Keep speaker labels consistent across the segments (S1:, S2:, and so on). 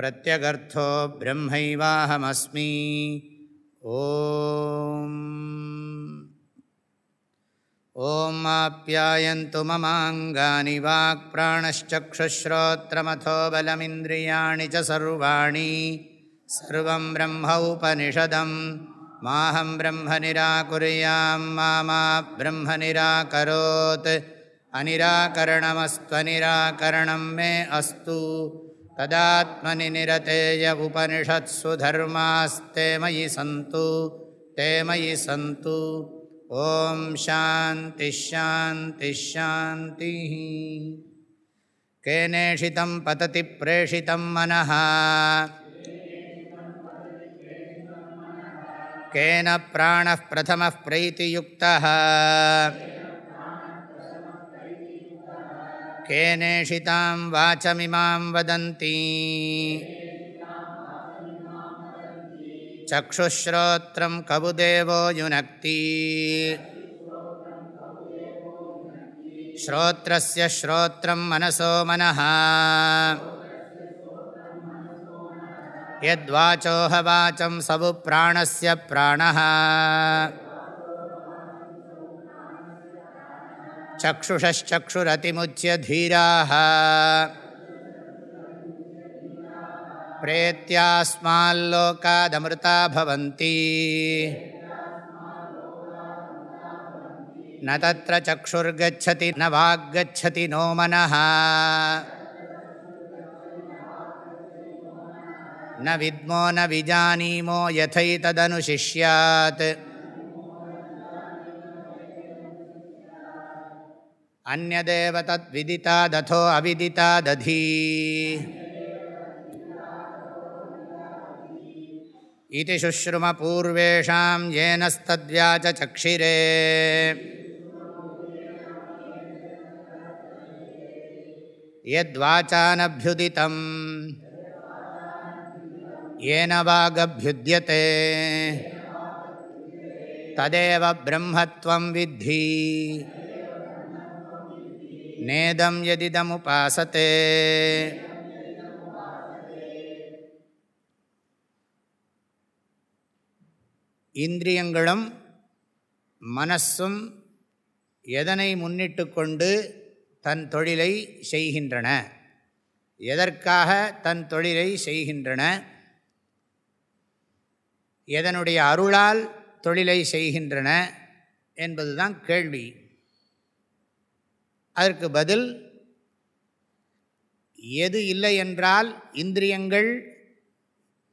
S1: பிரத்யகர்த்தோ பிரம்மைவாஹமஸ்மி ஓம் ஓம் ஆப்யாயந்து மமாங்கானி walk பிராணச்சக்ஷுஸ்ரோத்ரமதோ பலமிந்திரியாணி ச சர்வாணி சர்வம் பிரம்ம உபனிஷதம் மாஹம் பிரம்ம நிராகுரியாம் மாமா பிரம்ம நிராகரோத் அனிராகரணமஸ்துவனிராகரணம் மே அஸ்து तदात्मनि निरतेय उपनिषत्सु धर्मास्ते मयि सन्तु ते मयि सन्तु ॐ शान्तिश्शान्तिश्शान्तिः केनेषितं पतति प्रेषितं मनः केन प्राणः प्रथमः प्रैतियुक्तः केनेषितां वाचमिमां वदन्ति चक्षुश्रोत्रं कबुदेवो युनक्ति श्रोत्रस्य श्रोत्रं मनसो मनः यद्वाचोह वाचं सबु प्राणस्य प्राणः चक्षुषश्चक्षुरतिमुच्य धीराः प्रेत्यास्माल्लोकादमृता भवन्ति न तत्र चक्षुर्गच्छति न वाग्गच्छति नो मनः न विद्मो न विजानीमो यथैतदनुशिष्यात् अन्यदेव तद्विदिता दथो अविदिता दधी। इति शुश्रुमपूर्वेषां येनस्तद्व्याचचक्षिरे यद्वाचानभ्युदितं येन वागभ्युद्यते। तदेव ब्रह्मत्वं विद्धि। நேதம் எதிதமுபாசத்தே இந்திரியங்களும் மனசும் எதனை முன்னிட்டு கொண்டு தன் தொழிலை செய்கின்றன எதற்காக தன் தொழிலை செய்கின்றன எதனுடைய அருளால் தொழிலை செய்கின்றன என்பதுதான் கேள்வி. அதற்கு பதில் எது இல்லை என்றால் இந்திரியங்கள்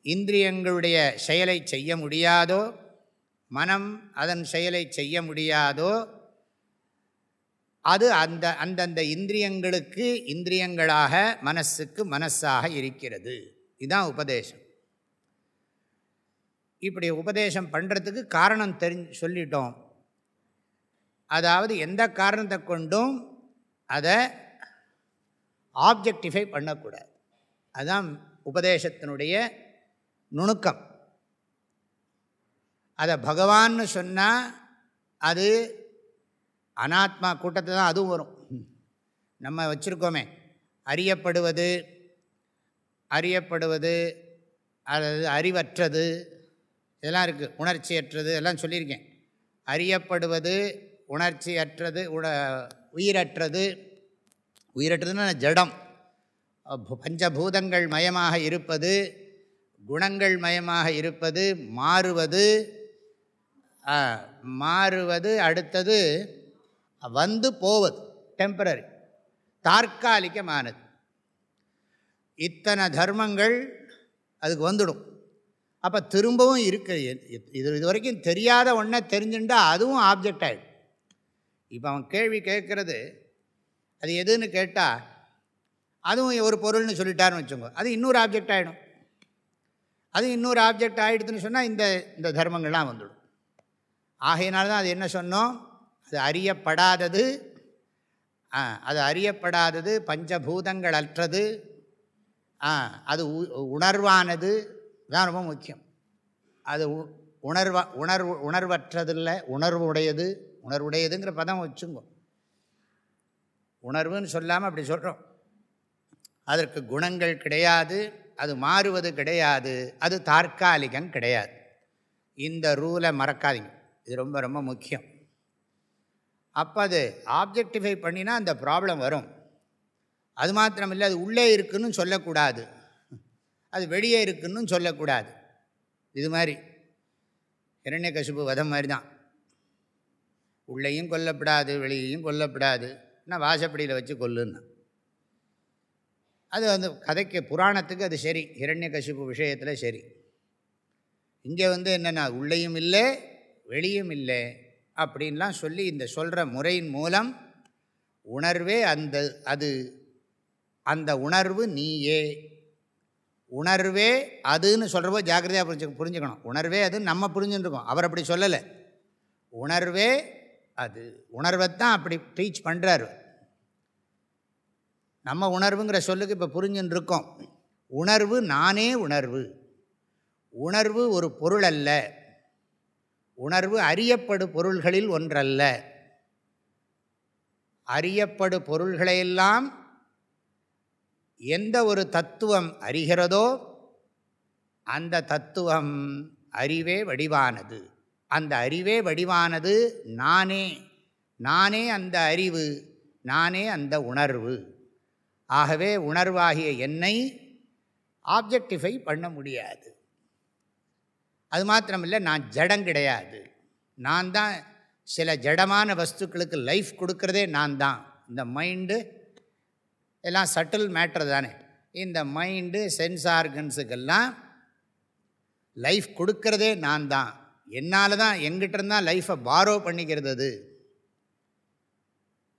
S1: இந்திரியங்களுடைய செயலை செய்ய முடியாதோ மனம் அதன் செயலை செய்ய முடியாதோ அது அந்த அந்தந்த இந்திரியங்களுக்கு இந்திரியங்களாக மனசுக்கு மனசாக இருக்கிறது. இதுதான் உபதேசம். இப்படி உபதேசம் பண்ணுறதுக்கு காரணம் தெரிஞ்சு சொல்லிட்டோம். அதாவது எந்த காரணத்தை கொண்டும் அதை ஆப்ஜெக்டிஃபை பண்ணக்கூடாது. அதுதான் உபதேசத்தினுடைய நுணுக்கம். அதை பகவான்னு சொன்னால் அது அனாத்மா கூட்டத்தை தான் அதுவும் வரும். நம்ம வச்சுருக்கோமே. அறியப்படுவது அறியப்படுவது அதாவது அறிவற்றது இதெல்லாம் இருக்குது உணர்ச்சியற்றது எல்லாம் சொல்லியிருக்கேன். அறியப்படுவது உணர்ச்சியற்றது உட உயிரற்றது. உயிரற்றதுன்னா ஜடம். பஞ்சபூதங்கள் மயமாக இருப்பது குணங்கள் மயமாக இருப்பது மாறுவது மாறுவது அடுத்தது வந்து போவது டெம்பரரி தாற்காலிகமானது. இத்தனை தர்மங்கள் அதுக்கு வந்துடும். அப்போ திரும்பவும் இருக்கு இது இது வரைக்கும் தெரியாத ஒன்றை தெரிஞ்சுட்டா அதுவும் ஆப்ஜெக்ட் ஆகிடும் இப்போ அவன் கேள்வி கேட்குறது அது எதுன்னு கேட்டால் அதுவும் ஒரு பொருள்னு சொல்லிட்டாருன்னு வச்சுக்கோங்க. அது இன்னொரு ஆப்ஜெக்ட் ஆகிடும் அது இன்னொரு ஆப்ஜெக்ட் ஆகிடுதுன்னு சொன்னால் இந்த இந்த தர்மங்கள்லாம் வந்துடும். ஆகையினால தான் அது என்ன சொன்னோம்? அது அறியப்படாதது ஆ, அது அறியப்படாதது பஞ்சபூதங்கள் அற்றது ஆ, அது உ- உணர்வானது தான் ரொம்ப முக்கியம். அது உ- உணர்வா உணர்வு உணர்வற்றதில்லை உணர்வு உடையது உணர்வுடையதுங்கிற பதம் வச்சுங்கோ. உணர்வுன்னு சொல்லாமல் அப்படி சொல்கிறோம் அதற்கு குணங்கள் கிடையாது அது மாறுவது கிடையாது அது தற்காலிகம் கிடையாது. இந்த ரூலை மறக்காதீங்க. இது ரொம்ப ரொம்ப முக்கியம். அப்போ அது ஆப்ஜெக்டிஃபை பண்ணினா அந்த ப்ராப்ளம் வரும். அது மாத்திரம் இல்லை அது உள்ளே இருக்குன்னு சொல்லக்கூடாது. அது வெளியே இருக்குன்னு சொல்லக்கூடாது. இது மாதிரி. இரண்யகசிபு வதம் மாதிரி தான் உள்ளேயும் கொல்லப்படாது வெளியையும் கொல்லப்படாது. நான் வாசப்படியில் வச்சு கொல்லுன்னா. அது வந்து கதைக்கு புராணத்துக்கு அது சரி இரண்யகசிபு விஷயத்தில் சரி. இங்கே வந்து என்னென்னா உள்ளேயும் இல்லை வெளியும் இல்லை அப்படின்லாம் சொல்லி இந்த சொல்கிற முறையின் மூலம் உணர்வே அந்த அது அந்த உணர்வு நீயே. உணர்வே அதுன்னு சொல்கிறப்போ ஜாக்கிரதையாக புரிஞ்சு புரிஞ்சுக்கணும். உணர்வே அது நம்ம புரிஞ்சுட்டுருக்கோம் அவர் அப்படி சொல்லலை. உணர்வே அது உணர்வை தான் அப்படி டீச் பண்ணுறாரு நம்ம உணர்வுங்கிற சொல்லுக்கு இப்போ புரிஞ்சுன்னு இருக்கோம் உணர்வு நானே உணர்வு. உணர்வு ஒரு பொருள் அல்ல. உணர்வு அறியப்படு பொருள்களில் ஒன்றல்ல. அறியப்படு பொருள்களையெல்லாம் எந்த ஒரு தத்துவம் அறிகிறதோ அந்த தத்துவம் அறிவே வடிவானது. அந்த அறிவே வடிவானது நானே. நானே அந்த அறிவு நானே அந்த உணர்வு. ஆகவே உணர்வாகிய என்னை ஆப்ஜெக்டிஃபை பண்ண முடியாது. அது மாத்திரமில்லை நான் ஜடம் கிடையாது. நான் தான் சில ஜடமான வஸ்துக்களுக்கு லைஃப் கொடுக்கறதே நான் தான். இந்த மைண்டு எல்லாம் சட்டில் மேட்ரு தானே. இந்த மைண்டு சென்ஸ் ஆர்கன்ஸுக்கெல்லாம் லைஃப் கொடுக்கறதே நான் தான். என்னால் தான் எங்கிட்ட இருந்தால் லைஃப்பை பாரோ பண்ணிக்கிறது அது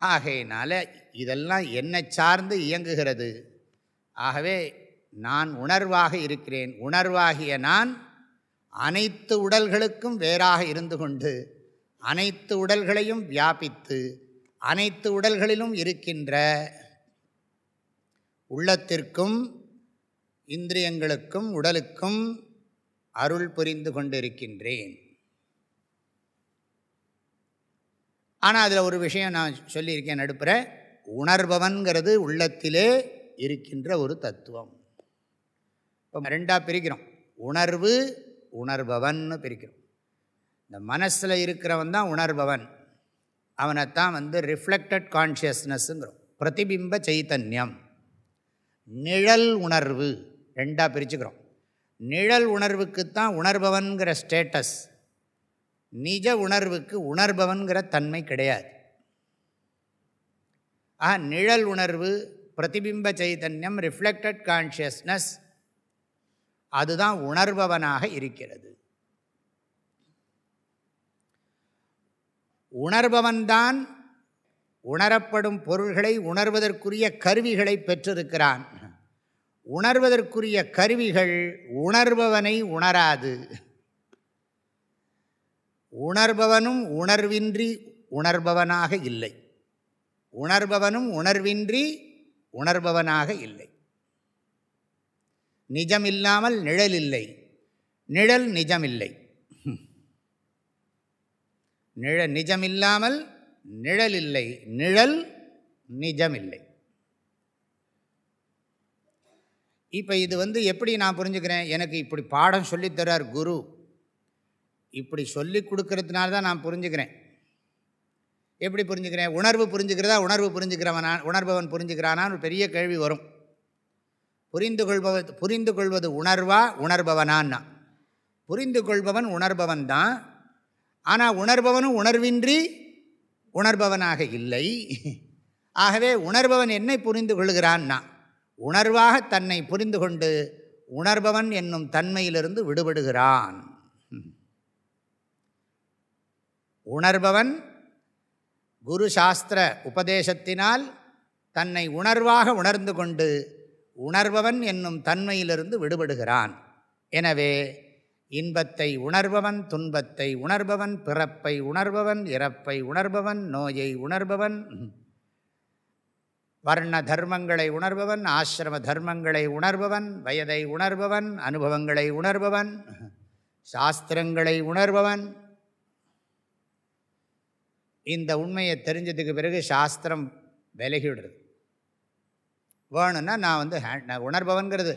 S1: ஆகையினால இதெல்லாம் என்னை சார்ந்து இயங்குகிறது. ஆகவே நான் உணர்வாக இருக்கிறேன். உணர்வாகிய நான் அனைத்து உடல்களுக்கும் வேறாக இருந்து கொண்டு அனைத்து உடல்களையும் வியாபித்து அனைத்து உடல்களிலும் இருக்கின்ற உள்ளத்திற்கும் இந்திரியங்களுக்கும் உடலுக்கும் அருள் புரிந்து கொண்டிருக்கின்றேன். ஆனால் அதில் ஒரு விஷயம் நான் சொல்லியிருக்கேன் நடுப்புற உணர்பவன்கிறது உள்ளத்திலே இருக்கின்ற ஒரு தத்துவம். இப்போ ரெண்டாக பிரிக்கிறோம். உணர்வு உணர்பவன்னு பிரிக்கிறோம். இந்த மனசில் இருக்கிறவன் தான் உணர்பவன். அவனைத்தான் வந்து ரிஃப்ளெக்டட் கான்ஷியஸ்னஸ்ங்கிறோம் பிரதிபிம்ப சைத்தன்யம். நிழல் உணர்வு. ரெண்டாக பிரிச்சுக்கிறோம். நிழல் உணர்வுக்குத்தான் உணர்பவன்கிற ஸ்டேட்டஸ். நிஜ உணர்வுக்கு உணர்பவன்கிற தன்மை கிடையாது. ஆ நிழல் உணர்வு பிரதிபிம்ப சைதன்யம் ரிஃப்ளெக்டட் கான்ஷியஸ்னஸ் அதுதான் உணர்பவனாக இருக்கிறது. உணர்பவன்தான் உணரப்படும் பொருள்களை உணர்வதற்குரிய கருவிகளை பெற்றிருக்கிறான். உணர்வதற்குரிய கருவிகள் உணர்பவனை உணராது. உணர்பவனும் உணர்வின்றி உணர்பவனாக இல்லை. உணர்பவனும் உணர்வின்றி உணர்பவனாக இல்லை. நிஜமில்லாமல் நிழல் இல்லை நிழல் நிஜமில்லை. நிழ நிஜமில்லாமல் நிழல் இல்லை நிழல் நிஜமில்லை. இப்போ இது வந்து எப்படி நான் புரிஞ்சுக்கிறேன்? எனக்கு இப்படி பாடம் சொல்லித்தரார் குரு. இப்படி சொல்லி கொடுக்கறதுனால தான் நான் புரிஞ்சுக்கிறேன். எப்படி புரிஞ்சுக்கிறேன்? உணர்வு புரிஞ்சுக்கிறதா? உணர்வு புரிஞ்சுக்கிறவனா? உணர்பவன் புரிஞ்சுக்கிறானான்னு ஒரு பெரிய கேள்வி வரும். புரிந்து கொள்பவது புரிந்து கொள்வது உணர்வா? உணர்பவனான்னா. புரிந்து கொள்பவன் உணர்பவன் தான். ஆனால் உணர்பவனும் உணர்வின்றி உணர்பவனாக இல்லை. ஆகவே உணர்பவன் என்னை புரிந்து கொள்கிறான்னா உணர்வாக தன்னை புரிந்து கொண்டு உணர்பவன் என்னும் தன்மையிலிருந்து விடுபடுகிறான். உணர்பவன் குரு சாஸ்திர உபதேசத்தினால் தன்னை உணர்வாக உணர்ந்து கொண்டு உணர்பவன் என்னும் தன்மையிலிருந்து விடுபடுகிறான். எனவே இன்பத்தை உணர்பவன் துன்பத்தை உணர்பவன் பிறப்பை உணர்பவன் இறப்பை உணர்பவன் நோயை உணர்பவன் வர்ண தர்மங்களை உணர்பவன் ஆசிரம தர்மங்களை உணர்பவன் வயதை உணர்பவன் அனுபவங்களை உணர்பவன் சாஸ்திரங்களை உணர்பவன். இந்த உண்மையை தெரிஞ்சதுக்கு பிறகு சாஸ்திரம் விலகிவிடுறது வேணும்னா நான் வந்து நான் உணர்பவன்கிறது.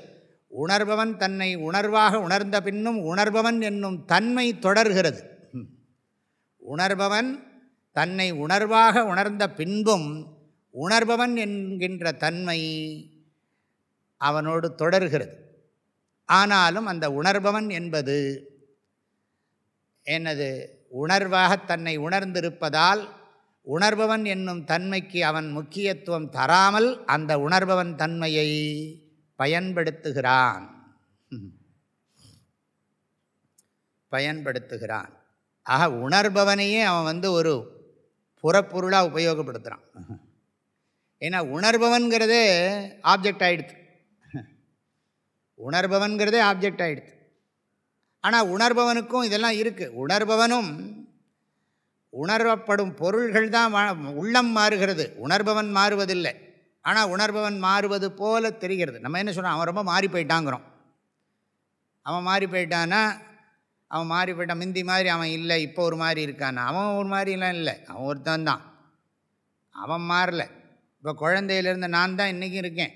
S1: உணர்பவன் தன்னை உணர்வாக உணர்ந்த பின்னும் உணர்பவன் என்னும் தன்மை தொடர்கிறது. உணர்பவன் தன்னை உணர்வாக உணர்ந்த பின்பும் உணர்பவன் என்கின்ற தன்மை அவனோடு தொடர்கிறது. ஆனாலும் அந்த உணர்பவன் என்பது என்னது? உணர்வாக தன்னை உணர்ந்திருப்பதால் உணர்பவன் என்னும் தன்மைக்கு அவன் முக்கியத்துவம் தராமல் அந்த உணர்பவன் தன்மையை பயன்படுத்துகிறான். பயன்படுத்துகிறான். ஆக உணர்பவனையே அவன் வந்து ஒரு புறப்பொருளாக உபயோகப்படுத்துகிறான் ஏன்னா உணர்பவன்கிறதே ஆப்ஜெக்ட் ஆகிடுது உணர்பவன்கிறதே ஆப்ஜெக்ட் ஆகிடுது ஆனால் உணர்பவனுக்கும் இதெல்லாம் இருக்குது உணர்பவனும் உணர்வப்படும் பொருள்கள் தான் உள்ளம் மாறுகிறது. உணர்பவன் மாறுவதில்லை. ஆனால் உணர்பவன் மாறுவது போல தெரிகிறது. நம்ம என்ன சொல்கிறோம் அவன் ரொம்ப மாறி போயிட்டாங்கிறோம். அவன் மாறி போயிட்டான்னா அவன் மாறி போயிட்டான் முந்தி மாதிரி அவன் இல்லை இப்போ ஒரு மாதிரி இருக்கான்னா அவன் ஒரு மாதிரிலாம் இல்லை. அவன் ஒருத்தன் தான். அவன் மாறலை. இப்போ குழந்தையிலேருந்து நான் தான் இன்றைக்கும் இருக்கேன்.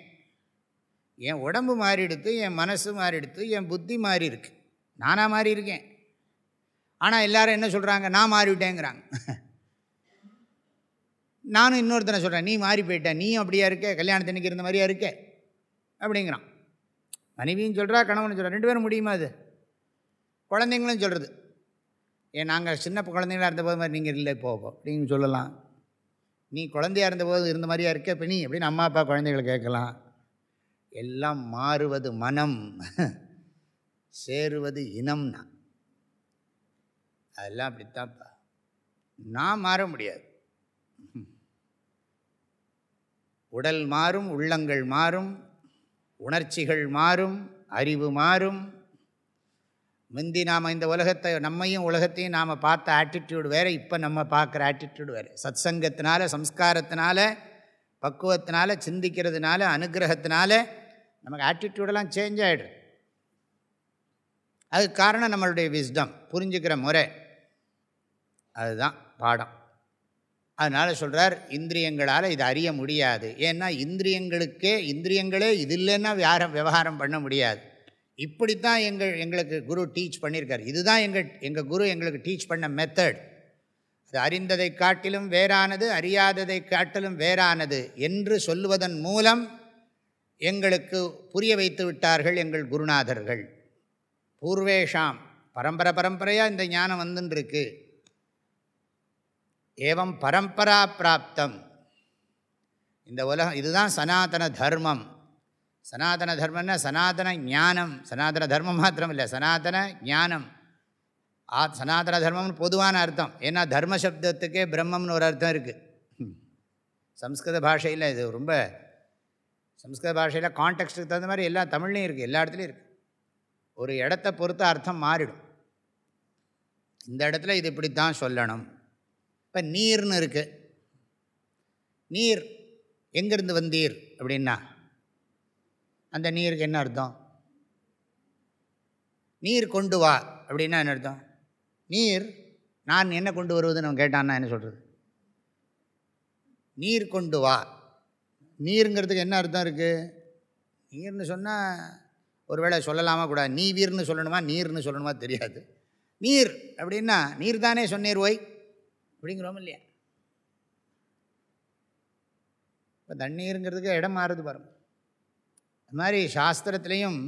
S1: என் உடம்பு மாறிடுத்து என் மனசு மாறிடுத்து என் புத்தி மாறி இருக்கு. நானாக மாறி இருக்கேன். ஆனால் எல்லோரும் என்ன சொல்கிறாங்க நான் மாறிவிட்டேங்கிறாங்க. நானும் இன்னொருத்தனை சொல்கிறேன் நீ மாறி போயிட்ட நீயும் அப்படியா இருக்க? கல்யாணத்தன்னைக்கு இருந்த மாதிரியா இருக்க? அப்படிங்கிறான். மனைவியும் சொல்கிறா கணவன் சொல்கிறா ரெண்டு பேரும் முடியுமா அது? குழந்தைங்களும் சொல்கிறது ஏன் நாங்கள் சின்ன குழந்தைங்களாக இருந்தபோது மாதிரி நீங்கள் இல்லை போகும் அப்படின்னு சொல்லலாம். நீ குழந்தையாக இருந்தபோது இருந்த மாதிரியா இருக்க இப்போ நீ அப்படின்னு அம்மா அப்பா குழந்தைகளை கேட்கலாம். எல்லாம் மாறுவது மனம் சேருவது இனம்னா. அதெல்லாம் அப்படித்தான்ப்பா. நான் மாற முடியாது. உடல் மாறும் உள்ளங்கள் மாறும் உணர்ச்சிகள் மாறும் அறிவு மாறும் முந்தி நாம் இந்த உலகத்தை நம்மையும் உலகத்தையும் நாம் பார்த்த ஆட்டிடியூடு வேறு இப்போ நம்ம பார்க்குற ஆட்டிடியூடு வேறு. சத் சங்கத்தினால சம்ஸ்காரத்தினால பக்குவத்தினால சிந்திக்கிறதுனால அனுகிரகத்தினால நமக்கு ஆட்டிடியூடெல்லாம் சேஞ்ச் ஆகிடுது அதுக்கு காரணம் நம்மளுடைய விஸ்டம் புரிஞ்சுக்கிற முறை. அதுதான் பாடம். அதனால் சொல்கிறார் இந்திரியங்களால் இதை அறிய முடியாது. ஏன்னா இந்திரியங்களுக்கே இந்திரியங்களே இது இல்லைன்னா யாரும் விவகாரம் பண்ண முடியாது. இப்படித்தான் எங்கள் எங்களுக்கு குரு டீச் பண்ணியிருக்கார். இதுதான் எங்கள் எங்கள் குரு எங்களுக்கு டீச் பண்ண மெத்தட் அது அறிந்ததை காட்டிலும் வேறானது அறியாததை காட்டிலும் வேறானது என்று சொல்லுவதன் மூலம் எங்களுக்கு புரிய வைத்து விட்டார்கள் எங்கள் குருநாதர்கள். பூர்வேஷாம் பரம்பரை பரம்பரையாக இந்த ஞானம் வந்துருக்கு ஏவம் பரம்பரா பிராப்தம். இந்த உலகம் இதுதான் சனாதன தர்மம். சனாதன தர்மம்னா சனாதன ஞானம் சனாதன தர்மம் மாத்திரம் இல்லை சனாதன ஞானம் ஆ சனாதன தர்மம்னு பொதுவான அர்த்தம். ஏன்னா தர்ம சப்தத்துக்கே பிரம்மம்னு ஒரு அர்த்தம் இருக்குது சம்ஸ்கிருத பாஷையில் இது ரொம்ப சம்ஸ்கிருத பாஷையில் கான்டெக்ட்டுக்கு தகுந்த மாதிரி எல்லா தமிழ்லையும் இருக்குது எல்லா இடத்துலையும் இருக்குது ஒரு இடத்த பொறுத்த அர்த்தம் மாறிடும். இந்த இடத்துல இது இப்படித்தான் சொல்லணும். இப்போ நீர்னு இருக்குது நீர் எங்கேருந்து வந்தீர் அப்படின்னா அந்த நீருக்கு என்ன அர்த்தம்? நீர் கொண்டு வா அப்படின்னா என்ன அர்த்தம்? நீர் நான் என்ன கொண்டு வருவதுன்னு அவன் கேட்டான்னா என்ன சொல்கிறது நீர் கொண்டு வா. நீருங்கிறதுக்கு என்ன அர்த்தம் இருக்குது நீர்னு சொன்னால் ஒருவேளை சொல்லலாமா கூட? நீ வீர்னு சொல்லணுமா? நீர்னு சொல்லணுமா? தெரியாது. நீர் அப்படின்னா நீர் தானே சொன்னீர் ஒய் அப்படிங்கிறோம் இல்லையா? இப்போ தண்ணீருங்கிறதுக்கு இடம் மாறுது பாருங்கள் அது மாதிரி சாஸ்திரத்துலேயும்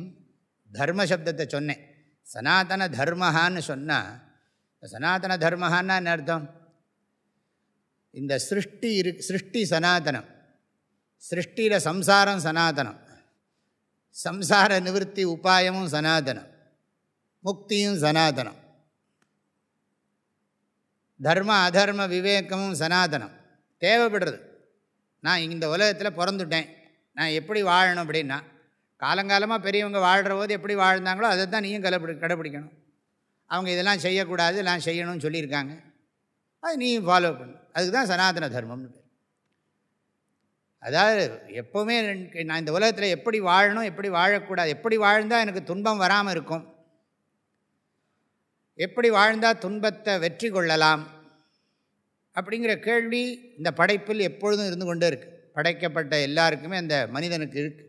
S1: தர்ம சப்தத்தை சொன்னேன். சனாதன தர்மஹான்னு சொன்னால் சனாதன தர்மஹான்னா என்ன அர்த்தம்? இந்த சிருஷ்டி இரு சிருஷ்டி சனாதனம் சிருஷ்டியில் சம்சாரம் சனாதனம் சம்சார நிவர்த்தி உபாயமும் சனாதனம் முக்தியும் சனாதனம் தர்ம அதர்ம விவேகமும் சனாதனம். தேவைப்படுறது. நான் இந்த உலகத்தில் பிறந்துட்டேன். நான் எப்படி வாழணும் அப்படின்னா காலங்காலமாக பெரியவங்க வாழ்கிற போது எப்படி வாழ்ந்தாங்களோ அதை தான் நீயும் கடைப்பிடி கடைப்பிடிக்கணும். அவங்க இதெல்லாம் செய்யக்கூடாது இதெல்லாம் செய்யணும்னு சொல்லியிருக்காங்க. அது நீயும் ஃபாலோ பண்ணு. அதுக்கு தான் சனாதன தர்மம்னு பேர். அதாவது எப்போவுமே நான் இந்த உலகத்தில் எப்படி வாழணும் எப்படி வாழக்கூடாது எப்படி வாழ்ந்தால் எனக்கு துன்பம் வராமல் இருக்கும்? எப்படி வாழ்ந்தால் துன்பத்தை வெற்றி கொள்ளலாம்? அப்படிங்கிற கேள்வி இந்த படைப்பில் எப்பொழுதும் இருந்து கொண்டே இருக்குது படைக்கப்பட்ட எல்லாருக்குமே அந்த மனிதனுக்கு இருக்குது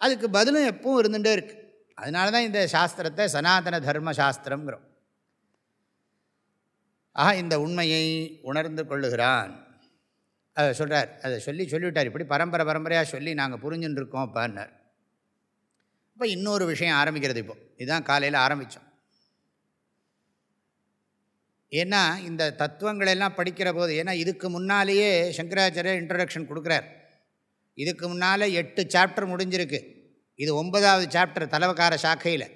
S1: அதுக்கு பதிலும் எப்பவும் இருந்துகிட்டே இருக்குது அதனால தான் இந்த சாஸ்திரத்தை சனாதன தர்ம சாஸ்திரங்கிறோம் ஆக இந்த உண்மையை உணர்ந்து கொள்ளுகிறான். அதை சொல்கிறார் அதை சொல்லி சொல்லிவிட்டார். இப்படி பரம்பரை பரம்பரையாக சொல்லி நாங்கள் புரிஞ்சுன்னு இருக்கோம் அப்பான்னார். இப்போ இன்னொரு விஷயம் ஆரம்பிக்கிறது இப்போ. இதுதான் காலையில் ஆரம்பித்தோம் ஏன்னா இந்த தத்துவங்களெல்லாம் படிக்கிற போது ஏன்னா இதுக்கு முன்னாலேயே சங்கராச்சாரியர் இன்ட்ரடக்ஷன் கொடுக்குறார். இதுக்கு முன்னால் எட்டு சாப்டர் முடிஞ்சிருக்கு. இது ஒன்பதாவது சாப்டர் தலைவக்கார சாக்கையில்.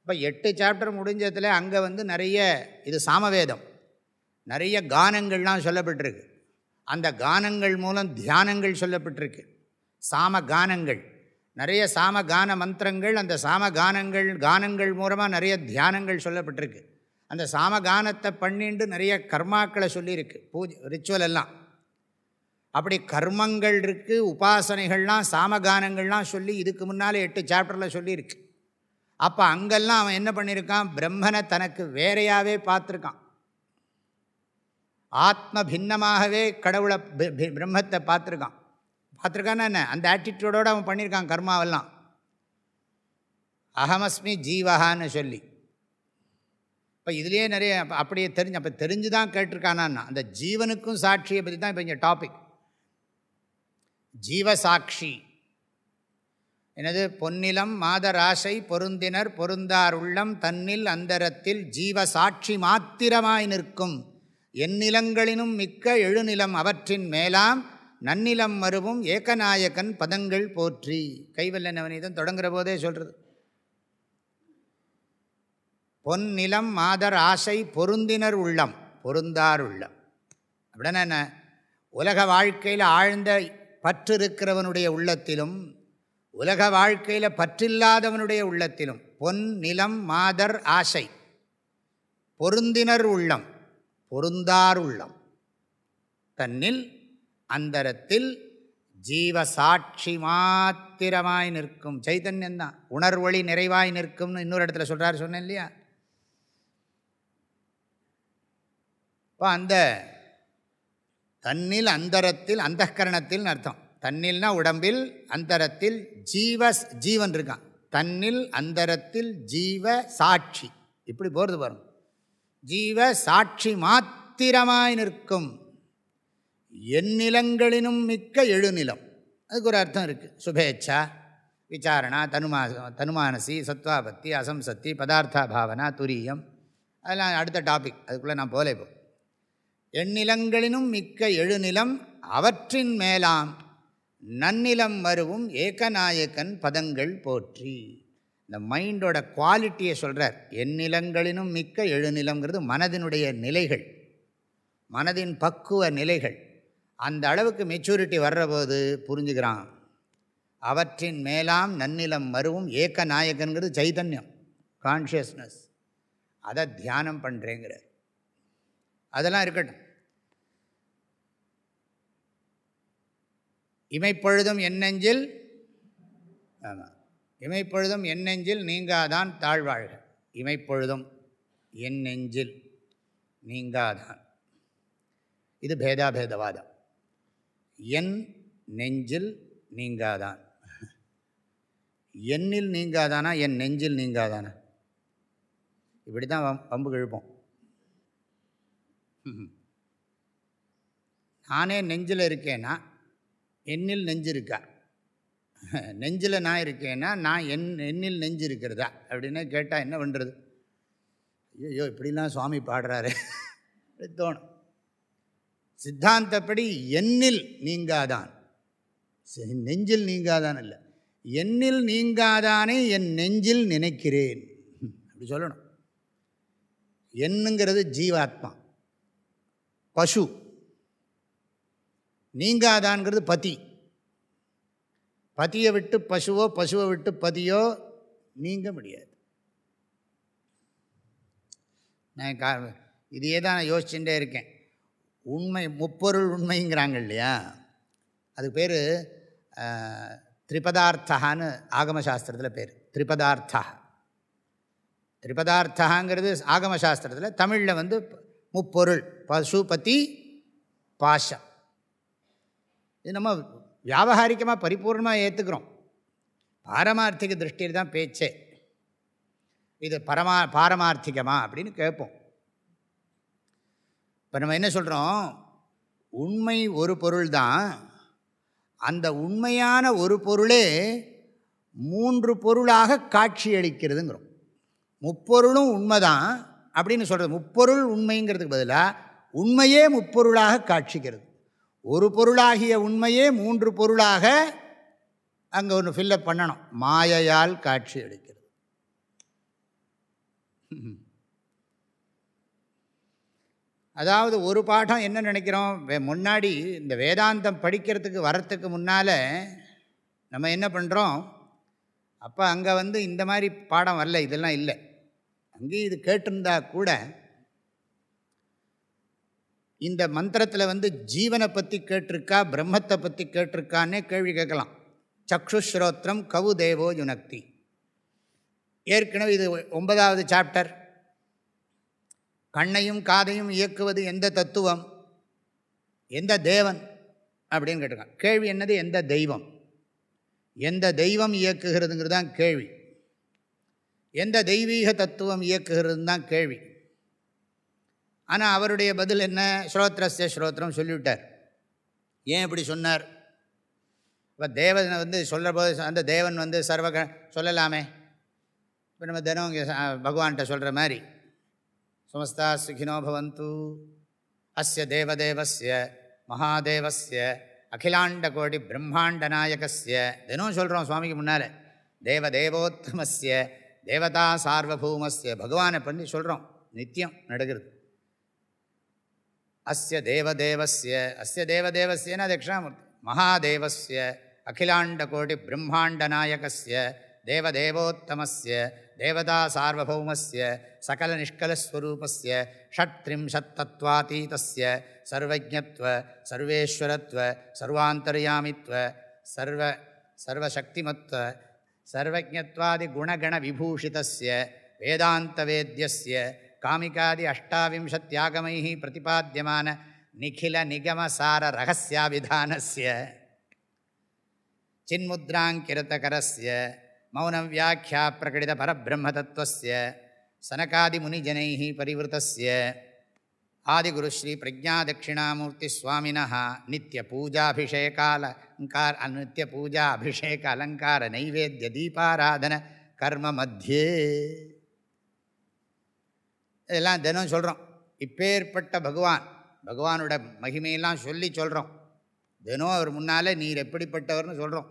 S1: இப்போ எட்டு சாப்டர் முடிஞ்சதில் அங்கே வந்து நிறைய இது சாமவேதம். நிறைய கானங்கள்லாம் சொல்லப்பட்டிருக்கு. அந்த கானங்கள் மூலம் தியானங்கள் சொல்லப்பட்டிருக்கு. சாம கானங்கள் நிறைய சாம கான மந்திரங்கள் அந்த சாம கானங்கள் கானங்கள் மூலமாக நிறைய தியானங்கள் சொல்லப்பட்டிருக்கு. அந்த சாம கானத்தை பண்ணிட்டு நிறைய கர்மாக்களை சொல்லியிருக்கு. பூஜை ரிச்சுவல் எல்லாம். அப்படி கர்மங்கள் இருக்குது உபாசனைகள்லாம் சாமகானங்கள்லாம் சொல்லி இதுக்கு முன்னால் எட்டு சாப்டரில் சொல்லியிருக்கு. அப்போ அங்கெல்லாம் அவன் என்ன பண்ணியிருக்கான்? பிரம்மனை தனக்கு வேறையாகவே பார்த்துருக்கான். ஆத்ம பின்னமாகவே கடவுளை பிரம்மத்தை பார்த்துருக்கான். பார்த்துருக்கான்னா என்ன? அந்த ஆட்டிடியூடோடு அவன் பண்ணியிருக்கான் கர்மாவெல்லாம். அகமஸ்மி ஜீவகான்னு சொல்லி. இப்போ இதுலேயே நிறைய அப்படியே தெரிஞ்சு அப்போ தெரிஞ்சு தான் கேட்டிருக்கானா அந்த ஜீவனுக்கும் சாட்சியை பற்றி தான் இப்போ இங்கே டாபிக் ஜீவசாட்சி. எனது பொன்னிலம் மாதராசை பொருந்தினர் பொருந்தார் உள்ளம் தன்னில் அந்தரத்தில் ஜீவசாட்சி மாத்திரமாய் நிற்கும். எந்நிலங்களினும் மிக்க எழுநிலம் அவற்றின் மேலாம் நன்னிலம் மருவும் ஏகநாயகன் பதங்கள் போற்றி. கைவல்ல நவநீதம் தொடங்குற போதே சொல்கிறது பொன்னிலம் மாதர் ஆசை பொருந்தினர் உள்ளம் பொருந்தார் உள்ளம். அப்படின்னா என்ன? உலக வாழ்க்கையில் ஆழ்ந்த பற்று இருக்கிறவனுடைய உள்ளத்திலும் உலக வாழ்க்கையில் பற்றில்லாதவனுடைய உள்ளத்திலும் பொன் நிலம் மாதர் ஆசை. பொருந்தினர் உள்ளம் பொருந்தார் உள்ளம். தன்னில் அந்தரத்தில் ஜீவசாட்சி மாத்திரமாய் நிற்கும். சைத்தன்யந்தான் உணர்வொளி நிறைவாய் நிற்கும்னு இன்னொரு இடத்துல சொல்கிறார் சொன்னேன் இல்லையா? இப்போ அந்த தன்னில் அந்தரத்தில் அந்தகரணத்தில் அர்த்தம். தன்னில்னா உடம்பில் அந்தரத்தில் ஜீவஸ் ஜீவன் இருக்கான். தன்னில் அந்தரத்தில் ஜீவ சாட்சி. இப்படி போகிறது வரும் ஜீவ சாட்சி மாத்திரமாய் நிற்கும். எந்நிலங்களினும் மிக்க எழுநிலம். அதுக்கு ஒரு அர்த்தம் இருக்குது சுபேச்சா விசாரணா தனுமா தனுமானசி சத்வாபத்தி அசம்சக்தி பதார்த்தா பாவனா துரியம். அதெல்லாம் அடுத்த டாபிக் அதுக்குள்ளே நான் போலே இப்போ. எண்ணிலங்களினும் மிக்க எழுநிலம் அவற்றின் மேலாம் நன்னிலம் வருவும் ஏகநாயக்கன் பதங்கள் போற்றி. இந்த மைண்டோட குவாலிட்டியை சொல்கிறார் எண்ணிலங்களினும் மிக்க எழுநிலங்கிறது மனதினுடைய நிலைகள் மனதின் பக்குவ நிலைகள். அந்த அளவுக்கு மெச்சூரிட்டி வர்றபோது புரிஞ்சுக்கிறான். அவற்றின் மேலாம் நன்னிலம் மருவும் ஏக்க நாயகன்கிறது சைதன்யம் கான்ஷியஸ்னஸ் அதை தியானம் பண்ணுறேங்கிறார் அதெல்லாம் இருக்கட்டும். இமைப்பொழுதும் என்னெஞ்சில் ஆமாம் இமைப்பொழுதும் என்னெஞ்சில் நீங்காதான் தாழ்வாழ்க. இமைப்பொழுதும் என் நெஞ்சில் நீங்காதான். இது பேதாபேதவாதம். என் நெஞ்சில் நீங்காதான். எண்ணில் நீங்காதானா என் நெஞ்சில் நீங்காதானா? இப்படி தான் வம்பு கழுப்போம் நானே நெஞ்சில் இருக்கேன்னா என்னில் நெஞ்சு இருக்கா நெஞ்சில் நான் இருக்கேன்னா நான் என் எண்ணில் நெஞ்சு இருக்கிறதா அப்படின்னு கேட்டால் என்ன பண்ணுறது ஐயோ இப்படிலாம் சுவாமி பாடுறாரு. அப்படி தோணும். சித்தாந்தப்படி எண்ணில் நீங்காதான். சரி, நெஞ்சில் நீங்காதான் இல்லை எண்ணில் நீங்காதானே என் நெஞ்சில் நினைக்கிறேன். அப்படி சொல்லணும். எண்ணுங்கிறது ஜீவாத்மா. பசு. நீங்காதான்ங்கிறது பதி. பதியை விட்டு பசுவோ பசுவை விட்டு பதியோ நீங்க முடியாது. நான் கா இதையே தான் நான் யோசிச்சுட்டே இருக்கேன். உண்மை முப்பொருள் உண்மைங்கிறாங்க இல்லையா? அதுக்கு பேர் திரிபதார்த்தகான்னு ஆகமசாஸ்திரத்தில் பேர். திரிபதார்த்தா திரிபதார்த்தகாங்கிறது ஆகமசாஸ்திரத்தில் தமிழில் வந்து முப்பொருள். பசுபதி பாஷம் இது நம்ம வியாபகாரிக்கமாக பரிபூர்ணமாக ஏற்றுக்கிறோம் பாரமார்த்திக திருஷ்டியில் தான் பேச்சே. இது பரமா பாரமார்த்திகமா அப்படின்னு கேட்போம். இப்போ நம்ம என்ன சொல்கிறோம் உண்மை ஒரு பொருள் தான். அந்த உண்மையான ஒரு பொருளே மூன்று பொருளாக காட்சி அளிக்கிறதுங்கிறோம் முப்பொருளும் உண்மைதான். அப்படின்னு சொல்கிறது முப்பொருள் உண்மைங்கிறதுக்கு பதிலாக உண்மையே முப்பொருளாக காட்சிக்கிறது. ஒரு பொருளாகிய உண்மையே மூன்று பொருளாக அங்கே ஒன்று ஃபில்லப் பண்ணணும். மாயையால் காட்சி அளிக்கிறது. அதாவது ஒரு பாடம் என்ன நினைக்கிறோம்? வே- முன்னாடி இந்த வேதாந்தம் படிக்கிறதுக்கு வரத்துக்கு முன்னால் நம்ம என்ன பண்ணுறோம் அப்போ அங்கே வந்து இந்த மாதிரி பாடம் வரல இதெல்லாம் இல்லை. அங்கேயும் இது கேட்டிருந்தா கூட இந்த மந்திரத்தில் வந்து ஜீவனை பற்றி கேட்டிருக்கா பிரம்மத்தை பற்றி கேட்டிருக்கான்னே கேள்வி கேட்கலாம். சக்ஷுஸ்ரோத்திரம் கவு தேவோ யுனக்தி. ஏற்கனவே இது ஒன்பதாவது சாப்டர். கண்ணையும் காதையும் இயக்குவது எந்த தத்துவம்? எந்த தேவன்? அப்படின்னு கேட்டிருக்கான். கேள்வி என்னது? எந்த தெய்வம்? எந்த தெய்வம் இயக்குகிறதுங்கிறது தான் கேள்வி. எந்த தெய்வீக தத்துவம் இயக்குகிறதுன்னு தான் கேள்வி. ஆனால் அவருடைய பதில் என்ன? ஸ்ரோத்ரஸ்ய ஸ்ரோத்திரம் சொல்லிவிட்டார். ஏன் இப்படி சொன்னார்? இப்போ தேவனை வந்து சொல்கிற போது அந்த தேவன் வந்து சர்வ சொல்லலாமே. இப்போ நம்ம தினம் பகவான்கிட்ட சொல்கிற மாதிரி சமஸ்தா சுகினோ பவந்து அஸ்ய தேவதேவஸ்ய மகாதேவஸ்ய அகிலாண்ட கோடி பிரம்மாண்ட நாயகஸ்ய தினம் சொல்கிறோம் சுவாமிக்கு முன்னால். தேவதேவோத்தமஸ்ய தேவதா சார்வபௌமஸ்ய பகவானை பண்ணி சொல்கிறோம் நித்தியம் நடக்கிறது. அஸ்ய தேவதேவஸ்ய அஸ்ய தேவதேவஸ்யன தட்சிணாமூர்த்தி மகாதேவஸ்ய அகிலாண்ட கோடி பிரம்மாண்ட நாயகஸ்ய தேவதேவோத்தமஸ்ய தேவதா சார்வபௌமஸ்ய சகல நிஷ்கலஸ்வரூபஸ்ய ஷட்த்ரிம்ஷத்தத்வாதீதஸ்ய சர்வஜத்வ சர்வேஸ்வரத்வ சர்வாந்தர்யாமித்வ சர்வ சர்வசக்திமத்வ சர்வஜத்வாதி குணகண விபூஷிதஸ்ய வேதாந்தவேத்யஸ்ய காமிகாதி அஷ்டாவிம்சத்தியாகமை பிரதிபாத்தியமான நிகில நிகமசார ரகசியாவிதானஸ்ய சின்முத்ராங்கிருத்தகரஸ்ய மௌனம் வியாக்கியா பிரகடித பரபிரம்மதத்துவஸ்ய சனகாதிமுனிஜனை பரிவருத்தஸ்ய. ஆதிகுருஸ்ரீ பிரஜாதட்சிணாமூர்த்தி சுவாமினா நித்திய பூஜாபிஷேகாலங்கார நித்திய பூஜா அபிஷேக அலங்கார நைவேத்திய தீபாராதன கர்ம மத்தியே. இதெல்லாம் தினம் சொல்கிறோம் இப்பேற்பட்ட பகவான் பகவானோட மகிமையெல்லாம் சொல்லி சொல்கிறோம் தினம் அவர் முன்னால் நீர் எப்படிப்பட்டவர்னு சொல்கிறோம்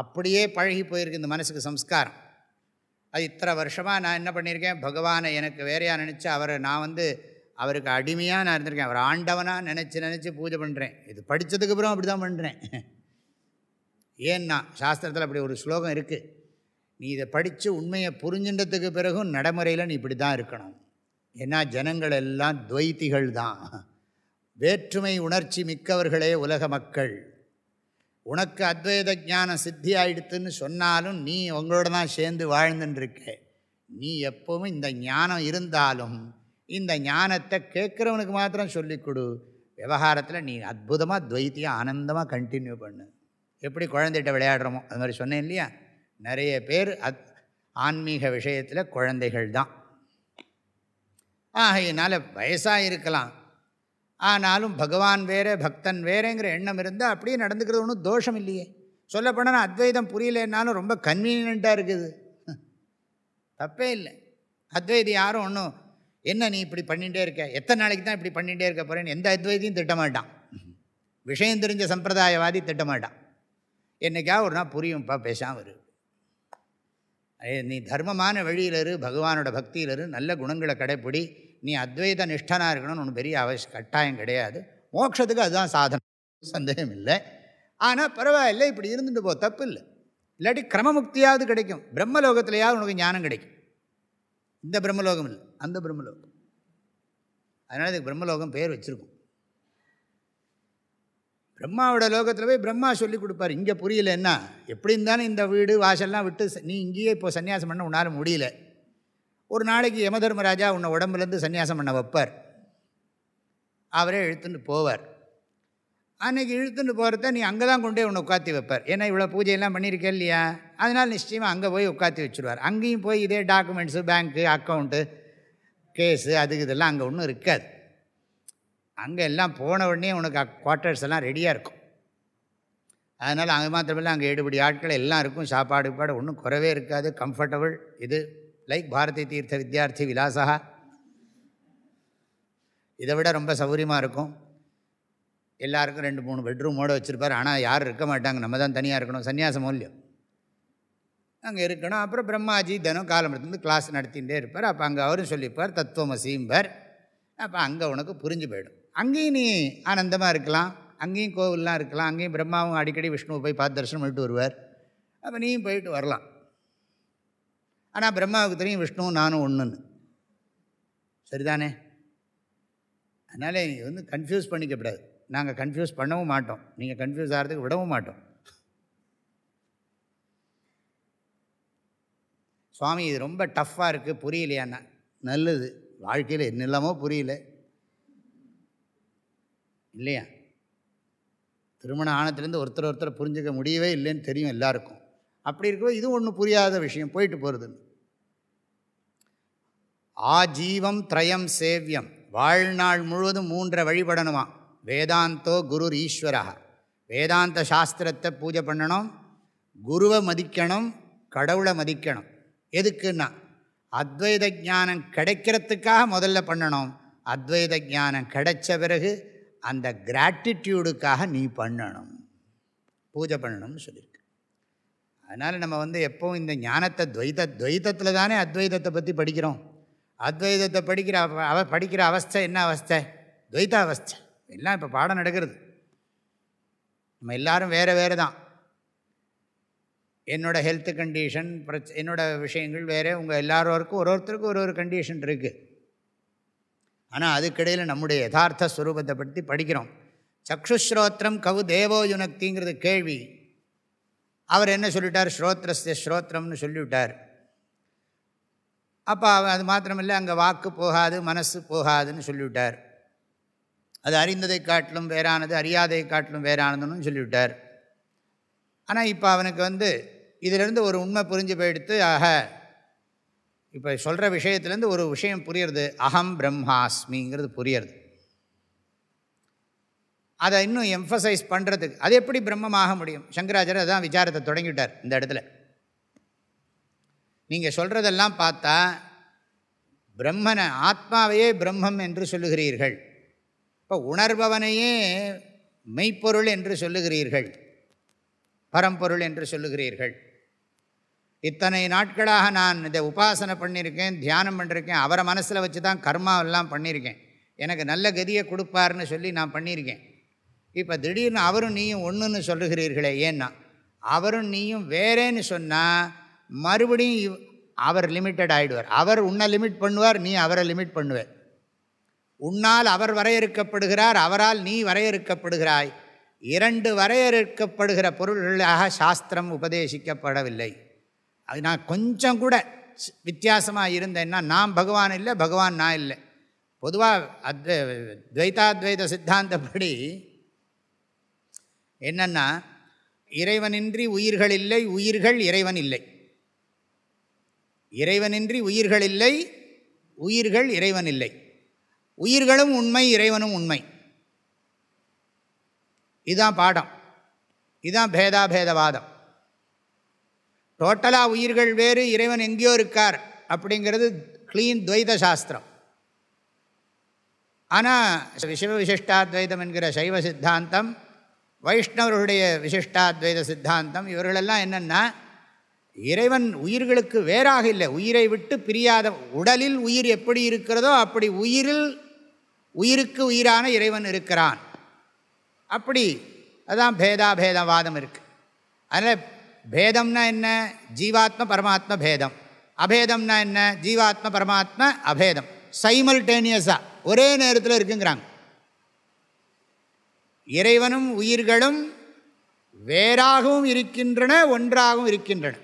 S1: அப்படியே பழகி போயிருக்கு இந்த மனசுக்கு சம்ஸ்காரம். அது இத்தனை வருஷமாக நான் என்ன பண்ணியிருக்கேன்? பகவானை எனக்கு வேறையாக நினச்சி அவரை நான் வந்து அவருக்கு அடிமையாக நான் இருந்திருக்கேன். அவர் ஆண்டவனாக நினச்சி நினச்சி பூஜை பண்ணுறேன் இது படித்ததுக்கு அப்புறம் அப்படி தான் பண்ணுறேன் ஏன்னா சாஸ்திரத்தில் அப்படி ஒரு ஸ்லோகம் இருக்குது நீ இதை படித்து உண்மையை புரிஞ்சின்றதுக்கு பிறகும் நடைமுறையில் நீ இப்படி தான் இருக்கணும். ஏன்னா ஜனங்கள் எல்லாம் துவைத்திகள் தான் வேற்றுமை உணர்ச்சி மிக்கவர்களே உலக மக்கள். உனக்கு அத்வைத ஞானம் சித்தி ஆயிடுத்துன்னு சொன்னாலும் நீ உங்களோட தான் சேர்ந்து வாழ்ந்துட்டுருக்க நீ எப்போவும் இந்த ஞானம் இருந்தாலும் இந்த ஞானத்தை கேட்குறவனுக்கு மாத்திரம் சொல்லிக் கொடு. விவகாரத்தில் நீ அற்புதமாக துவைத்தியம் ஆனந்தமாக கண்டினியூ பண்ணு. எப்படி குழந்தைகிட்ட விளையாடுறோமோ அது மாதிரி சொன்னேன் இல்லையா? நிறைய பேர் அத் ஆன்மீக விஷயத்தில் குழந்தைகள் தான். ஆகையினால் வயசாக இருக்கலாம் ஆனாலும் பகவான் வேறே பக்தன் வேறேங்கிற எண்ணம் இருந்தால் அப்படியே நடந்துக்கிறது ஒன்றும் தோஷம் இல்லையே. சொல்லப்போனால் அத்வைதம் புரியலன்னாலும் ரொம்ப கன்வீனியண்ட்டாக இருக்குது. தப்பே இல்லை. அத்வைதி யாரும் ஒன்றும் என்ன நீ இப்படி பண்ணிகிட்டே இருக்க? எத்தனை நாளைக்கு தான் இப்படி பண்ணிகிட்டே இருக்க போகிறேன்னு எந்த அத்வைதியும் திட்டமாட்டான். விஷயம் தெரிஞ்ச சம்பிரதாயவாதி திட்டமாட்டான். என்றைக்காவது ஒரு நாள் புரியும்ப்பா பேசாமல் இரு. நீ தர்மமான வழியில் இரு பகவானோட பக்தியில் இரு நல்ல குணங்களை கடைப்பிடி. நீ அத்வைத நிஷ்டனாக இருக்கணும்னு ஒன்று பெரிய அவசியம் கட்டாயம் கிடையாது. மோட்சத்துக்கு அதுதான் சாதனம். சந்தேகம் இல்லை ஆனால் பரவாயில்லை இப்படி இருந்துட்டு போ தப்பு இல்லை இல்லாட்டி கிரமமுக்தியாவது கிடைக்கும். பிரம்மலோகத்திலேயாவது உனக்கு ஞானம் கிடைக்கும். இந்த பிரம்மலோகம் இல்லை அந்த பிரம்மலோகம். அதனால் இதுக்கு பிரம்மலோகம் பேர் வச்சுருக்கும். பிரம்மாவோட லோகத்தில் போய் பிரம்மா சொல்லி கொடுப்பார். இங்கே புரியலன்னா எப்படி இருந்தாலும் இந்த வீடு வாசல்லாம் விட்டு நீ இங்கேயே இப்போ சன்னியாசம் பண்ண உன்னால் முடியல. ஒரு நாளைக்கு யமதர்மராஜா உன்னை உடம்புலேருந்து சன்னியாசம் பண்ண வைப்பார். அவரே இழுத்துன்னு போவார். அன்றைக்கி இழுத்துன்னு போகிறத நீ அங்கே தான் கொண்டே உன்னை உட்காத்தி வைப்பார். ஏன்னா இவ்வளோ பூஜையெல்லாம் பண்ணியிருக்க இல்லையா? அதனால் நிச்சயமாக அங்கே போய் உட்காத்தி வச்சுருவார். அங்கேயும் போய் இதே டாக்குமெண்ட்ஸு பேங்க்கு அக்கௌண்ட்டு கேஸு அதுக்கு இதெல்லாம் அங்கே ஒன்றும் இருக்காது. அங்கே எல்லாம் போன உடனே உனக்கு குவார்ட்டர்ஸ் எல்லாம் ரெடியாக இருக்கும். அதனால் அங்கே மாத்திரமில்லை அங்கே ஏடுபடி ஆட்கள் எல்லாம் இருக்கும். சாப்பாடு பாடு ஒன்றும் குறவே இருக்காது. கம்ஃபர்டபுள் இது. லைக் பாரதி தீர்த்த வித்யார்த்தி விலாசா இதை விட ரொம்ப சௌகரியமாக இருக்கும். எல்லாருக்கும் ரெண்டு மூணு பெட்ரூமோடு வச்சுருப்பார். ஆனால் யாரும் இருக்க மாட்டாங்க. நம்ம தான் தனியாக இருக்கணும். சன்னியாச மூலியம் அங்கே இருக்கணும். அப்புறம் பிரம்மாஜி தினம் காலம்பரத்துலேருந்து கிளாஸ் நடத்திகிட்டே இருப்பார். அப்போ அங்கே அவரும் சொல்லிப்பார் தத்துவமசீம்பர் அப்போ அங்கே உனக்கு புரிஞ்சு போயிடும். அங்கேயும் நீ ஆனந்தமாக இருக்கலாம். அங்கேயும் கோவில்லாம் இருக்கலாம். அங்கேயும் பிரம்மாவும் அடிக்கடி விஷ்ணுவை போய் பார்த்து தரிசனம் பண்ணிட்டு வருவார். அப்போ நீயும் போயிட்டு வரலாம். ஆனால் பிரம்மாவுக்கு தெரியும் விஷ்ணுவும் நானும் ஒன்றுன்னு சரிதானே? அதனால் நீங்கள் வந்து கன்ஃபியூஸ் பண்ணிக்கப்படாது நாங்கள் கன்ஃபியூஸ் பண்ணவும் மாட்டோம். நீங்கள் கன்ஃபியூஸ் ஆகிறதுக்கு விடவும் மாட்டோம். சுவாமி இது ரொம்ப டஃப்பாக இருக்குது புரியலையாண்ணா? நல்லது. வாழ்க்கையில் என்ன என்னெல்லாமோ புரியல. இல்லையா? திருமணம் ஆனத்துலேருந்து ஒருத்தர் ஒருத்தர் புரிஞ்சுக்க முடியவே இல்லைன்னு தெரியும் எல்லாருக்கும். அப்படி இருக்கோ இது ஒன்றும் புரியாத விஷயம் போயிட்டு போகிறதுன்னு ஆஜீவம் திரயம் சேவியம். வாழ்நாள் முழுவதும் மூன்றை வழிபடணுமா? வேதாந்தோ குரு ஈஸ்வரா. வேதாந்த சாஸ்திரத்தை பூஜை பண்ணணும் குருவை மதிக்கணும் கடவுளை மதிக்கணும். எதுக்குன்னா அத்வைத ஞானம் கிடைக்கிறதுக்காக முதல்ல பண்ணணும். அத்வைத ஞானம் கிடைச்ச பிறகு அந்த கிராட்டிடியூடுக்காக நீ பண்ணணும். பூஜை பண்ணணும்னு சொல்லியிருக்கு அதனால் நம்ம வந்து எப்போவும் இந்த ஞானத்தை துவைத துவைத்தத்தில் தானே அத்வைதத்தை பற்றி படிக்கிறோம். அத்வைதத்தை படிக்கிற அவ படிக்கிற அவஸ்தை என்ன அவஸ்தை? துவைத அவஸ்தை எல்லாம் இப்போ பாடம் நடக்கிறது. நம்ம எல்லோரும் வேறு வேறு தான். என்னோடய ஹெல்த் கண்டிஷன் பிரச் என்னோடய விஷயங்கள் வேறு உங்கள் எல்லாரோருக்கும் ஒரு ஒருத்தருக்கும் ஒரு ஒரு கண்டிஷன் இருக்குது ஆனால் அதுக்கிடையில் நம்முடைய யதார்த்த ஸ்வரூபத்தை பற்றி படிக்கிறோம். சக்ஷுஸ்ரோத்திரம் கவு தேவோ யுனக்திங்கிறது கேள்வி. அவர் என்ன சொல்லிட்டார்? ஸ்ரோத்ரஸ்ய ஸ்ரோத்திரம்னு சொல்லிவிட்டார். அப்போ அது மாத்திரமில்லை அங்கே வாக்கு போகாது மனசு போகாதுன்னு சொல்லிவிட்டார். அது அறிந்ததை காட்டிலும் வேறானது அறியாதை காட்டிலும் வேறானதுன்னு சொல்லிவிட்டார். ஆனால் இப்போ அவனுக்கு வந்து இதிலிருந்து ஒரு உண்மை புரிஞ்சு போயிடுத்து ஆக இப்போ சொல்கிற விஷயத்துலேருந்து ஒரு விஷயம் புரியுறது அகம் பிரம்மாஸ்மிங்கிறது புரியுறது. அதை இன்னும் எம்ஃபசைஸ் பண்ணுறதுக்கு அது எப்படி பிரம்மமாக முடியும்? சங்கராச்சாரியர் அதான் விசாரத்தை தொடங்கிவிட்டார் இந்த இடத்துல. நீங்கள் சொல்கிறதெல்லாம் பார்த்தா பிரம்மனை ஆத்மாவையே பிரம்மம் என்று சொல்லுகிறீர்கள். இப்போ உணர்பவனையே மெய்ப்பொருள் என்று சொல்லுகிறீர்கள். பரம்பொருள் என்று சொல்லுகிறீர்கள். இத்தனை நாட்களாக நான் இதை உபாசனை பண்ணியிருக்கேன் தியானம் பண்ணியிருக்கேன் அவரை மனசில் வச்சு தான் கர்மாவெல்லாம் பண்ணியிருக்கேன். எனக்கு நல்ல கதியை கொடுப்பார்னு சொல்லி நான் பண்ணியிருக்கேன். இப்போ திடீர்னு அவரும் நீயும் ஒன்றுன்னு சொல்லுகிறீர்களே ஏன்னா அவரும் நீயும் வேறேன்னு சொன்னால் மறுபடியும் அவர் லிமிட்டட் ஆகிடுவார் அவர் உன்னை லிமிட் பண்ணுவார் நீ அவரை லிமிட் பண்ணுவேன் உன்னால் அவர் வரையறுக்கப்படுகிறார் அவரால் நீ வரையறுக்கப்படுகிறாய். இரண்டு வரையறுக்கப்படுகிற பொருள்களாக சாஸ்திரம் உபதேசிக்கப்படவில்லை. அது நான் கொஞ்சம் கூட வித்தியாசமாக இருந்தேன்னா நான் பகவான் இல்லை பகவான் நான் இல்லை. பொதுவாக அத்வை துவைதாத்வைத சித்தாந்தப்படி என்னென்னா இறைவனின்றி உயிர்கள் இல்லை உயிர்கள் இறைவன் இல்லை. இறைவனின்றி உயிர்கள் இல்லை உயிர்கள் இறைவன் இல்லை. உயிர்களும் உண்மை இறைவனும் உண்மை. இதுதான் பாடம். இதுதான் பேதாபேதவாதம். டோட்டலாக உயிர்கள் வேறு இறைவன் எங்கேயோ இருக்கார் அப்படிங்கிறது க்ளீன் துவைத சாஸ்திரம். ஆனால் விசிவ விசிஷ்டாத்வைதம் என்கிற சைவ சித்தாந்தம் வைஷ்ணவர்களுடைய விசிஷ்டாத்வைத சித்தாந்தம் இவர்களெல்லாம் என்னென்னா இறைவன் உயிர்களுக்கு வேறாக இல்லை. உயிரை விட்டு பிரியாத உடலில் உயிர் எப்படி இருக்கிறதோ அப்படி உயிரில் உயிருக்கு உயிரான இறைவன் இருக்கிறான். அப்படி அதான் பேதாபேதவாதம் இருக்குது அதில் பேதம்னா என்ன? ஜீவாத்ம பரமாத்ம பேதம். அபேதம்னா என்ன? ஜீவாத்ம பரமாத்ம அபேதம். சைமல்டேனியஸாக ஒரே நேரத்தில் இருக்குங்கிறாங்க. இறைவனும் உயிர்களும் வேறாகவும் இருக்கின்றன ஒன்றாகவும் இருக்கின்றன.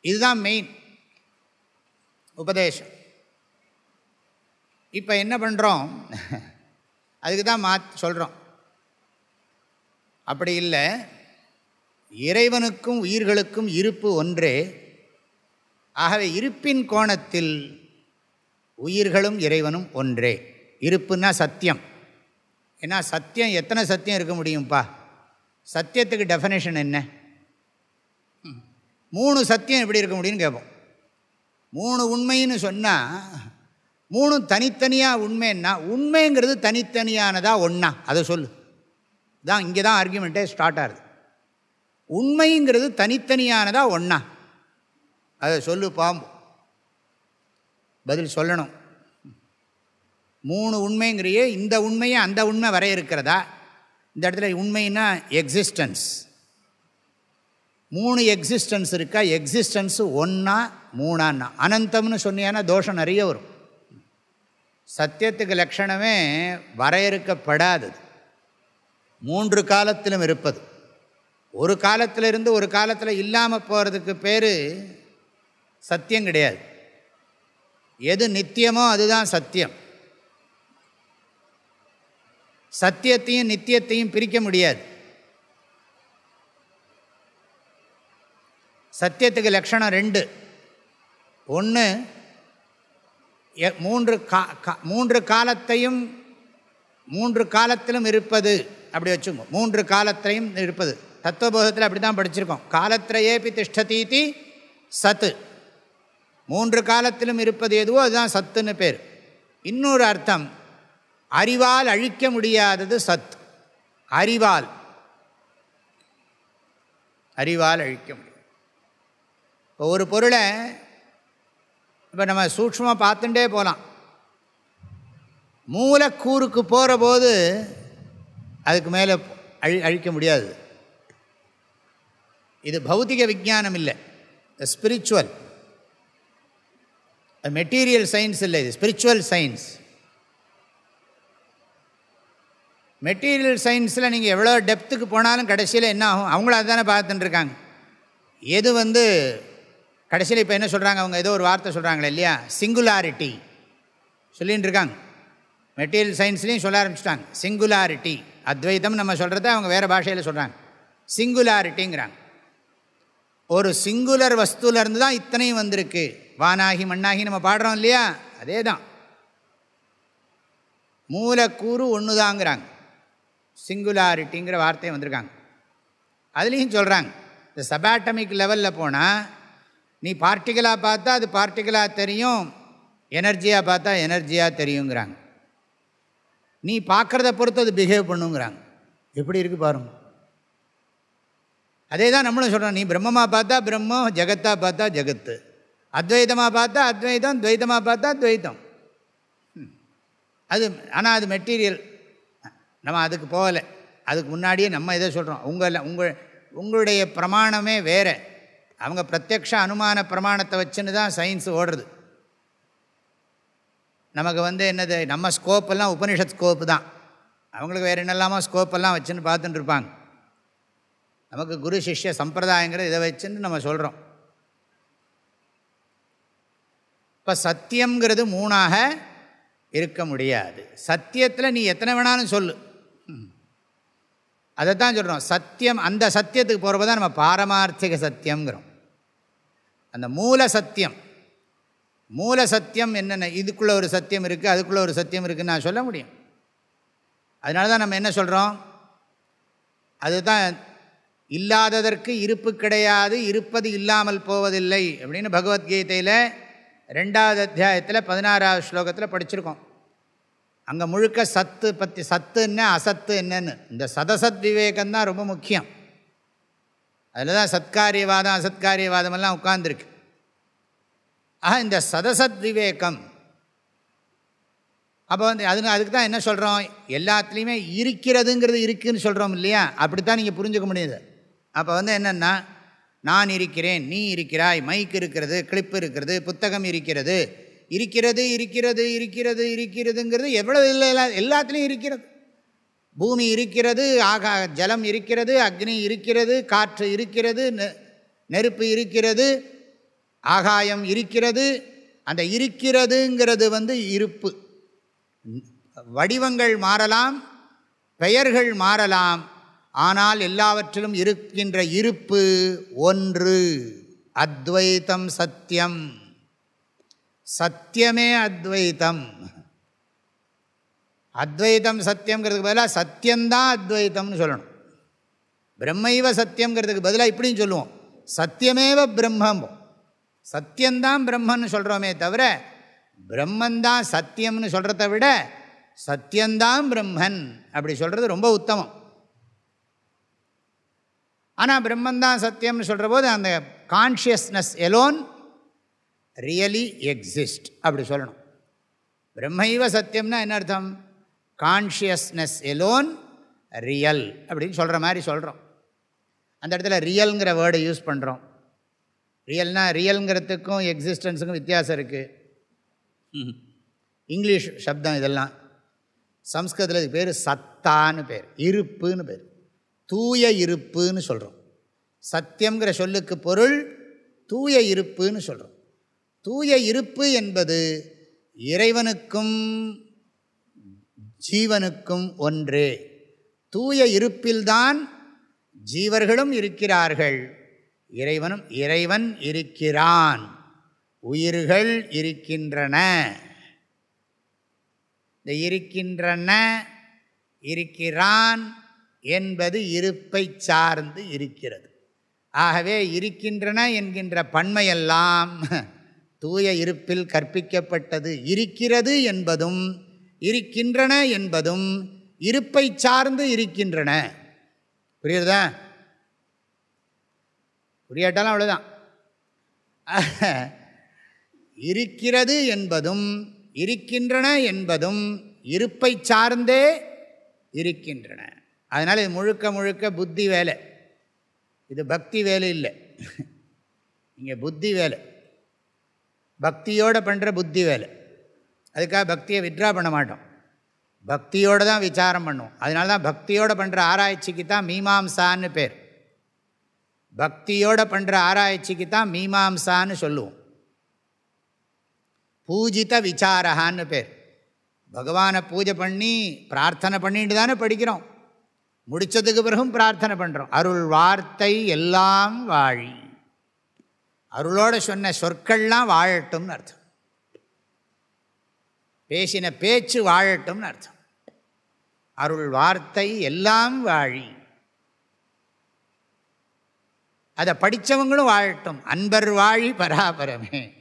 S1: இதுதான் மெயின் உபதேசம். இப்போ என்ன பண்ணுறோம் அதுக்கு தான் மா சொல்கிறோம் அப்படி இல்லை. இறைவனுக்கும் உயிர்களுக்கும் இருப்பு ஒன்றே. ஆகவே இருப்பின் கோணத்தில் உயிர்களும் இறைவனும் ஒன்றே. இருப்புன்னா சத்தியம். ஏன்னா சத்தியம் எத்தனை சத்தியம் இருக்க முடியும்ப்பா சத்தியத்துக்கு டெஃபனேஷன் என்ன? மூணு சத்தியம் எப்படி இருக்க முடியும்னு கேட்போம். மூணு உண்மைன்னு சொன்னால் மூணு தனித்தனியாக உண்மைன்னா உண்மைங்கிறது தனித்தனியானதாக ஒன்றா அதை சொல்லு. தான் இங்கே தான் ஆர்கியூமெண்ட்டே ஸ்டார்ட் ஆகுது. உண்மைங்கிறது தனித்தனியானதாக ஒன்றா அதை சொல்லு பாம்பு. பதில் சொல்லணும். மூணு உண்மைங்கிறியே இந்த உண்மையை அந்த உண்மை வரைய இருக்கிறதா? இந்த இடத்துல உண்மைன்னா எக்ஸிஸ்டன்ஸ் மூணு எக்ஸிஸ்டன்ஸ் இருக்கா? எக்ஸிஸ்டன்ஸு ஒன்றா மூணான்னா. அனந்தம்னு சொன்னியானா தோஷம் நிறைய வரும். சத்தியத்துக்கு லட்சணமே வரையறுக்கப்படாதது. மூன்று காலத்திலும் இருப்பது. ஒரு காலத்திலிருந்து ஒரு காலத்தில் இல்லாமல் போகிறதுக்கு பேர் சத்தியம் கிடையாது. எது நித்தியமோ அதுதான் சத்தியம். சத்தியத்தையும் நித்தியத்தையும் பிரிக்க முடியாது. சத்தியத்துக்கு லட்சணம் ரெண்டு. ஒன்று மூன்று கா மூன்று காலத்தையும் மூன்று காலத்திலும் இருப்பது. அப்படி வச்சுங்க மூன்று காலத்தையும் இருப்பது. தத்துவபோதத்தில் அப்படி தான் படிச்சிருக்கோம். காலத்திரையேபி திஷ்டதீதி சத்து. மூன்று காலத்திலும் இருப்பது எதுவோ அதுதான் சத்துன்னு பேர். இன்னொரு அர்த்தம் அறிவால் அழிக்க முடியாதது சத். அறிவால். அறிவால் அழிக்க முடியும் இப்போ ஒரு பொருளை இப்போ நம்ம சூக்ஷமாக பார்த்துட்டே போகலாம். மூலக்கூறுக்கு போகிற போது அதுக்கு மேலே அழி அழிக்க முடியாது. இது பௌத்திக விஜானம் இல்லை. ஸ்பிரிச்சுவல் மெட்டீரியல் சயின்ஸ் இல்லை. இது ஸ்பிரிச்சுவல் சயின்ஸ் மெட்டீரியல் சயின்ஸில் நீங்கள் எவ்வளோ டெப்த்துக்கு போனாலும் கடைசியில் என்ன ஆகும்? அவங்களும் அதுதானே பார்த்துட்டுருக்காங்க எது வந்து கடைசியில் இப்போ என்ன சொல்கிறாங்க அவங்க ஏதோ ஒரு வார்த்தை சொல்கிறாங்களே இல்லையா? சிங்குலாரிட்டி சொல்லின்னு இருக்காங்க. மெட்டீரியல் சயின்ஸ்லேயும் சொல்ல ஆரம்பிச்சிட்டாங்க. சிங்குலாரிட்டி அத்வைத்தம் நம்ம சொல்கிறத அவங்க வேறு பாஷையில் சொல்கிறாங்க சிங்குலாரிட்டிங்கிறாங்க ஒரு சிங்குலர் வஸ்துலேருந்து தான் இத்தனையும் வந்திருக்கு. வானாகி மண்ணாகி நம்ம பாடுறோம் இல்லையா? அதே தான் மூலக்கூறு ஒன்று தாங்கிறாங்க சிங்குலாரிட்டிங்கிற வார்த்தையை வந்திருக்காங்க. அதுலேயும் சொல்கிறாங்க இந்த சபாட்டமிக் லெவலில் போனால் நீ பார்ட்டிகலாக பார்த்தா அது பார்ட்டிகலாக தெரியும் எனர்ஜியாக பார்த்தா எனர்ஜியாக தெரியுங்கிறாங்க. நீ பார்க்குறத பொறுத்து அது பிஹேவ் பண்ணுங்கிறாங்க. எப்படி இருக்குது பாருங்க. அதே தான் நம்மளும் சொல்கிறோம் நீ பிரம்மமாக பார்த்தா பிரம்மம் ஜெகத்தாக பார்த்தா ஜெகத்து. அத்வைதமாக பார்த்தா அத்வைதம் துவைதமாக பார்த்தா துவைத்தம் அது ஆனால் அது மெட்டீரியல் நம்ம அதுக்கு போகலை. அதுக்கு முன்னாடியே நம்ம இதை சொல்கிறோம் உங்கள் உங்கள் உங்களுடைய பிரமாணமே வேறு. அவங்க பிரத்யக்ஷ அனுமான பிரமாணத்தை வச்சுன்னு தான் சயின்ஸ் ஓடுறது. நமக்கு வந்து என்னது நம்ம ஸ்கோப்பெல்லாம் உபனிஷத் ஸ்கோப்பு தான். அவங்களுக்கு வேறு என்னெல்லாமோ ஸ்கோப்பெல்லாம் வச்சுன்னு பார்த்துட்டு இருப்பாங்க. நமக்கு குரு சிஷ்ய சம்பிரதாயங்கிறது இதை வச்சுன்னு நம்ம சொல்கிறோம் இப்போ சத்தியங்கிறது மூணாக இருக்க முடியாது. சத்தியத்தில் நீ எத்தனை வேணாலும் சொல்லு. அதை தான் சொல்கிறோம் சத்தியம் அந்த சத்தியத்துக்கு போகிறப்ப தான் நம்ம பாரமார்த்திக சத்தியங்கிறோம் அந்த மூல சத்தியம். மூல சத்தியம் என்னென்ன? இதுக்குள்ளே ஒரு சத்தியம் இருக்குது அதுக்குள்ளே ஒரு சத்தியம் இருக்குதுன்னு நான் சொல்ல முடியும். அதனால தான் நம்ம என்ன சொல்கிறோம் அதுதான் இல்லாததற்கு இருப்பு கிடையாது இருப்பது இல்லாமல் போவதில்லை அப்படின்னு பகவத்கீதையில் ரெண்டாவது அத்தியாயத்தில் பதினாறாவது ஸ்லோகத்தில் படிச்சிருக்கோம். அங்கே முழுக்க சத்து பற்றி சத்து என்ன அசத்து என்னன்னு. இந்த சதசத் விவேகம்தான் ரொம்ப முக்கியம். அதில் தான் சத்காரியவாதம் அசத்காரியவாதமெல்லாம் உட்கார்ந்துருக்கு. ஆக இந்த சதசத் விவேகம். அப்போ வந்து அது அதுக்கு தான் என்ன சொல்கிறோம் எல்லாத்துலேயுமே இருக்கிறதுங்கிறது இருக்குதுன்னு சொல்கிறோம் இல்லையா? அப்படி தான் நீங்கள் புரிஞ்சுக்க முடியுது. அப்போ வந்து என்னென்னா நான் இருக்கிறேன் நீ இருக்கிறாய் மைக் இருக்கிறது கிளிப் இருக்கிறது புத்தகம் இருக்கிறது இருக்கிறது இருக்கிறது இருக்கிறது இருக்கிறதுங்கிறது எவ்வளவு இல்லை எல்லாத்துலேயும் இருக்கிறது. பூமி இருக்கிறது ஆகா ஜலம் இருக்கிறது அக்னி இருக்கிறது காற்று இருக்கிறது நெருப்பு இருக்கிறது ஆகாயம் இருக்கிறது. அந்த இருக்கிறதுங்கிறது வந்து இருப்பு. வடிவங்கள் மாறலாம் பெயர்கள் மாறலாம் ஆனால் எல்லாவற்றிலும் இருக்கின்ற இருப்பு ஒன்று. அத்வைத்தம் சத்தியம் சத்தியமே அத்வைத்தம். அத்வைத்தம் சத்தியங்கிறதுக்கு பதிலாக சத்தியந்தான் அத்வைத்தம்னு சொல்லணும். பிரம்மைவ சத்தியங்கிறதுக்கு பதிலாக இப்படின்னு சொல்லுவோம். சத்தியமேவ பிரம்மம் சத்தியந்தான் பிரம்மன்னு சொல்கிறோமே தவிர பிரம்மந்தான் சத்தியம்னு சொல்கிறத விட சத்தியந்தான் பிரம்மன் அப்படி சொல்கிறது ரொம்ப உத்தமம். ஆனால் பிரம்மந்தான் சத்தியம்னு சொல்கிற போது அந்த கான்ஷியஸ்னஸ் எலோன் ரியலி எக்ஸிஸ்ட் அப்படி சொல்லணும். பிரம்மைவ சத்தியம்னா என்ன அர்த்தம்? கான்ஷியஸ்னஸ் எலோன் ரியல் அப்படின்னு சொல்கிற மாதிரி சொல்கிறோம் அந்த இடத்துல ரியல்ங்கிற வேர்டை யூஸ் பண்ணுறோம் ரியல்னால் ரியல்ங்கிறதுக்கும் எக்ஸிஸ்டன்ஸுக்கும் வித்தியாசம் இருக்குது இங்கிலீஷ் சப்தம் இதெல்லாம். சம்ஸ்கிருதத்தில் இது பேர் சத்தான்னு பேர். இருப்புன்னு பேர். தூய இருப்புன்னு சொல்கிறோம் சத்தியங்கிற சொல்லுக்கு பொருள் தூய இருப்புன்னு சொல்கிறோம் தூய இருப்பு என்பது இறைவனுக்கும் ஜீவனுக்கும் ஒன்றே. தூய இருப்பில்தான் ஜீவர்களும் இருக்கிறார்கள். இறைவனும் இறைவன் இருக்கிறான். உயிர்கள் இருக்கின்றன. இந்த இருக்கின்றன இருக்கிறான் என்பது இருப்பை சார்ந்து இருக்கிறது. ஆகவே இருக்கின்றன என்கின்ற பன்மையெல்லாம் தூய இருப்பில் கற்பிக்கப்பட்டது இருக்கிறது என்பதும் இருக்கின்றன என்பதும் இருப்பை சார்ந்து இருக்கின்றன. புரியுறதா? புரியாட்டாலும் அவ்வளோதான் இருக்கிறது என்பதும் இருக்கின்றன என்பதும் இருப்பை சார்ந்தே இருக்கின்றன. அதனால் இது முழுக்க முழுக்க புத்தி வேலை. இது பக்தி வேலை இல்லை. இங்கே புத்தி வேலை. பக்தியோடு பண்ணுற புத்தி வேலை. அதுக்காக பக்தியை வித்ரா பண்ண மாட்டோம். பக்தியோடு தான் விசாரம் பண்ணுவோம். அதனால தான் பக்தியோடு பண்ணுற ஆராய்ச்சிக்கு தான் மீமாம்சான்னு பேர். பக்தியோடு பண்ணுற ஆராய்ச்சிக்கு தான் மீமாம்சான்னு சொல்லுவோம். பூஜித விசாரகான்னு பேர். பகவானை பூஜை பண்ணி பிரார்த்தனை பண்ணிட்டு தானே படிக்கிறோம். முடித்ததுக்கு பிறகும் பிரார்த்தனை பண்ணுறோம் அருள் வார்த்தை எல்லாம் வாழி. அருளோட சொன்ன சொற்கள்லாம் வாழட்டும்னு அர்த்தம். பேசின பேச்சு வாழட்டும்னு அர்த்தம். அருள் வார்த்தை எல்லாம் வாழி. அதை படித்தவங்களும் வாழட்டும். அன்பர் வாழி பராபரமே.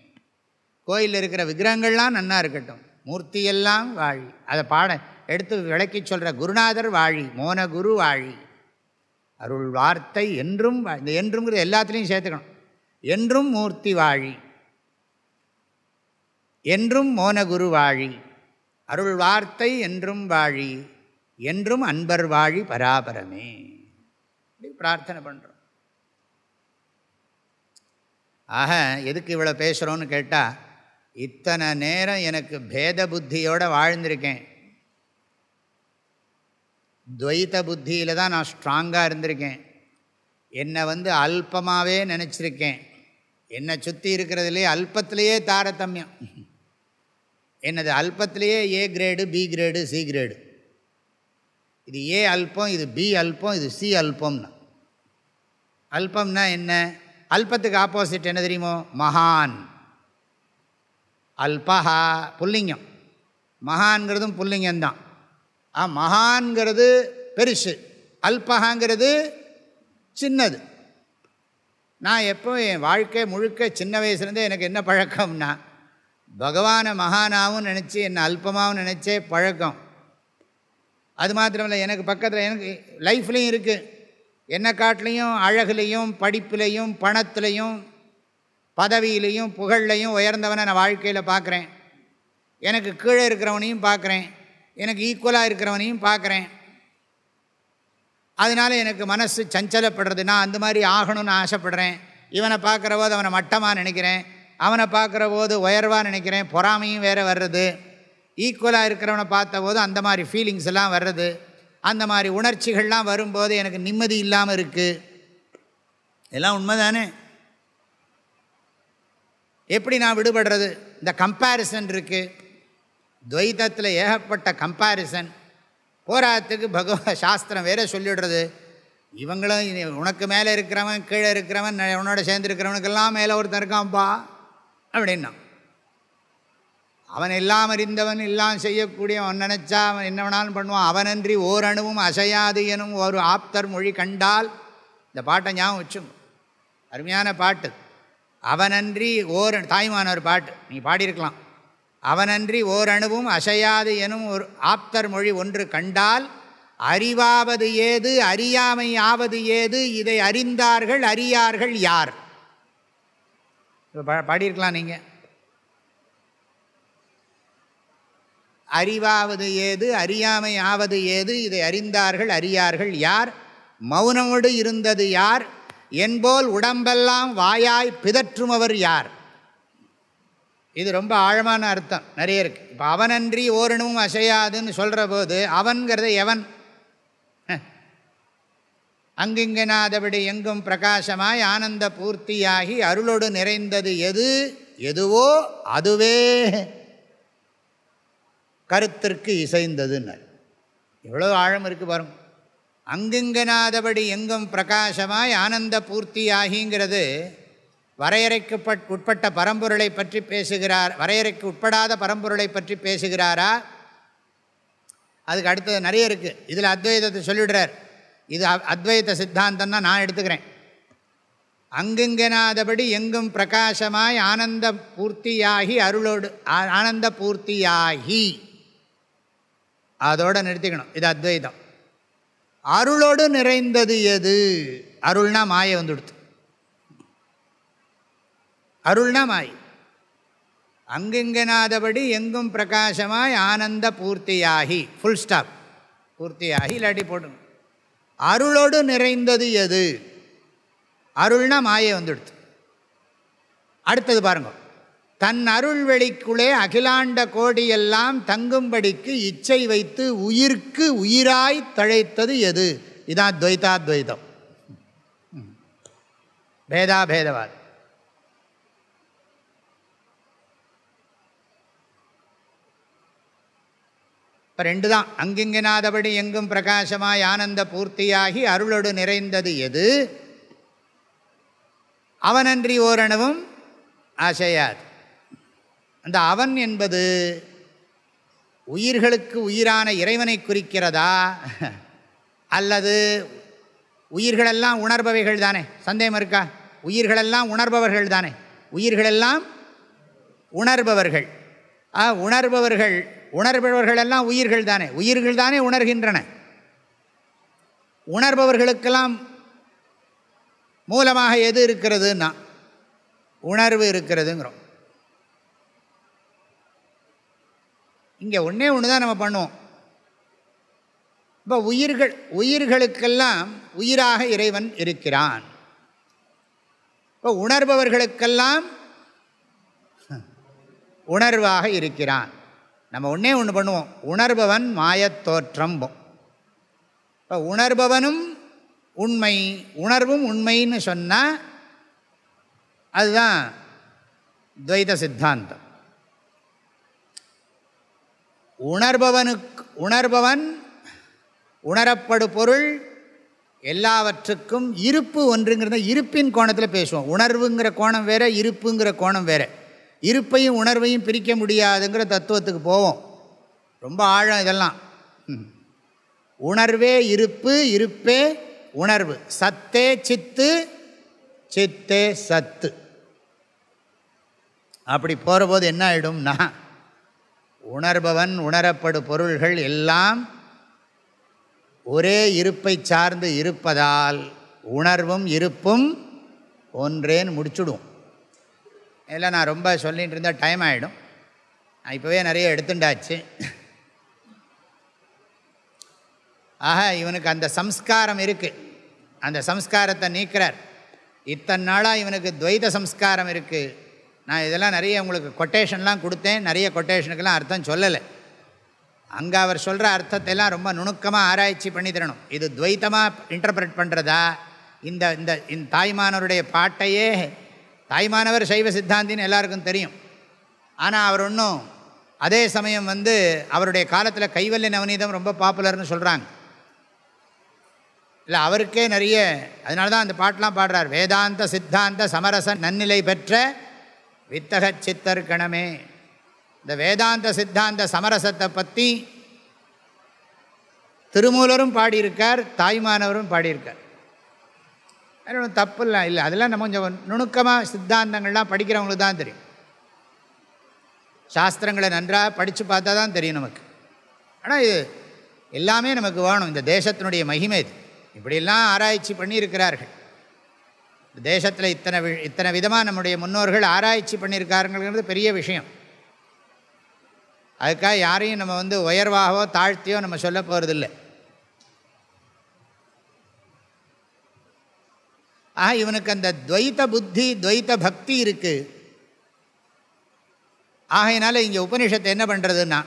S1: கோயிலில் இருக்கிற விக்கிரகங்கள்லாம் நன்னா இருக்கட்டும். மூர்த்தியெல்லாம் வாழி. அதை பாட எடுத்து விளக்கி சொல்கிற குருநாதர் வாழி மோன குரு வாழி. அருள் வார்த்தை என்றும் இந்த என்றுங்கிறது எல்லாத்துலேயும் சேர்த்துக்கணும். என்றும் மூர்த்தி வாழி என்றும் மோனகுரு வாழி அருள் வார்த்தை என்றும் வாழி என்றும் அன்பர் வாழி பராபரமே. பிரார்த்தனை பண்ணுறோம் ஆக எதுக்கு இவ்வளோ பேசுகிறோன்னு கேட்டால் இத்தனை நேரம் எனக்கு பேத புத்தியோடு வாழ்ந்திருக்கேன். துவைத்த புத்தியில் தான் நான் ஸ்ட்ராங்காக இருந்திருக்கேன். என்னை வந்து அல்பமாகவே நினச்சிருக்கேன். என்னை சுற்றி இருக்கிறதுலே அல்பத்திலேயே தாரதமியம். என்னது அல்பத்திலேயே A grade B grade C grade இது ஏ அல்பம் இது பி அல்பம் இது சி அல்பம்னா. அல்பம்னா என்ன? அல்பத்துக்கு ஆப்போசிட் என்ன தெரியுமோ? மகான். அல்பஹா புல்லிங்கம். மகான்கிறதும் புல்லிங்கம்தான். ஆ மகான்கிறது பெருசு. அல்பஹாங்கிறது சின்னது. நான் எப்போ என் வாழ்க்கை முழுக்க சின்ன வயசுலேருந்தே எனக்கு என்ன பழக்கம்னா பகவானை மகானாவும் நினச்சி என்னை அல்பமாகவும் நினச்சே பழக்கம். அது மாத்திரமில்லை எனக்கு பக்கத்தில் எனக்கு லைஃப்லேயும் இருக்குது என்னை காட்டிலையும் அழகுலையும் படிப்புலையும் பணத்துலையும் பதவியிலையும் புகழ்லையும் உயர்ந்தவனை நான் வாழ்க்கையில் பார்க்குறேன் எனக்கு கீழே இருக்கிறவனையும் பார்க்குறேன் எனக்கு ஈக்குவலாக இருக்கிறவனையும் பார்க்குறேன் அதனால் எனக்கு மனசு சஞ்சலப்படுறது. நான் அந்த மாதிரி ஆகணும்னு ஆசைப்படுறேன். இவனை பார்க்குற போது அவனை மட்டமாக நினைக்கிறேன். அவனை பார்க்குற போது உயர்வாக நினைக்கிறேன். பொறாமையும் வேறு வர்றது. ஈக்குவலாக இருக்கிறவனை பார்த்த போது அந்த மாதிரி ஃபீலிங்ஸ் எல்லாம் வர்றது. அந்த மாதிரி உணர்ச்சிகள்லாம் வரும்போது எனக்கு நிம்மதி இல்லாமல் இருக்குது எல்லாம் உண்மை தானே எப்படி நான் விடுபடுறது? இந்த கம்பேரிசன் இருக்குது துவைதத்தில் ஏகப்பட்ட கம்பேரிசன் போராட்டத்துக்கு பகவ சாஸ்திரம் வேற சொல்லிடுறது. இவங்களும் உனக்கு மேலே இருக்கிறவன் கீழே இருக்கிறவன் உன்னோட சேர்ந்துருக்கிறவனுக்கெல்லாம் மேலே ஒருத்தன் இருக்கான்ப்பா அப்படின்னா. அவன் எல்லாம் அறிந்தவன் எல்லாம் செய்யக்கூடியவன் நினச்சா அவன் என்ன வேணாலும் பண்ணுவான். அவனன்றி ஓரணுவும் அசையாது எனும் ஒரு ஆப்தர் மொழி கண்டால் இந்த பாட்டை ஞாபகம் வச்சுங்க அருமையான பாட்டு. அவனன்றி ஓரணு தாய்மான ஒரு பாட்டு. நீ பாடியிருக்கலாம். அவனன்றி ஓரணுவும் அசையாது எனும் ஒரு ஆப்தர் மொழி ஒன்று கண்டால் அறிவாவது ஏது அறியாமை ஆவது ஏது இதை அறிந்தார்கள் அறியார்கள் யார்? பாடியிருக்கலாம் நீங்கள் அறிவாவது ஏது அறியாமை ஆவது ஏது இதை அறிந்தார்கள் அறியார்கள் யார்? மௌனமோடு இருந்தது யார்? என்போல் உடம்பெல்லாம் வாயாய் பிதற்றுமவர் யார்? இது ரொம்ப ஆழமான அர்த்தம். நிறைய இருக்குது இப்போ அவனன்றி ஓரணும் அசையாதுன்னு சொல்கிற போது அவன்கிறது எவன்? ஹ. அங்கிங்கனாதபடி எங்கும் பிரகாசமாய் ஆனந்த பூர்த்தியாகி அருளோடு நிறைந்தது எது? எதுவோ அதுவே. கருத்திற்கு இசைந்ததுன்னு. எவ்வளோ ஆழம் இருக்குது பாருங்க. அங்குங்கனாதபடி எங்கும் பிரகாசமாய் ஆனந்த பூர்த்தியாகிங்கிறது வரையறைக்குட்பட் உட்பட்ட பரம்பொருளை பற்றி பேசுகிறார் வரையறைக்கு உட்படாத பரம்பொருளை பற்றி பேசுகிறாரா? அதுக்கு அடுத்தது நிறைய இருக்குது இதில் அத்வைதத்தை சொல்லிடுறார். இது அ- அத்வைத சித்தாந்தம்னா நான் எடுத்துக்கிறேன். அங்குங்கனாதபடி எங்கும் பிரகாசமாய் ஆனந்த பூர்த்தியாகி அருளோடு ஆ- ஆனந்த பூர்த்தியாகி. அதோட நிறுத்திக்கணும். இது அத்வைதம். அருளோடு நிறைந்தது எது? அருள்னா மாயை வந்துடுத்து அருள்னா மாய் அங்கிங்கனாதபடி எங்கும் பிரகாசமாய் ஆனந்த பூர்த்தியாகி ஃபுல் ஸ்டாப் பூர்த்தியாகி இல்லாட்டி போடணும் அருளோடு நிறைந்தது எது? அருள்னா மாயை வந்துடுத்து அடுத்தது பாருங்க. தன் அருள் வெளிக்குள்ளே அகிலாண்ட கோடியெல்லாம் தங்கும்படிக்கு இச்சை வைத்து உயிர்க்கு உயிராய் தழைத்தது எது? இதான் துவைதாத்வைதம். ம். இப்போ ரெண்டு தான். அங்கிங்கனாதபடி எங்கும் பிரகாசமாய் ஆனந்த பூர்த்தியாகி அருளோடு நிறைந்தது எது? அவனன்றி ஓரணவும் அசையாது. அந்த அவன் என்பது உயிர்களுக்கு உயிரான இறைவனை குறிக்கிறதா? அல்லது உயிர்களெல்லாம் உணர்பவைகள் தானே? சந்தேகம் இருக்கா? உயிர்களெல்லாம் உணர்பவர்கள் தானே? உயிர்களெல்லாம் உணர்பவர்கள். ஆ உணர்பவர்கள் உணர்பவர்கள் எல்லாம் உயிர்கள் தானே உயிர்கள் தானே உணர்கின்றன. உணர்பவர்களுக்கெல்லாம் மூலமாக எது இருக்கிறதுன்னா உணர்வு இருக்கிறதுங்கிறோம். இங்கே ஒன்றே ஒன்று தான் நம்ம பண்ணுவோம். இப்போ உயிர்கள் உயிர்களுக்கெல்லாம் உயிராக இறைவன் இருக்கிறான். இப்போ உணர்பவர்களுக்கெல்லாம் உணர்வாக இருக்கிறான். நம்ம ஒன்றே ஒன்று பண்ணுவோம். உணர்பவன் மாயத்தோற்றம்போம் இப்போ உணர்பவனும் உண்மை உணர்வும் உண்மைன்னு சொன்னால் அதுதான் துவைத சித்தாந்தம். உணர்பவனுக்கு உணர்பவன் உணரப்படு பொருள் எல்லாவற்றுக்கும் இருப்பு ஒன்றுங்கிறத இருப்பின் கோணத்தில் பேசுவோம். உணர்வுங்கிற கோணம் வேறு இருப்புங்கிற கோணம் வேறு. இருப்பையும் உணர்வையும் பிரிக்க முடியாதுங்கிற தத்துவத்துக்கு போவோம். ரொம்ப ஆழம் இதெல்லாம். உணர்வே இருப்பு இருப்பே உணர்வு. சத்தே சித்து சித்தே சத்து. அப்படி போகிறபோது என்ன ஆகிடும்னா உணர்பவன் உணரப்படு பொருள்கள் எல்லாம் ஒரே இருப்பை சார்ந்து இருப்பதால் உணர்வும் இருப்பும் ஒன்றேன்னு முடிச்சுடுவோம். எல்லாம் நான் ரொம்ப சொல்லிகிட்டு இருந்தால் டைம் ஆகிடும் நான் இப்போவே நிறைய எடுத்துட்டாச்சு ஆக இவனுக்கு அந்த சம்ஸ்காரம் இருக்குது அந்த சம்ஸ்காரத்தை நீக்கிறார். இத்தனை நாளாக இவனுக்கு துவைத சம்ஸ்காரம் இருக்குது நான் இதெல்லாம் நிறைய உங்களுக்கு கொட்டேஷன்லாம் கொடுத்தேன். நிறைய கொட்டேஷனுக்கெல்லாம் அர்த்தம் சொல்லலை. அங்கே அவர் சொல்கிற அர்த்தத்தை எல்லாம் ரொம்ப நுணுக்கமாக ஆராய்ச்சி பண்ணி தரணும். இது துவைத்தமாக இன்டர்பிரட் பண்ணுறதா இந்த இந்த இந்த தாய்மானவருடைய பாட்டையே தாய்மானவர் சைவ சித்தாந்தின்னு எல்லாருக்கும் தெரியும். ஆனால் அவர் ஒன்றும் அதே சமயம் வந்து அவருடைய காலத்தில் கைவல்ய நவநீதம் ரொம்ப பாப்புலர்னு சொல்கிறாங்க இல்லை அவருக்கே நிறைய அதனால தான் அந்த பாட்டெலாம் பாடுறார். வேதாந்த சித்தாந்த சமரச நன்னிலை பெற்ற வித்தக சித்தர் கணமே. இந்த வேதாந்த சித்தாந்த சமரசத்தை பற்றி திருமூலரும் பாடியிருக்கார் தாய்மானவரும் பாடியிருக்கார். தப்பு இல்லை இல்லை அதெல்லாம் நம்ம கொஞ்சம் நுணுக்கமாக சித்தாந்தங்கள்லாம் படிக்கிறவங்களுக்கு தான் தெரியும். சாஸ்திரங்களை நன்றாக படித்து பார்த்தா தான் தெரியும் நமக்கு. ஆனால் இது எல்லாமே நமக்கு வேணும். இந்த தேசத்தினுடைய மகிமை இது. இப்படியெல்லாம் ஆராய்ச்சி பண்ணியிருக்கிறார்கள். தேசத்தில் இத்தனை வி இத்தனை விதமாக நம்முடைய முன்னோர்கள் ஆராய்ச்சி பண்ணியிருக்காருங்கிறது பெரிய விஷயம். அதுக்காக யாரையும் நம்ம வந்து உயர்வாகவோ தாழ்த்தியோ நம்ம சொல்ல போகிறதில்லை ஆக இவனுக்கு அந்த துவைத்த புத்தி துவைத்த பக்தி இருக்குது ஆகையினால இங்கே உபனிஷத்தை என்ன பண்ணுறதுன்னா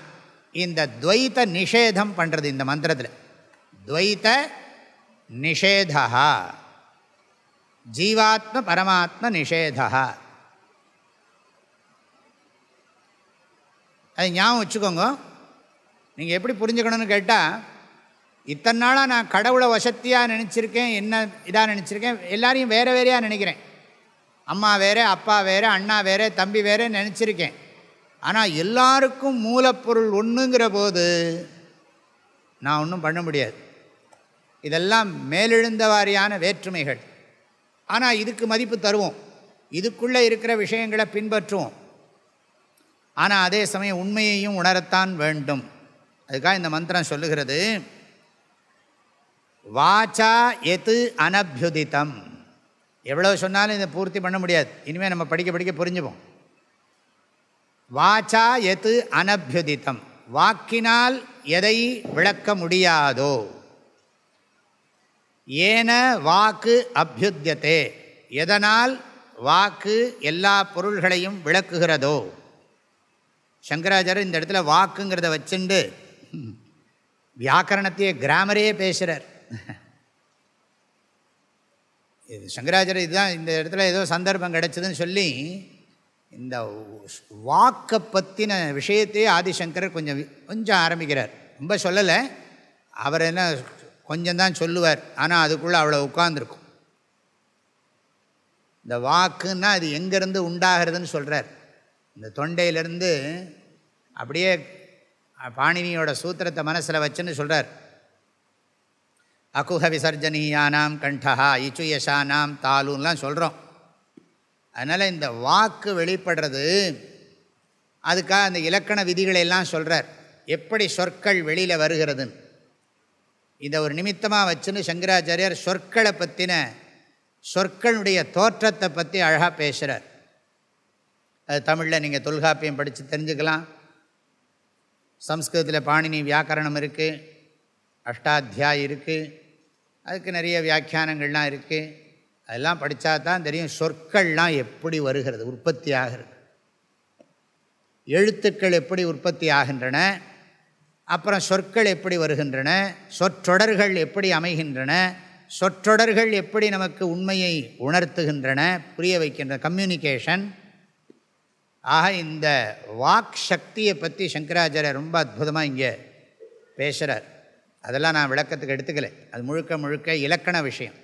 S1: இந்த துவைத்த நிஷேதம் பண்ணுறது இந்த மந்திரத்தில். துவைத்த நிஷேதா. ஜீவாத்ம பரமாத்ம நிஷேதா. அது ஞாபகம் வச்சுக்கோங்க. நீங்கள் எப்படி புரிஞ்சுக்கணும்னு கேட்டால் இத்தனை நாளாக நான் கடவுளை வசத்தியாக நினச்சிருக்கேன் என்ன இதாக நினச்சிருக்கேன் எல்லாரையும் வேறு வேறையாக நினைக்கிறேன். அம்மா வேறு அப்பா வேறு அண்ணா வேறு தம்பி வேறு நினச்சிருக்கேன். ஆனால் எல்லாருக்கும் மூலப்பொருள் ஒன்றுங்கிற போது நான் ஒன்றும் பண்ண முடியாது. இதெல்லாம் மேலெழுந்த வாரியான வேற்றுமைகள். ஆனால் இதுக்கு மதிப்பு தருவோம். இதுக்குள்ளே இருக்கிற விஷயங்களை பின்பற்றுவோம். ஆனால் அதே சமயம் உண்மையையும் உணரத்தான் வேண்டும். அதுக்காக இந்த மந்திரம் சொல்லுகிறது. வாச்சா எது அனபியுதித்தம் எவ்வளோ சொன்னாலும் இதை பூர்த்தி பண்ண முடியாது. இனிமேல் நம்ம படிக்க படிக்க புரிஞ்சுப்போம். வாச்சா எது அனபியுதித்தம் வாக்கினால் எதை விளக்க முடியாதோ. ஏன வாக்கு அபியுத்தியத்தே எதனால் வாக்கு எல்லா பொருள்களையும் விளக்குகிறதோ. சங்கராச்சாரியர் இந்த இடத்துல வாக்குங்கிறத வச்சுண்டு வியாக்கரணத்தையே கிராமரே பேசுகிறார் இது சங்கராச்சாரிய இதுதான் இந்த இடத்துல ஏதோ சந்தர்ப்பம் கிடைச்சதுன்னு சொல்லி இந்த வாக்கை பற்றின விஷயத்தையே ஆதிசங்கரர் கொஞ்சம் கொஞ்சம் ஆரம்பிக்கிறார். ரொம்ப சொல்லலை. அவர் என்ன கொஞ்சம்தான் சொல்லுவார். ஆனால் அதுக்குள்ளே அவ்வளோ உட்காந்துருக்கும் இந்த வாக்குன்னா அது எங்கேருந்து உண்டாகிறதுன்னு சொல்கிறார் இந்த தொண்டையிலேருந்து அப்படியே பாணினியோட சூத்திரத்தை மனசில் வச்சுன்னு சொல்கிறார் அகுஹ விசர்ஜனீயானாம் கண்டஹா இச்சுயசானாம் தாலுன்னெலாம் சொல்கிறோம் அதனால் இந்த வாக்கு வெளிப்படுறது அதுக்காக அந்த இலக்கண விதிகளை எல்லாம் சொல்கிறார் எப்படி சொற்கள் வெளியில் வருகிறதுன்னு. இதை ஒரு நிமித்தமாக வச்சுன்னு சங்கராச்சாரியார் சொற்களை பற்றின சொற்களுடைய தோற்றத்தை பற்றி அழகாக பேசுகிறார் அது தமிழில் நீங்கள் தொல்காப்பியம் படித்து தெரிஞ்சுக்கலாம். சம்ஸ்கிருதத்தில் பாணினி வியாக்கரணம் இருக்குது அஷ்டாத்தியாய் இருக்குது அதுக்கு நிறைய வியாக்கியானங்கள்லாம் இருக்குது அதெல்லாம் படித்தா தான் தெரியும் சொற்கள்லாம் எப்படி வருகிறது உற்பத்தி ஆகிறது. எழுத்துக்கள் எப்படி உற்பத்தி ஆகின்றன அப்புறம் சொற்கள் எப்படி வருகின்றன சொற்றொடர்கள் எப்படி அமைகின்றன சொற்றொடர்கள் எப்படி நமக்கு உண்மையை உணர்த்துகின்றன புரிய வைக்கின்றன கம்யூனிகேஷன் ஆக இந்த வாக் சக்தியை பற்றி சங்கராச்சாரியர் ரொம்ப அற்புதமாக இங்கே பேசுகிறார் அதெல்லாம் நான் விளக்கத்துக்கு எடுத்துக்கலை. அது முழுக்க முழுக்க இலக்கண விஷயம்.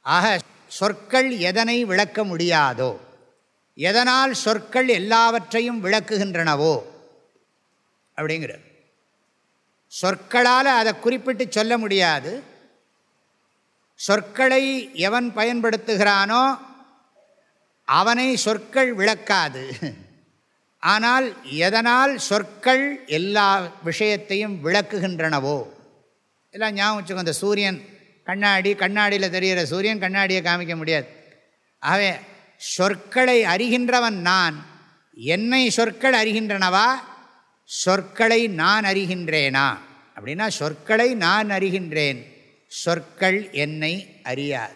S1: ஆக சொற்கள் எதனை விளக்க முடியாதோ எதனால் சொற்கள் எல்லாவற்றையும் விளக்குகின்றனவோ அப்படிங்கிறார். சொற்களால் அதை குறிப்பிட்டு சொல்ல முடியாது. சொற்களை எவன் பயன்படுத்துகிறானோ அவனை சொற்கள் விளக்காது. ஆனால் எதனால் சொற்கள் எல்லா விஷயத்தையும் விளக்குகின்றனவோ? எல்லாம் ஞாபகம் வச்சுக்கோ அந்த சூரியன் கண்ணாடி கண்ணாடியில் தெரிகிற சூரியன் கண்ணாடியை காமிக்க முடியாது. ஆகவே சொற்களை அறிகின்றவன் நான் என்னை சொற்கள் அறிகின்றனவா? சொற்களை நான் அறிகின்றேனா? அப்படின்னா சொற்களை நான் அறிகின்றேன் சொற்கள் என்னை அறியாது.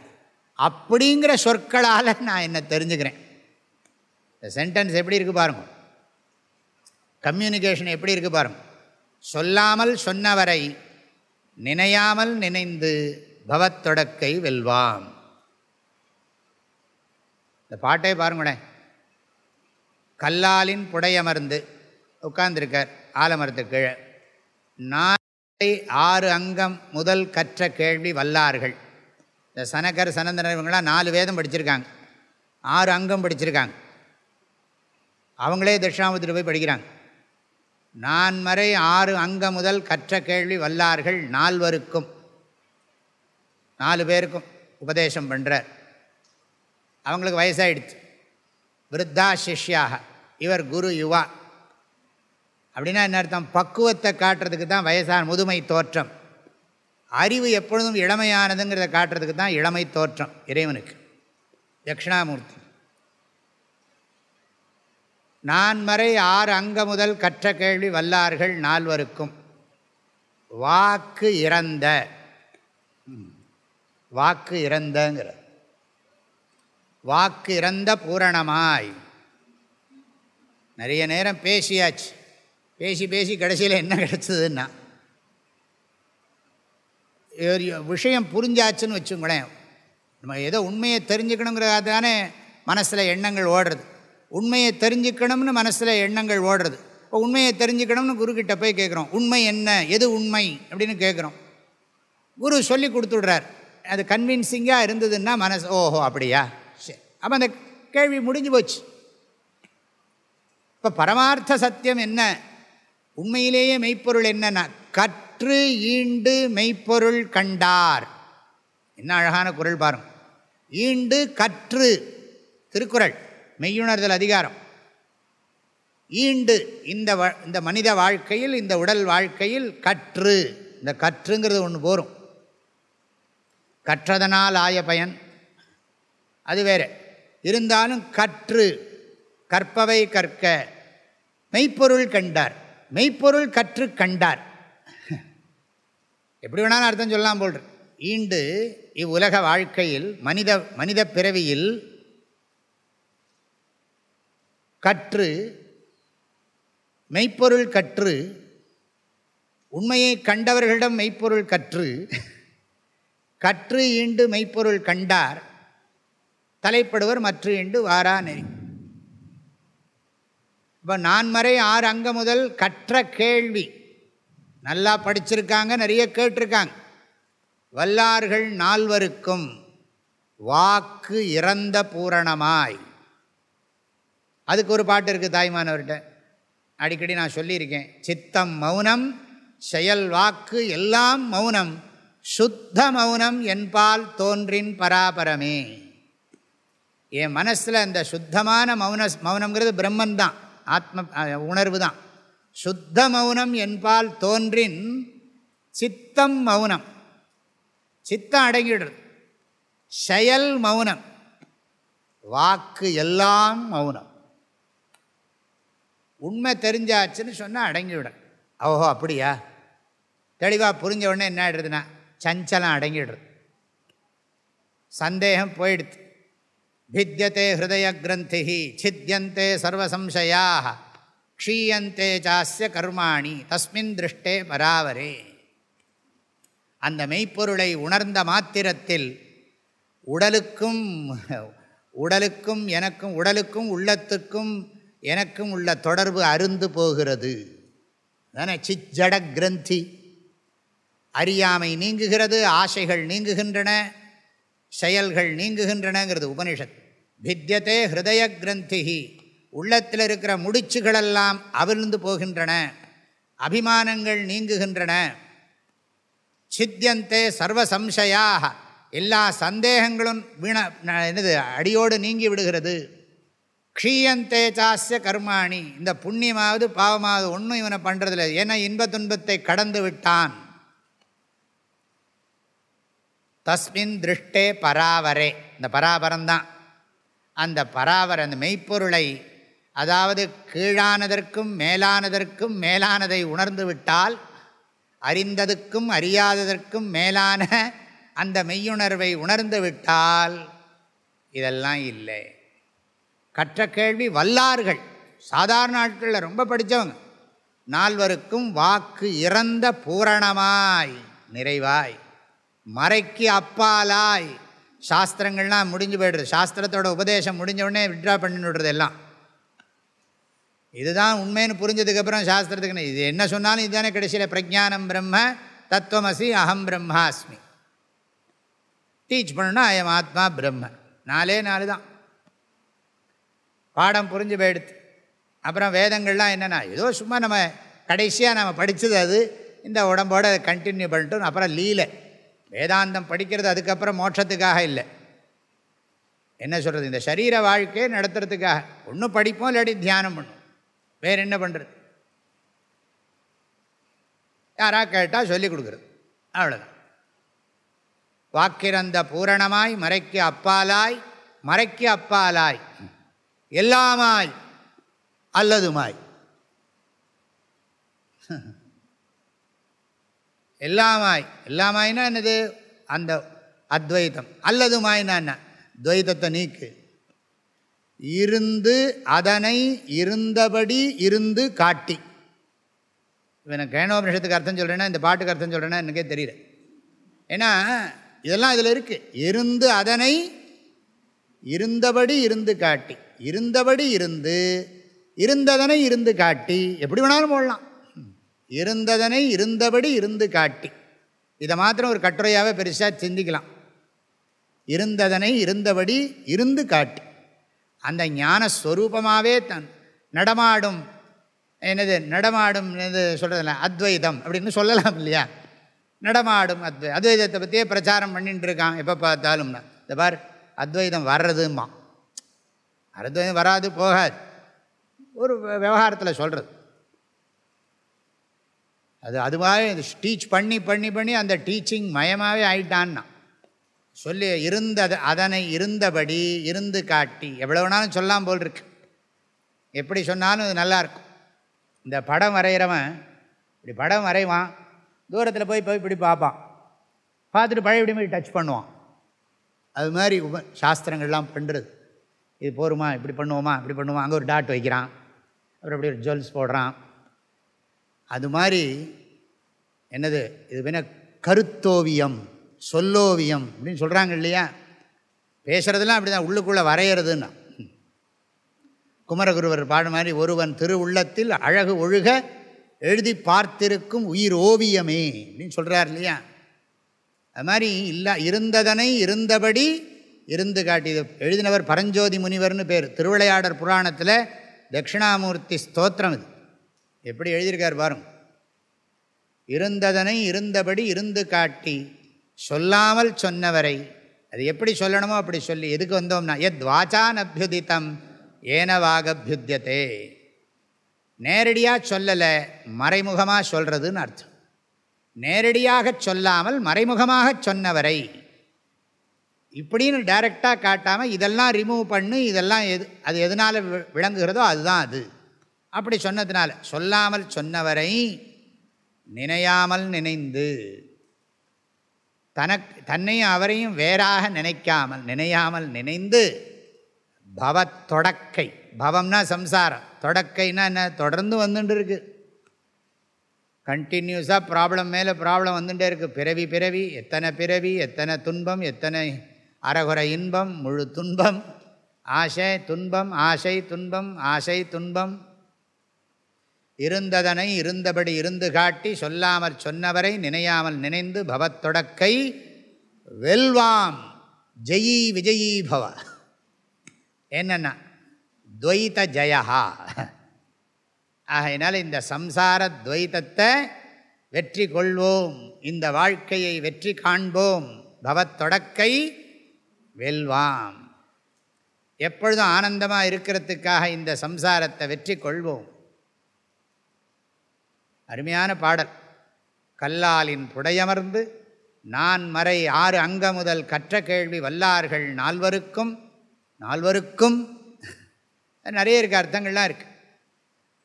S1: அப்படிங்கிற சொற்களால் நான் என்னை தெரிஞ்சுக்கிறேன். இந்த சென்டென்ஸ் எப்படி இருக்குது பாருங்கள் கம்யூனிகேஷன் எப்படி இருக்குது பாருங்க. சொல்லாமல் சொன்னவரை நினையாமல் நினைந்து பவத்தொடக்கை வெல்வாம். இந்த பாட்டே பாருங்களேன் கல்லாலின் புடையமர்ந்து உட்கார்ந்துருக்கார் ஆலமரத்து கீழே. நாளை ஆறு அங்கம் முதல் கற்ற கேள்வி வல்லார்கள். இந்த சனகர் சனந்தனர் இவங்களாம் நாலு வேதம் படிச்சிருக்காங்க. ஆறு அங்கம் படிச்சிருக்காங்க. அவங்களே தட்சிணாமூர்த்தியில் போய் படிக்கிறாங்க. நான்மறை ஆறு அங்க முதல் கற்ற கேள்வி வல்லார்கள் நால்வருக்கும். நாலு பேருக்கும் உபதேசம் பண்ணுறார் அவங்களுக்கு வயசாகிடுச்சு விருத்தா சிஷ்யாக. இவர் குரு யுவா. அப்படின்னா என்ன அர்த்தம்? பக்குவத்தை காட்டுறதுக்கு தான் வயசான முதுமை தோற்றம். அறிவு எப்பொழுதும் இளமையானதுங்கிறத காட்டுறதுக்கு தான் இளமை தோற்றம் இறைவனுக்கு. தட்சிணாமூர்த்தி. நான்மறை ஆறு அங்க முதல் கற்ற கேள்வி வல்லார்கள் நால்வருக்கும். வாக்கு இறந்த. வாக்கு இறந்தங்கிற வாக்கு இறந்த பூரணமாய். நிறைய நேரம் பேசியாச்சு. பேசி பேசி கடைசியில் என்ன கிடச்சதுன்னா விஷயம் புரிஞ்சாச்சுன்னு வச்சுங்களேன். நம்ம ஏதோ உண்மையை தெரிஞ்சுக்கணுங்கிறதா தானே மனசில் எண்ணங்கள் ஓடுறது. உண்மையை தெரிஞ்சுக்கணும்னு மனசில் எண்ணங்கள் ஓடுறது. இப்போ உண்மையை தெரிஞ்சுக்கணும்னு குருக்கிட்ட போய் கேட்குறோம் உண்மை என்ன? எது உண்மை? அப்படின்னு கேட்குறோம் குரு சொல்லி கொடுத்துடுறார். அது கன்வின்சிங்காக இருந்ததுன்னா மனசு ஓஹோ அப்படியா? சரி. அப்போ அந்த கேள்வி முடிஞ்சு போச்சு. இப்போ பரமார்த்த சத்தியம் என்ன? உண்மையிலேயே மெய்ப்பொருள் என்னன்னா கற்று ஈண்டு மெய்ப்பொருள் கண்டார். என்ன அழகான குரல் பாருங்கள் ஈண்டு கற்று. திருக்குறள். மெய்யுணர்தல் அதிகாரம். ஈண்டு இந்த இந்த மனித வாழ்க்கையில் இந்த உடல் வாழ்க்கையில் கற்று இந்த கற்றுங்கிறது ஒன்று போகும் கற்றதனால் ஆய பயன். அது வேறு. இருந்தாலும் கற்று கற்பவை கற்க மெய்ப்பொருள் கண்டார். மெய்ப்பொருள் கற்று கண்டார். எப்படி வேணாலும் அர்த்தம் சொல்லலாம் போல் ஈண்டு இவ்வுலக வாழ்க்கையில் மனித மனித பிறவியில் கற்று மெய்ப்பொருள் கற்று உண்மையை கண்டவர்களிடம் மெய்ப்பொருள் கற்று கற்று ஈண்டு மெய்ப்பொருள் கண்டார் தலைப்படுவர் மற்ற ஈண்டு வாரா நெறி. இப்போ நான்மறை ஆறு அங்க முதல் கற்ற கேள்வி. நல்லா படிச்சிருக்காங்க நிறைய கேட்டிருக்காங்க. வல்லார்கள் நால்வருக்கும் வாக்கு இறந்த பூரணமாய். அதுக்கு ஒரு பாட்டு இருக்குது தாய்மானவர்கிட்ட. அடிக்கடி நான் சொல்லியிருக்கேன் சித்தம் மௌனம் செயல் வாக்கு எல்லாம் மௌனம் சுத்த மௌனம் என்பால் தோன்றின் பராபரமே. என் மனசில் அந்த சுத்தமான மௌன மௌனங்கிறது பிரம்மன் தான் ஆத்ம உணர்வு தான் சுத்த மௌனம் என்பால் தோன்றின் சித்தம் மௌனம். சித்தம் அடங்கிடுறது செயல் மௌனம் வாக்கு எல்லாம் மௌனம். உண்மை தெரிஞ்சாச்சுன்னு சொன்னால் அடங்கிவிடும் ஓஹோ அப்படியா? தெளிவாக புரிஞ்ச உடனே என்ன ஆகிடுதுன்னா சஞ்சலம் அடங்கிடுறது சந்தேகம் போயிடுது. பித்தியதே ஹிருதய கிரந்தி சித்தியந்தே சர்வசம்சயா க்ஷீயந்தே ஜாஸ்ய கர்மாணி தஸ்மின் திருஷ்டே பராவரே. அந்த மெய்ப்பொருளை உணர்ந்த மாத்திரத்தில் உடலுக்கும் உடலுக்கும் எனக்கும் உடலுக்கும் உள்ளத்துக்கும் எனக்கும் உள்ள தொடர்பு அருந்து போகிறது. தானே? சிச்சட கிரந்தி. அறியாமை நீங்குகிறது ஆசைகள் நீங்குகின்றன செயல்கள் நீங்குகின்றனங்கிறது உபனிஷத். பித்தியத்தே ஹிருதய கிரந்திகி உள்ளத்தில் இருக்கிற முடிச்சுகளெல்லாம் அவிழ்ந்து போகின்றன அபிமானங்கள் நீங்குகின்றன. சித்தியந்தே சர்வசம்சயாக எல்லா சந்தேகங்களும் வீண என்னது அடியோடு நீங்கி விடுகிறது. க்ஷீயந்தே சாஸ்ய கர்மாணி. இந்த புண்ணியமாவது பாவமாவது ஒன்றும் இவனை பண்ணுறதில்ல ஏன்னா இன்ப துன்பத்தை கடந்து விட்டான். தஸ்மின் திருஷ்டே பராவரே. இந்த பராபரம்தான் அந்த பராவர அந்த மெய்ப்பொருளை அதாவது கீழானதற்கும் மேலானதற்கும் மேலானதை உணர்ந்து விட்டால் அறிந்ததுக்கும் அறியாததற்கும் மேலான அந்த மெய்யுணர்வை உணர்ந்து விட்டால் இதெல்லாம் இல்லை. கற்ற கேள்வி வல்லார்கள் சாதாரண ஆட்களில் ரொம்ப படித்தவங்க நால்வருக்கும் வாக்கு இறந்த பூரணமாய் நிறைவாய். மறைக்கு அப்பாலாய். சாஸ்திரங்கள்லாம் முடிஞ்சு போய்டுறது சாஸ்திரத்தோட உபதேசம் முடிஞ்ச உடனே விட்ரா பண்ணிவிடுறது எல்லாம். இதுதான் உண்மைன்னு புரிஞ்சதுக்கப்புறம் சாஸ்திரத்துக்கு இது என்ன சொன்னாலும் இதுதானே கடைசியில். பிரஜானம் பிரம்ம தத்துவமசி அகம் பிரம்மாஸ்மி. டீச் பண்ணணும்னா ஐயம் ஆத்மா பிரம்ம நாலே நாலு தான் பாடம் புரிஞ்சு போயிடுது. அப்புறம் வேதங்கள்லாம் என்னென்னா ஏதோ சும்மா நம்ம கடைசியாக நம்ம படித்தது அது. இந்த உடம்போட கண்டினியூ பண்ணிட்டோம் அப்புறம் லீலை. வேதாந்தம் படிக்கிறது அதுக்கப்புறம் மோட்சத்துக்காக இல்லை. என்ன சொல்கிறது இந்த சரீர வாழ்க்கையை நடத்துறதுக்காக. ஒன்றும் படிப்போம் இல்லாட்டி தியானம் பண்ணும் வேறு என்ன பண்ணுறது யாராக கேட்டால் சொல்லிக் கொடுக்குறது. அவ்வளோதான் வாக்கிறந்த பூரணமாய் மறைக்கு அப்பாலாய் மறைக்கு அப்பாலாய். எல்லாமாய் அல்லதுமாய். எல்லாமாய் எல்லாமாய்னா என்னது? அந்த அத்வைத்தம். அல்லதுமாய்னா என்ன? துவைதத்தை நீக்கு. இருந்து அதனை இருந்தபடி இருந்து காட்டி. இவனை கேணோபனிஷத்துக்கு அர்த்தம் சொல்கிறேன்னா இந்த பாட்டுக்கு அர்த்தம் சொல்கிறேன்னா எனக்கே தெரியல. ஏன்னா இதெல்லாம் இதில் இருக்குது இருந்து அதனை இருந்தபடி இருந்து காட்டி. இருந்தபடி இருந்து இருந்ததனை இருந்து காட்டி எப்படி வேணாலும் போடலாம். இருந்ததனை இருந்தபடி இருந்து காட்டி. இதை மாத்திரம் ஒரு கட்டுரையாகவே பெருசாக சிந்திக்கலாம். இருந்ததனை இருந்தபடி இருந்து காட்டி. அந்த ஞானஸ்வரூபமாகவே தன் நடமாடும் என்னது நடமாடும் என்னது சொல்கிறதில்ல அத்வைதம் அப்படின்னு சொல்லலாம் இல்லையா? நடமாடும் அத்வை அத்வைதத்தை பற்றியே பிரச்சாரம் பண்ணிட்டு இருக்கான் எப்போ பார்த்தாலும்னா. இந்த பார் அத்வைதம் வர்றதுமா அத்வைதம் வராது போகாது. ஒரு விவகாரத்தில் சொல்கிறது அது அதுவாகவே டீச் பண்ணி பண்ணி பண்ணி அந்த டீச்சிங் மயமாகவே ஆயிட்டான்னா சொல்லி இருந்தது அதனை இருந்தபடி இருந்து காட்டி எவ்வளோ வேணாலும் சொல்லாம் போல் இருக்கு. எப்படி சொன்னாலும் அது நல்லாயிருக்கும் இந்த படம் வரைகிறவன் இப்படி படம் வரைவான் தூரத்தில் போய் போய் இப்படி பார்ப்பான். பார்த்துட்டு பழையபடி மாதிரி டச் பண்ணுவான். அது மாதிரி உப சாஸ்திரங்கள்லாம் பண்ணுறது இது போருமா இப்படி பண்ணுவோமா இப்படி பண்ணுவோம் அங்கே ஒரு டாட் வைக்கிறான். அப்புறம் அப்படி ஒரு ஜுவல்ஸ் போடுறான். அது மாதிரி என்னது இது வேணா கருத்தோவியம் சொல்லோவியம் அப்படின்னு சொல்கிறாங்க இல்லையா? பேசுகிறதுலாம் அப்படி தான் உள்ளுக்குள்ளே வரைகிறதுன்னா குமரகுருவர் பாடு மாதிரி ஒருவன் திரு உள்ளத்தில் அழகு ஒழுக எழுதி பார்த்திருக்கும் உயிர் ஓவியமே அப்படின்னு சொல்கிறார் இல்லையா? அது மாதிரி இல்லை இருந்ததனை இருந்தபடி இருந்து காட்டியது. எழுதினவர் பரஞ்சோதி முனிவர்னு பேர். திருவிளையாடர் புராணத்தில் தட்சிணாமூர்த்தி ஸ்தோத்திரம் இது. எப்படி எழுதியிருக்கார் பாருங்க. இருந்ததனை இருந்தபடி இருந்து காட்டி சொல்லாமல் சொன்னவரை அது எப்படி சொல்லணுமோ அப்படி சொல்லி. எதுக்கு வந்தோம்னா எத் வாச்சான் அபியுதித்தம் ஏனவாகபியுத்தியதே நேரடியாக சொல்லலை மறைமுகமாக சொல்கிறதுன்னு அர்த்தம். நேரடியாக சொல்லாமல் மறைமுகமாக சொன்னவரை இப்படின்னு டைரெக்டாக காட்டாமல் இதெல்லாம் ரிமூவ் பண்ணு இதெல்லாம் எது அது எதனால் விளங்குகிறதோ அதுதான் அது. அப்படி சொன்னதுனால சொல்லாமல் சொன்னவரை நினையாமல் நினைந்து தனக்கு தன்னையும் அவரையும் வேறாக நினைக்காமல் நினையாமல் நினைந்து பவத் தொடக்கை பவம்னா சம்சாரம் தொடக்கைன்னா என்ன தொடர்ந்து வந்துட்டு இருக்கு. கண்டினியூஸாக ப்ராப்ளம் மேலே ப்ராப்ளம் வந்துட்டே இருக்குது பிறவி பிறவி எத்தனை பிறவி எத்தனை துன்பம் எத்தனை அறகுறை இன்பம் முழு துன்பம் ஆசை துன்பம் ஆசை துன்பம் ஆசை துன்பம். இருந்ததனை இருந்தபடி இருந்து காட்டி சொல்லாமல் சொன்னவரை நினையாமல் நினைந்து பவத்தொடக்கை வெல்வாம். ஜெயி விஜயி பவ. என்னென்னா துவைத ஜயா ஆகையினால் இந்த சம்சார துவைத்தத்தை வெற்றி கொள்வோம். இந்த வாழ்க்கையை வெற்றி காண்போம். பவத்தொடக்கை வெல்வாம். எப்பொழுதும் ஆனந்தமாக இருக்கிறதுக்காக இந்த சம்சாரத்தை வெற்றி கொள்வோம். அருமையான பாடல். கல்லாலின் புடையமர்ந்து நான் மறை ஆறு அங்க முதல் கற்ற கேள்வி வல்லார்கள் நால்வருக்கும் நால்வருக்கும். நிறைய இருக்குது அர்த்தங்கள்லாம் இருக்குது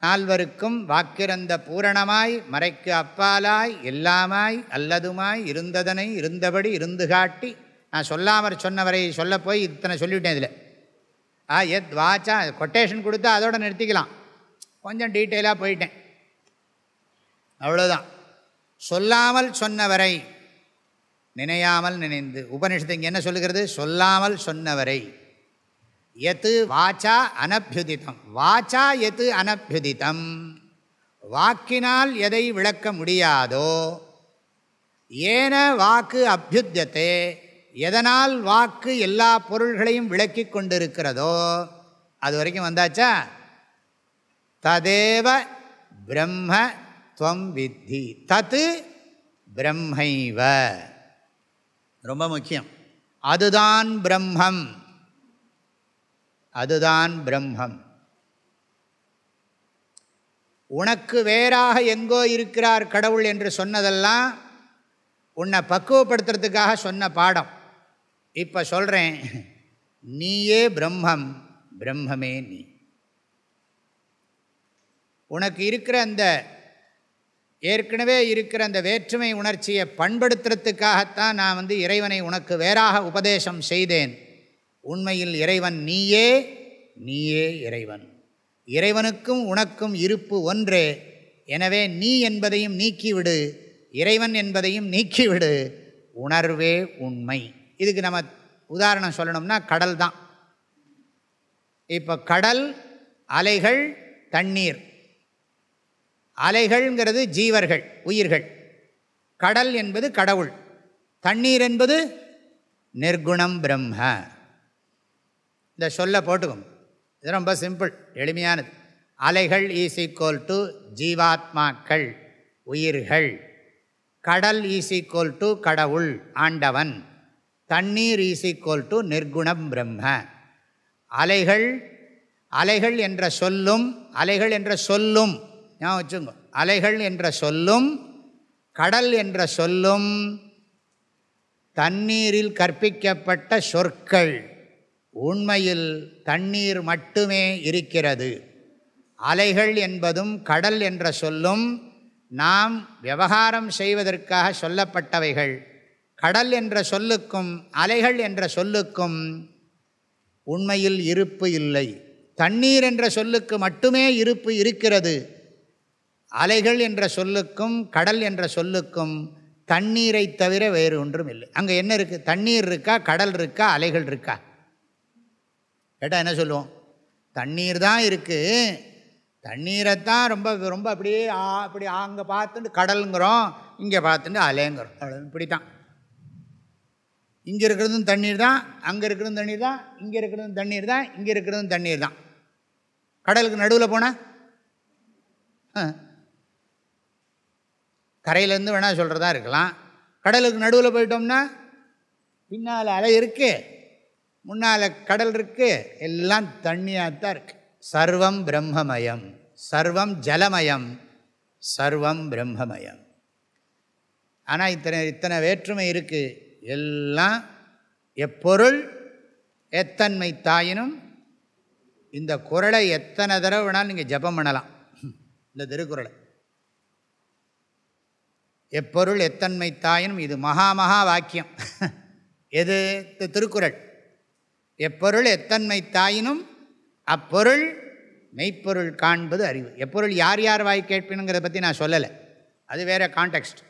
S1: நால்வருக்கும் வாக்கிறந்த பூரணமாய் மறைக்கு அப்பாலாய் எல்லாமாய் அல்லதுமாய் இருந்ததனை இருந்தபடி இருந்து காட்டி நான் சொல்லாமற் சொன்னவரை சொல்ல போய் இத்தனை சொல்லிவிட்டேன் இதில். ஆ எத் வாச்சா கொட்டேஷன் கொடுத்தா அதோடு நிறுத்திக்கலாம். கொஞ்சம் டீட்டெயிலாக போயிட்டேன். அவ்வளோதான் சொல்லாமல் சொன்னவரை நினையாமல் நினைந்து. உபனிஷத்து இங்கே என்ன சொல்லுகிறது? சொல்லாமல் சொன்னவரை. எத்து வாச்சா அனபியுதித்தம் வாச்சா எத்து அனபியுதித்தம் வாக்கினால் எதை விளக்க முடியாதோ ஏன வாக்கு அபியுத்தியத்தே எதனால் வாக்கு எல்லா பொருள்களையும் விளக்கி கொண்டிருக்கிறதோ அது வரைக்கும் வந்தாச்சா? ததேவ பிரம்ம துவம் வித்தி. தத்து பிரம்மைவ. ரொம்ப முக்கியம். அதுதான் பிரம்மம். அதுதான் பிரம்மம். உனக்கு வேறாக எங்கோ இருக்கிறார் கடவுள் என்று சொன்னதெல்லாம் உன்னை பக்குவப்படுத்துறதுக்காக சொன்ன பாடம். இப்போ சொல்கிறேன் நீயே பிரம்மம் பிரம்மமே நீ. உனக்கு இருக்கிற அந்த ஏற்கனவே இருக்கிற அந்த வேற்றுமை உணர்ச்சியை பண்படுத்துறதுக்காகத்தான் நான் வந்து இறைவனை உனக்கு வேறாக உபதேசம் செய்தேன். உண்மையில் இறைவன் நீயே நீயே இறைவன். இறைவனுக்கும் உனக்கும் இருப்பு ஒன்றே. எனவே நீ என்பதையும் நீக்கிவிடு இறைவன் என்பதையும் நீக்கிவிடு. உணர்வே உண்மை. இதுக்கு நம்ம உதாரணம் சொல்லணும்னா கடல் தான். இப்போ கடல் அலைகள் தண்ணீர். அலைகள்ங்கிறது ஜீவர்கள் உயிர்கள். கடல் என்பது கடவுள். தண்ணீர் என்பது நிர்குணம் பிரம்ம. இந்த சொல்ல போட்டுக்கும் இது ரொம்ப சிம்பிள் எளிமையானது. அலைகள் ஈஸ் ஈக்குவல் டு ஜீவாத்மாக்கள் உயிர்கள். கடல் ஈஸ் ஈக்குவல் டு கடவுள் ஆண்டவன். தண்ணீர் ஈஸ் ஈக்குவல் டு நிர்குணம் பிரம்ம. அலைகள் அலைகள் என்ற சொல்லும் அலைகள் என்ற சொல்லும் ஞாபகம் வச்சுங்க அலைகள் என்ற சொல்லும் கடல் என்ற சொல்லும் தண்ணீரில் கற்பிக்கப்பட்ட சொற்கள். உண்மையில் தண்ணீர் மட்டுமே இருக்கிறது. அலைகள் என்பதும் கடல் என்ற சொல்லும் நாம் விவகாரம் செய்வதற்காக சொல்லப்பட்டவைகள். கடல் என்ற சொல்லுக்கும் அலைகள் என்ற சொல்லுக்கும் உண்மையில் இருப்பு இல்லை. தண்ணீர் என்ற சொல்லுக்கு மட்டுமே இருப்பு இருக்கிறது. அலைகள் என்ற சொல்லுக்கும் கடல் என்ற சொல்லுக்கும் தண்ணீரை தவிர வேறு ஒன்றும் இல்லை. அங்கே என்ன இருக்குது தண்ணீர் இருக்கா? கடல் இருக்கா? அலைகள் இருக்கா? கேட்டால் என்ன சொல்லுவோம்? தண்ணீர் தான் இருக்குது தண்ணீரைத்தான் ரொம்ப ரொம்ப அப்படியே அப்படி அங்கே பார்த்துட்டு கடலுங்கிறோம் இங்கே பார்த்துட்டு அலைங்கிறோம். அவ்வளோ இப்படி தான் இங்கே இருக்கிறதும் தண்ணீர் தான் அங்கே இருக்கிறதும் தண்ணீர் தான் இங்கே இருக்கிறதும் தண்ணீர் தான் இங்கே இருக்கிறதும் தண்ணீர் தான். கடலுக்கு நடுவில் போனால் கரையிலேருந்து வேணால் சொல்கிறதா இருக்கலாம். கடலுக்கு நடுவில் போயிட்டோம்னா பின்னால் அலை இருக்குது முன்னால் கடல் இருக்குது எல்லாம் தண்ணியாக தான் இருக்குது சர்வம் பிரம்மமயம் சர்வம் ஜலமயம் சர்வம் பிரம்மமயம். ஆனால் இத்தனை இத்தனை வேற்றுமை இருக்குது எல்லாம் எப்பொருள் எத்தன்மை தாயினும் இந்த குரலை எத்தனை தடவை வேணாலும் நீங்கள் ஜபம் பண்ணலாம். இந்த திருக்குறளை. எப்பொருள் எத்தன்மை தாயினும் இது மகா மகா வாக்கியம். எது? திருக்குறள். எப்பொருள் எத்தன்மை தாயினும் அப்பொருள் மெய்ப்பொருள் காண்பது அறிவு. எப்பொருள் யார் யார் வாய் கேட்பினுங்கிறத பற்றி நான் சொல்லலை. அது வேறு கான்டெக்ஸ்ட்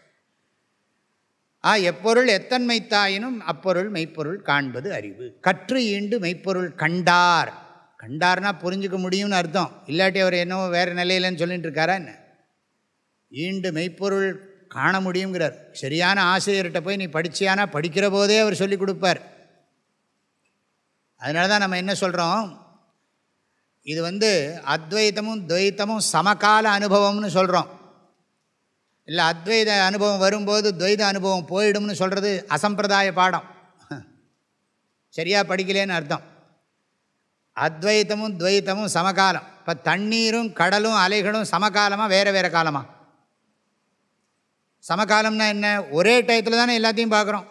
S1: ஆ எப்பொருள் எத்தன்மை தாயினும் அப்பொருள் மெய்ப்பொருள் காண்பது அறிவு. கற்று ஈண்டு மெய்ப்பொருள் கண்டார். கண்டார்னா புரிஞ்சுக்க முடியும்னு அர்த்தம். இல்லாட்டி அவர் என்னவோ வேறு நிலையிலன்னு சொல்லிட்டு இருக்காரா என்ன? ஈண்டு மெய்ப்பொருள் காண முடியுங்கிறார். சரியான ஆசிரியர்கிட்ட போய் நீ படிச்சியானா படிக்கிற போதே அவர் சொல்லி கொடுப்பார். அதனால தான் நம்ம என்ன சொல்கிறோம் இது வந்து அத்வைத்தமும் துவைத்தமும் சமகால அனுபவம்னு சொல்கிறோம் இல்லை அத்வைத அனுபவம் வரும்போது துவைத அனுபவம் போயிடும்னு சொல்கிறது அசம்பிரதாய பாடம். சரியாக படிக்கலேன்னு அர்த்தம். அத்வைத்தமும் துவைத்தமும் சமகாலம். இப்போ தண்ணீரும் கடலும் அலைகளும் சமகாலமாக வேறு வேறு காலமாக சமகாலம்னா என்ன? ஒரே டயத்தில் தானே எல்லாத்தையும் பார்க்குறோம்.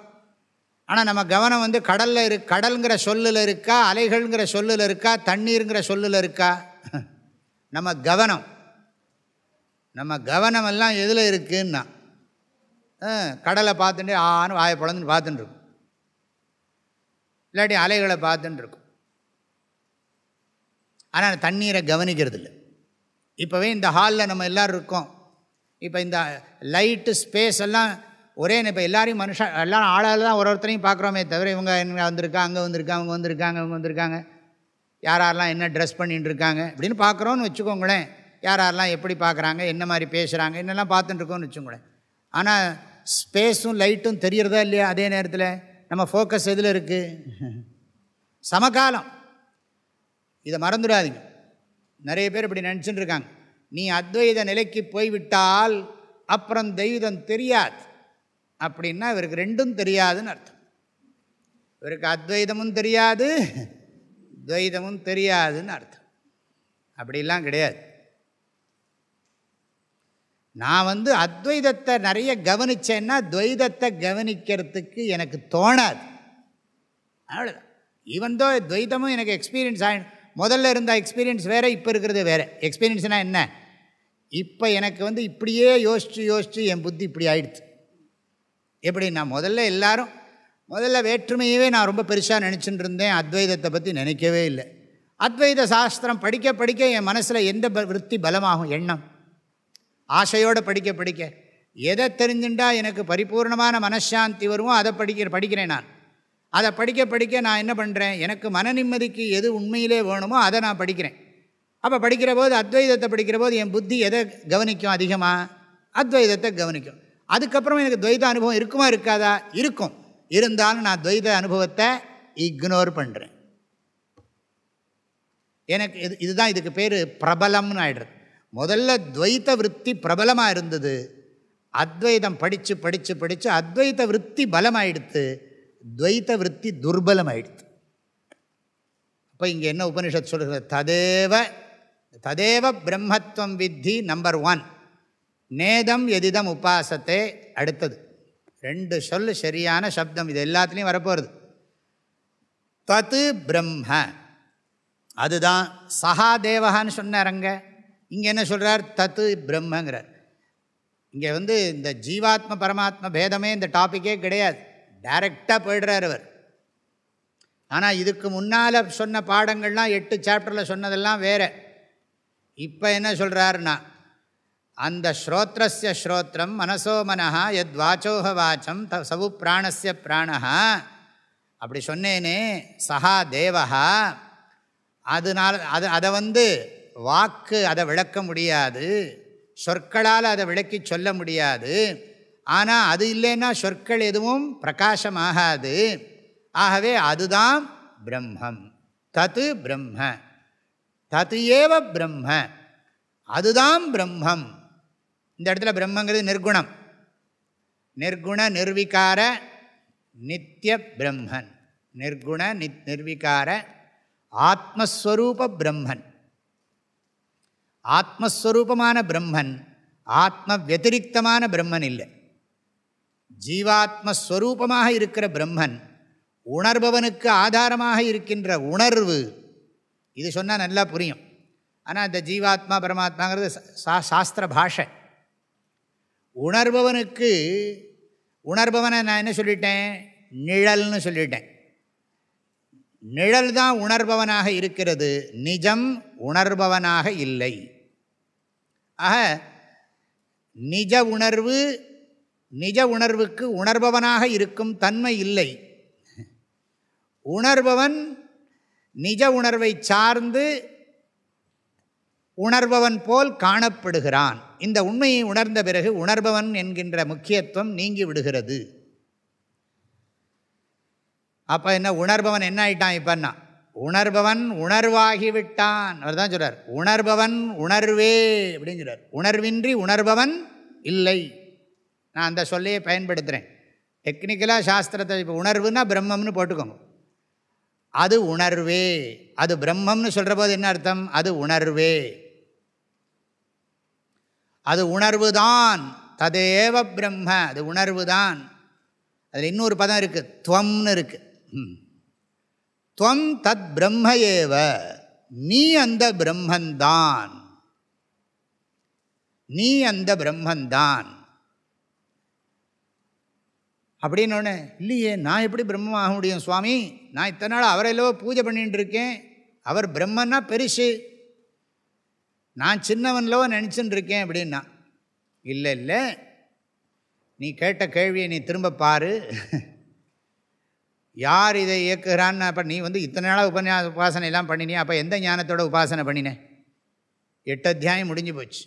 S1: ஆனால் நம்ம கவனம் வந்து கடலில் இரு கடலுங்கிற சொல்லில் இருக்கா அலைகள்ங்கிற சொல்லில் இருக்கா தண்ணீருங்கிற சொல்லில் இருக்கா? நம்ம கவனம். நம்ம கவனமெல்லாம் எதில் இருக்குன்னா கடலை பார்த்துட்டு ஆன்னு வாயை பிளந்துட்டு பார்த்துட்டுருக்கும் இல்லாட்டி அலைகளை பார்த்துட்டு இருக்கும். ஆனால் தண்ணீரை கவனிக்கிறது இல்லை இப்போவே இந்த ஹாலில் நம்ம எல்லோரும் இருக்கோம். இப்போ இந்த லைட்டு ஸ்பேஸ் எல்லாம் ஒரே இப்போ எல்லாரையும் மனுஷன் எல்லாரும் ஆளால் தான் ஒரு ஒருத்தரையும் பார்க்குறோமே தவிர இவங்க என்ன வந்திருக்கா அங்கே வந்திருக்காங்க அவங்க வந்திருக்காங்க அவங்க வந்திருக்காங்க. யார் யாரெல்லாம் என்ன ட்ரெஸ் பண்ணிட்டு இருக்காங்க இப்படின்னு பார்க்குறோன்னு வச்சுக்கோங்களேன். யார் யாரெல்லாம் எப்படி பார்க்குறாங்க என்ன மாதிரி பேசுகிறாங்க என்னெல்லாம் பார்த்துட்டுருக்கோன்னு வச்சுக்கூட ஆனால் ஸ்பேஸும் லைட்டும் தெரியறதா இல்லையா அதே நேரத்தில்? நம்ம ஃபோக்கஸ் எதில் இருக்குது சமகாலம். இதை மறந்துடாதீங்க. நிறைய பேர் இப்படி நினச்சிட்டு இருக்காங்க. நீ அத்வைத நிலைக்கு போய்விட்டால் அப்புறம் தெய்வம் தெரியாது. அப்படின்னா இவருக்கு ரெண்டும் தெரியாதுன்னு அர்த்தம். இவருக்கு அத்வைதமும் தெரியாது துவைதமும் தெரியாதுன்னு அர்த்தம். அப்படிலாம் கிடையாது. நான் வந்து அத்வைதத்தை நிறைய கவனித்தேன்னா துவைதத்தை கவனிக்கிறதுக்கு எனக்கு தோணாது. அவ்வளோதான் ஈவன் தோ துவைதமும் எனக்கு எக்ஸ்பீரியன்ஸ் ஆகிடும் முதல்ல இருந்த எக்ஸ்பீரியன்ஸ் வேறு இப்போ இருக்கிறது வேறு. எக்ஸ்பீரியன்ஸ்னால் என்ன? இப்போ எனக்கு வந்து இப்படியே யோசித்து யோசித்து என் புத்தி இப்படி ஆயிடுச்சு எப்படி நான் முதல்ல எல்லாரும் முதல்ல வேற்றுமையவே நான் ரொம்ப பெருசாக நினச்சிட்டு இருந்தேன். அத்வைதத்தை பற்றி நினைக்கவே இல்லை. அத்வைத சாஸ்திரம் படிக்க படிக்க என் மனசில் எந்த விற்பி பலமாகும்? எண்ணம். ஆசையோடு படிக்க படிக்க. எதை தெரிஞ்சுட்டா எனக்கு பரிபூர்ணமான மனசாந்தி வருமோ அதை படிக்கிற படிக்கிறேன் நான். அதை படிக்க படிக்க நான் என்ன பண்ணுறேன் எனக்கு மன நிம்மதிக்கு எது உண்மையிலே வேணுமோ அதை நான் படிக்கிறேன். அப்போ படிக்கிற போது அத்வைதத்தை படிக்கிற போது என் புத்தி எதை கவனிக்கும் அதிகமாக அத்வைதத்தை கவனிக்கும். அதுக்கப்புறம் எனக்கு துவைத அனுபவம் இருக்குமா இருக்காதா? இருக்கும். இருந்தாலும் நான் துவைத அனுபவத்தை இக்னோர் பண்ணுறேன் எனக்கு இது இதுதான் இதுக்கு பேர் பிரபலம்னு ஆகிடுறது முதல்ல துவைத்த விற்பி பிரபலமாக இருந்தது அத்வைதம் படித்து படித்து படித்து அத்வைத விற்பி பலமாயிடுத்து துவைத்த விற்பி துர்பலமாயிடுத்து. அப்போ இங்கே என்ன உபனிஷத் சொல்கிறது ததேவ ததேவ பிரம்மத்துவம் வித்தி நம்பர் ஒன். நேதம் எதிதம் உபாசத்தை அடுத்தது. ரெண்டு சொல் சரியான சப்தம். இது எல்லாத்துலேயும் வரப்போகிறது தத்து பிரம்ம. அதுதான் சஹா தேவகான்னு சொன்னாரங்க இங்கே என்ன சொல்கிறார் தத்து பிரம்மங்கிறார். இங்கே வந்து இந்த ஜீவாத்ம பரமாத்ம பேதமே இந்த டாப்பிக்கே கிடையாது. டைரெக்டாக போயிடுறார் அவர். ஆனால் இதுக்கு முன்னால் சொன்ன பாடங்கள்லாம் எட்டு சாப்டரில் சொன்னதெல்லாம் வேறு. இப்போ என்ன சொல்கிறாருன்னா அந்த ஸ்ரோத்ரஸ்ய ஸ்ரோத்திரம் மனசோ மனஹா எத் வாச்சோக வாச்சம் த சவு பிராணஸ்ய பிராணஹா. அப்படி சொன்னேனே சஹா தேவஹா. அதனால் அது அதை வந்து வாக்கு அதை விளக்க முடியாது. சொற்களால் அதை விளக்கி சொல்ல முடியாது. ஆனால் அது இல்லைன்னா சொற்கள் எதுவும் பிரகாசமாகாது. ஆகவே அதுதான் பிரம்மம். தத்து பிரம்ம. தத்து ஏவ பிரம்ம. அதுதான் பிரம்மம். இந்த இடத்துல பிரம்மங்கிறது நிர்குணம். நிர்குண நிர்விகார நித்திய பிரம்மன். நிர்குண நித் நிர்விகார ஆத்மஸ்வரூப பிரம்மன். ஆத்மஸ்வரூபமான பிரம்மன் ஆத்ம வத்திரிகமான பிரம்மன் இல்லை. ஜீவாத்மஸ்வரூபமாக இருக்கிற பிரம்மன் உணர்பவனுக்கு ஆதாரமாக இருக்கின்ற உணர்வு இது சொன்னால் நல்லா புரியும். ஆனால் இந்த ஜீவாத்மா பரமாத்மாங்கிறது சா சாஸ்திர பாஷை. உணர்பவனுக்கு உணர்பவனை நான் என்ன சொல்லிட்டேன்? நிழல்னு சொல்லிட்டேன். நிழல் தான் உணர்பவனாக இருக்கிறது நிஜம் உணர்பவனாக இல்லை. ஆக நிஜ உணர்வு நிஜ உணர்வுக்கு உணர்பவனாக இருக்கும் தன்மை இல்லை. உணர்பவன் நிஜ உணர்வை சார்ந்து உணர்பவன் போல் காணப்படுகிறான். இந்த உண்மையை உணர்ந்த பிறகு உணர்பவன் என்கின்ற முக்கியத்துவம் நீங்கி விடுகிறது. அப்போ என்ன உணர்பவன் என்ன ஆயிட்டான் இப்போன்னா? உணர்பவன் உணர்வாகிவிட்டான். அவர் தான் சொல்கிறார் உணர்பவன் உணர்வே அப்படின்னு சொல்கிறார் உணர்வின்றி உணர்பவன் இல்லை. நான் அந்த சொல்லையே பயன்படுத்துகிறேன் டெக்னிக்கலாக சாஸ்திரத்தை இப்போ உணர்வுன்னா பிரம்மம்னு போட்டுக்கோங்க. அது உணர்வே. அது பிரம்மம்னு சொல்கிற போது என்ன அர்த்தம்? அது உணர்வே. அது உணர்வு தான் ததேவ பிரம்ம. அது உணர்வு தான் அதில் இன்னொரு பதம் இருக்குது துவம்னு இருக்குது துவம் தத் பிரம்ம ஏவ நீ அந்த பிரம்மந்தான் நீ அந்த பிரம்மந்தான் அப்படின்னு ஒன்று இல்லையே நான் எப்படி பிரம்மம் ஆக முடியும் சுவாமி? நான் இத்தனை நாள் அவரையிலவோ பூஜை பண்ணிகிட்டு இருக்கேன். அவர் பிரம்மன்னா பெருசு. நான் சின்னவன்லவோ நினச்சின்னு இருக்கேன் அப்படின்னா. இல்லை இல்லை. நீ கேட்ட கேள்வியை நீ திரும்ப பாரு. யார் இதை இயக்குகிறான்னு அப்போ நீ வந்து இத்தனை நாளாக உபன்யாச உபாசனை எல்லாம் பண்ணினியா? அப்போ எந்த ஞானத்தோட உபாசனை பண்ணினேன் எட்டு அத்தியாயம் முடிஞ்சு போச்சு.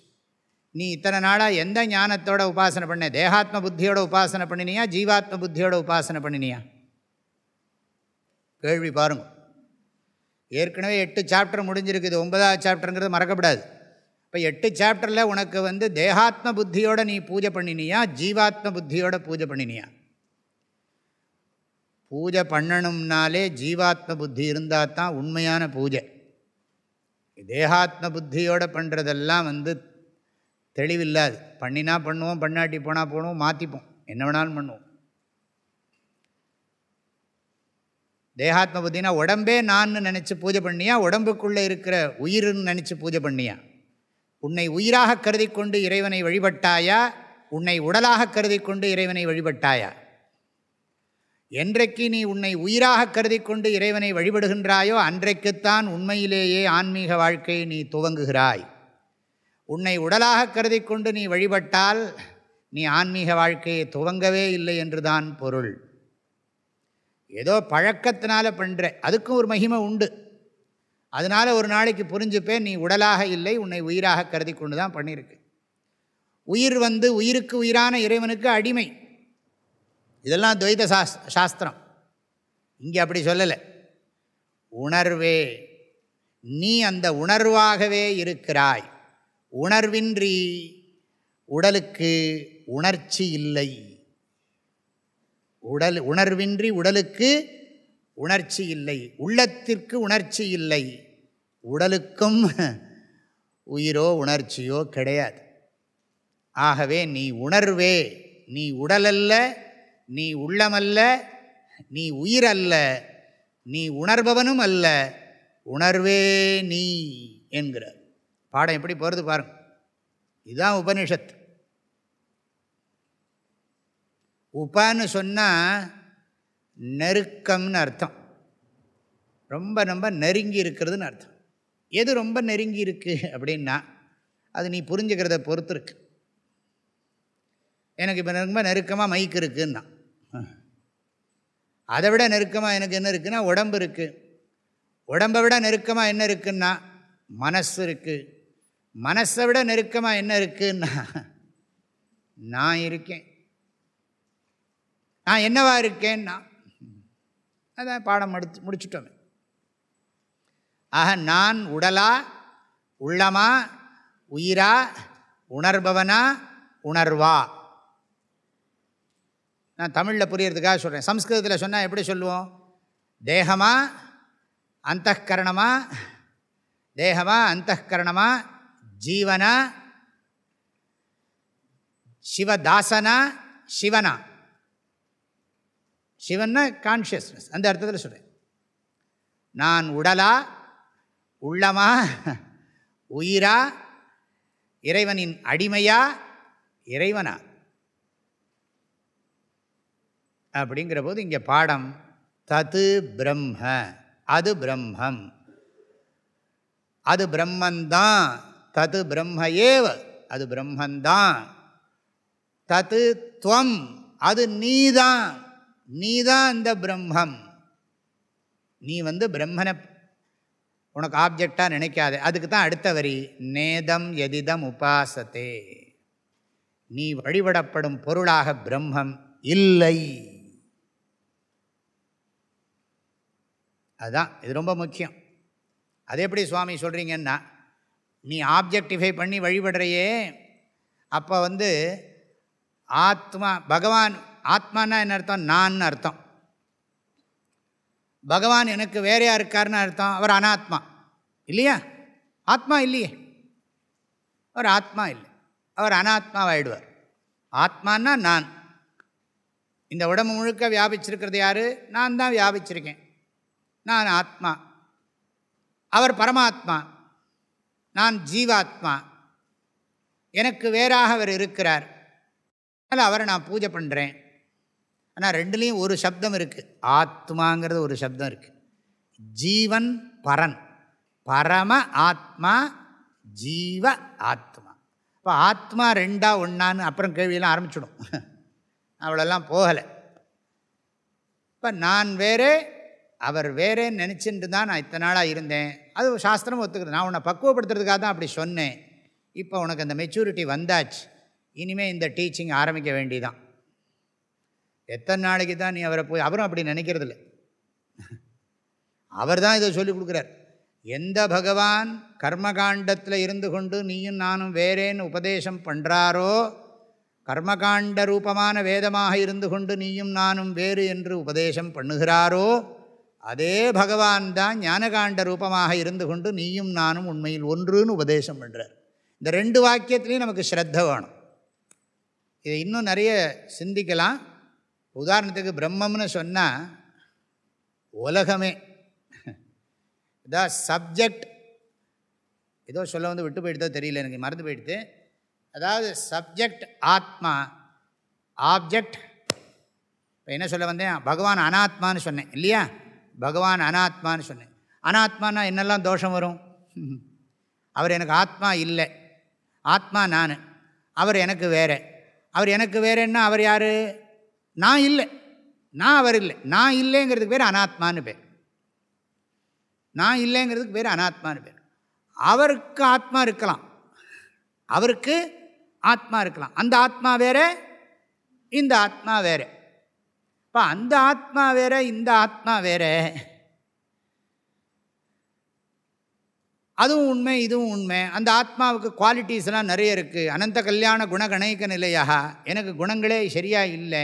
S1: நீ இத்தனை நாளாக எந்த ஞானத்தோட உபாசனை பண்ண? தேகாத்ம புத்தியோட உபாசனை பண்ணினியா? ஜீவாத்ம புத்தியோட உபாசனை பண்ணினியா? கேள்வி பாருங்க. ஏற்கனவே எட்டு சாப்டர் முடிஞ்சிருக்குது ஒன்பதாவது சாப்டருங்கிறது மறக்கப்படாது. இப்போ எட்டு சாப்டரில் உனக்கு வந்து தேகாத்ம புத்தியோட நீ பூஜை பண்ணினியா? ஜீவாத்ம புத்தியோட பூஜை பண்ணினியா? பூஜை பண்ணணும்னாலே ஜீவாத்ம புத்தி இருந்தால் தான் உண்மையான பூஜை. தேகாத்ம புத்தியோடு பண்ணுறதெல்லாம் வந்து தெளிவில்லாது. பண்ணினா பண்ணுவோம் பண்ணாட்டி போனால் போனோம் மாற்றிப்போம் என்ன வேணாலும் பண்ணுவோம். தேகாத்ம புத்தினா உடம்பே நான் நினச்சி பூஜை பண்ணியா? உடம்புக்குள்ளே இருக்கிற உயிர்னு நினச்சி பூஜை பண்ணியா? உன்னை உயிராக கருதி கொண்டு இறைவனை வழிபட்டாயா? உன்னை உடலாக கருதி கொண்டு இறைவனை வழிபட்டாயா? என்றைக்கு நீ உன்னை உயிராக கருதி கொண்டு இறைவனை வழிபடுகின்றாயோ அன்றைக்குத்தான் உண்மையிலேயே ஆன்மீக வாழ்க்கையை நீ துவங்குகிறாய். உன்னை உடலாக கருதி கொண்டு நீ வழிபட்டால் நீ ஆன்மீக வாழ்க்கையை துவங்கவே இல்லை என்றுதான் பொருள். ஏதோ பழக்கத்தினால பண்ணுற அதுக்கும் ஒரு மகிமை உண்டு. அதனால் ஒரு நாளைக்கு புரிஞ்சுப்பேன் நீ உடலாக இல்லை உன்னை உயிராக கருதி கொண்டு தான் பண்ணியிருக்கு. உயிர் வந்து உயிருக்கு உயிரான இறைவனுக்கு அடிமை. இதெல்லாம் துவைத சாஸ் சாஸ்திரம். இங்கே அப்படி சொல்லலை. உணர்வே. நீ அந்த உணர்வாகவே இருக்கிறாய். உணர்வின்றி உடலுக்கு உணர்ச்சி இல்லை. உடல் உணர்வின்றி உடலுக்கு உணர்ச்சி இல்லை. உள்ளத்திற்கு உணர்ச்சி இல்லை. உடலுக்கும் உயிரோ உணர்ச்சியோ கிடையாது. ஆகவே நீ உணர்வே. நீ உடலல்ல நீ உள்ளமல்ல நீ உயிர் அல்ல நீ உணர்பவனும் அல்ல உணர்வே நீ என்கிறார். பாடம் எப்படி போகிறது பாருங்க. இதுதான் உபனிஷத். உபான்னு சொன்னால் நெருக்கம்னு அர்த்தம். ரொம்ப ரொம்ப நெருங்கி இருக்கிறதுன்னு அர்த்தம். எது ரொம்ப நெருங்கி இருக்குது அப்படின்னா அது நீ புரிஞ்சுக்கிறத பொறுத்து இருக்கு. எனக்கு இப்போ ரொம்ப நெருக்கமாக மைக் இருக்குன்னா. அதை விட நெருக்கமாக எனக்கு என்ன இருக்குன்னா உடம்பு இருக்குது உடம்பை விட நெருக்கமாக என்ன இருக்குன்னா மனசு இருக்குது மனசை விட நெருக்கமாக என்ன இருக்குன்னா நான் இருக்கேன். நான் என்னவா இருக்கேன்னா அதான் பாடம் முடிச்சு முடிச்சுட்டோமே. ஆக நான் உடலா உள்ளமா உயிரா உணர்பவனா உணர்வா? நான் தமிழில் புரியறதுக்காக சொல்கிறேன் சம்ஸ்கிருதத்தில் சொன்னால் எப்படி சொல்லுவோம்? தேகமா அந்த அந்தகரணமா தேகமா அந்தகரணமா ஜீவனா சிவதாசனா சிவனா. சிவன்னா கான்ஷியஸ்னஸ் அந்த அர்த்தத்தில் சொல்கிறேன் நான் உடலா உள்ளமா உயிரா இறைவனின் அடிமையா இறைவனா. அப்படிங்கிற போது இங்கே பாடம் தது பிரம்ம அது பிரம்மம். அது பிரம்மந்தான் தத்து பிரம்ம ஏவ அது பிரம்மந்தான். தத்து துவம் அது நீதான் நீதான் அந்த பிரம்மம். நீ வந்து பிரம்மனை உனக்கு ஆப்ஜெக்டாக நினைக்காது அதுக்கு தான் அடுத்த வரி நேதம் எதிதம் உபாசத்தே. நீ வழிபடப்படும் பொருளாக பிரம்மம் இல்லை. அதுதான் இது ரொம்ப முக்கியம். அது எப்படி சுவாமி சொல்கிறீங்கன்னா நீ ஆப்ஜெக்டிஃபை பண்ணி வழிபடுறையே அப்போ வந்து ஆத்மா பகவான் ஆத்மானா என்ன அர்த்தம்? நான் அர்த்தம். பகவான் எனக்கு வேறையாக இருக்காருன்னு அர்த்தம்? அவர் அனாத்மா. இல்லையா? ஆத்மா இல்லையே. அவர் ஆத்மா இல்லை. அவர் அனாத்மாவாயிடுவார். ஆத்மானா நான். இந்த உடம்பு முழுக்க வியாபிச்சிருக்கிறது யார்? நான் தான் வியாபிச்சிருக்கேன். நான் ஆத்மா. அவர் பரமாத்மா. நான் ஜீவாத்மா. எனக்கு வேறாக அவர் இருக்கிறார். அதனால் அவரை நான் பூஜை பண்ணுறேன் ஆனால் ரெண்டுலேயும் ஒரு சப்தம் இருக்குது ஆத்மாங்கிறது ஒரு சப்தம் இருக்குது ஜீவன் பரன். பரம ஆத்மா ஜீவ ஆத்மா. இப்போ ஆத்மா ரெண்டா ஒன்றான்னு அப்புறம் கேள்வியெல்லாம் ஆரம்பிச்சிடும். அவ்வளோலாம் போகலை. இப்போ நான் வேறே அவர் வேறேன்னு நினச்சிட்டு தான் நான் இத்தனை நாளாக இருந்தேன். அது சாஸ்திரம் ஒத்துக்கிறது நான் உன்னை பக்குவப்படுத்துறதுக்காக தான் அப்படி சொன்னேன். இப்போ உனக்கு அந்த மெச்சூரிட்டி வந்தாச்சு. இனிமேல் இந்த டீச்சிங் ஆரம்பிக்க வேண்டிதான். எத்தனை நாளைக்கு தான் நீ அவரை போய் அவரும் அப்படி நினைக்கிறது இல்லை அவர் தான் இதை சொல்லிக் கொடுக்குறார். எந்த பகவான் கர்மகாண்டத்தில் இருந்து கொண்டு நீயும் நானும் வேறேன்னு உபதேசம் பண்ணுறாரோ கர்மகாண்ட ரூபமான வேதமாக இருந்து கொண்டு நீயும் நானும் வேறு என்று உபதேசம் பண்ணுகிறாரோ அதே பகவான் தான் ஞானகாண்ட ரூபமாக இருந்து கொண்டு நீயும் நானும் உண்மையில் ஒன்றுன்னு உபதேசம் பண்ணுறார் இந்த ரெண்டு வாக்கியத்துலேயும் நமக்கு ஸ்ரத்த வேணும். இதை இன்னும் நிறைய சிந்திக்கலாம். உதாரணத்துக்கு பிரம்மம்னு சொன்னால் உலகமே. இதான் சப்ஜெக்ட் ஏதோ சொல்ல வந்து விட்டு போயிடுதோ தெரியல எனக்கு மறந்து போயிடுது. அதாவது சப்ஜெக்ட் ஆத்மா ஆப்ஜெக்ட் இப்போ என்ன சொல்ல வந்தேன்? பகவான் அனாத்மான்னு சொன்னேன் இல்லையா? பகவான் அனாத்மான்னு சொன்னேன். அனாத்மானா என்னெல்லாம் தோஷம் வரும்? அவர் எனக்கு ஆத்மா இல்லை. ஆத்மா நான். அவர் எனக்கு வேறு. அவர் எனக்கு வேறேன்னா அவர் யார்? நான் இல்லை. நான் அவர் இல்லை. நான் இல்லைங்கிறதுக்கு பேர் அனாத்மான்னு பேர். நான் இல்லைங்கிறதுக்கு பேர் அனாத்மானு பேர். அவருக்கு ஆத்மா இருக்கலாம். அவருக்கு ஆத்மா இருக்கலாம். அந்த ஆத்மா வேற இந்த ஆத்மா வேறு. இப்போ அந்த ஆத்மா வேற இந்த ஆத்மா வேற. அதுவும் உண்மை இதுவும் உண்மை. அந்த ஆத்மாவுக்கு குவாலிட்டிஸ்லாம் நிறைய இருக்குது அனந்த கல்யாண குணகணைக்க நிலையாக எனக்கு குணங்களே சரியாக இல்லை.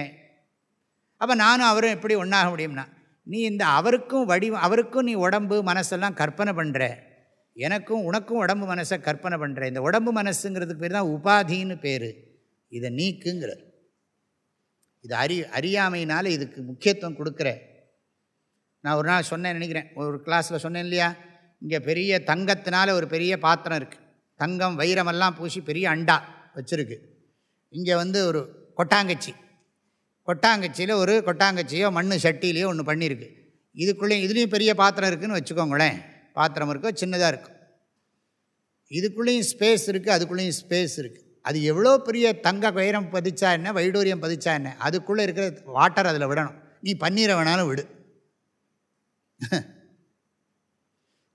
S1: அப்போ நானும் அவரும் எப்படி ஒன்றாக முடியும்னா நீ இந்த அவருக்கும் வடிவம் அவருக்கும் நீ உடம்பு மனசெல்லாம் கற்பனை பண்ணுற எனக்கும் உனக்கும் உடம்பு மனசை கற்பனை பண்ணுற இந்த உடம்பு மனசுங்கிறதுக்கு பேர் தான் உபாதின்னு பேர். இதை நீக்குங்கிறது. இது அறி அறியாமையினால் இதுக்கு முக்கியத்துவம் கொடுக்குற. நான் ஒரு நாள் சொன்னேன் நினைக்கிறேன். ஒரு கிளாஸில் சொன்னேன் இல்லையா? இங்கே பெரிய தங்கத்தினால ஒரு பெரிய பாத்திரம் இருக்குது தங்கம் வைரமெல்லாம் பூசி பெரிய அண்டா வச்சுருக்கு. இங்கே வந்து ஒரு கொட்டாங்கச்சி. கொட்டாங்கச்சியில் ஒரு கொட்டாங்கச்சியோ மண் சட்டிலேயோ ஒன்று பண்ணியிருக்கு. இதுக்குள்ளேயும் இதுலேயும் பெரிய பாத்திரம் இருக்குதுன்னு வச்சுக்கோங்களேன். பாத்திரம் இருக்கோ சின்னதாக இருக்கும். இதுக்குள்ளேயும் ஸ்பேஸ் இருக்குது அதுக்குள்ளேயும் ஸ்பேஸ் இருக்குது அது எவ்வளோ பெரிய தங்க வைரம் பதிச்சா என்ன வைடூரியம் பதிச்சா என்ன அதுக்குள்ளே இருக்கிற வாட்டர் அதில் விடணும். நீ பன்னீரை வேணாலும் விடு.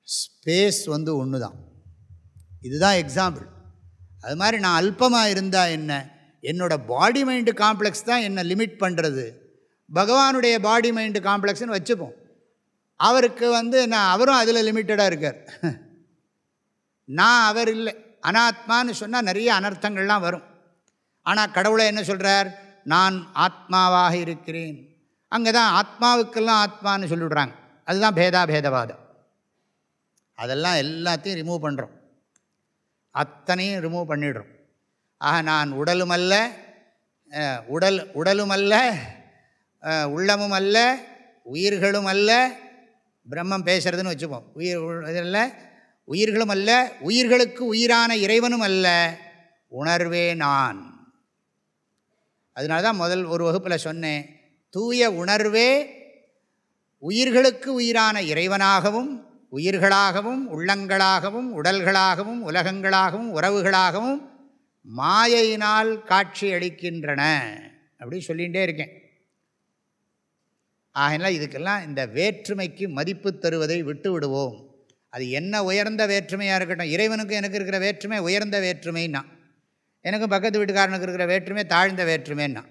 S1: ஸ்பேஸ் வந்து ஒன்று தான் இதுதான் எக்ஸாம்பிள் அது மாதிரி நான் அல்பமாக இருந்தால் என்ன என்னோடய பாடி மைண்டு காம்ப்ளெக்ஸ் தான் என்னை லிமிட் பண்ணுறது பகவானுடைய பாடி மைண்டு காம்ப்ளெக்ஸ்னு வச்சுப்போம். அவருக்கு வந்து நான் அவரும் அதில் லிமிட்டடாக இருக்கார். நான் அவர் இல்லை. அனாத்மான்னு சொன்னால் நிறைய அனர்த்தங்கள்லாம் வரும். ஆனால் கடவுளை என்ன சொல்கிறார் நான் ஆத்மாவாக இருக்கிறேன். அங்கே தான் ஆத்மாவுக்கெல்லாம் ஆத்மான்னு சொல்லிவிடுறாங்க. அதுதான் பேதா பேதவாதம். அதெல்லாம் எல்லாத்தையும் ரிமூவ் பண்ணுறோம் அத்தனையும் ரிமூவ் பண்ணிடுறோம். ஆக நான் உடலுமல்ல உடல் உடலுமல்ல உள்ளமும் அல்ல உயிர்களும் அல்ல பிரம்மம் பேசுகிறதுன்னு வச்சுப்போம். உயிர் இதில் உயிர்களும் அல்ல உயிர்களுக்கு உயிரான இறைவனும் அல்ல உணர்வே நான். அதனால தான் முதல் ஒரு வகுப்பில் சொன்னேன் தூய உணர்வே உயிர்களுக்கு உயிரான இறைவனாகவும் உயிர்களாகவும் உள்ளங்களாகவும் உடல்களாகவும் உலகங்களாகவும் உறவுகளாகவும் மாயையினால் காட்சி அளிக்கின்றன அப்படி சொல்லிகிட்டே இருக்கேன். ஆகினால் இதுக்கெல்லாம் இந்த வேற்றுமைக்கு மதிப்பு தருவதை விட்டு விடுவோம் அது என்ன உயர்ந்த வேற்றுமையாக இருக்கட்டும் இறைவனுக்கும் எனக்கு இருக்கிற வேற்றுமை உயர்ந்த வேற்றுமைன்னா எனக்கும் பக்கத்து வீட்டுக்காரனுக்கு இருக்கிற வேற்றுமை தாழ்ந்த வேற்றுமைன்னா.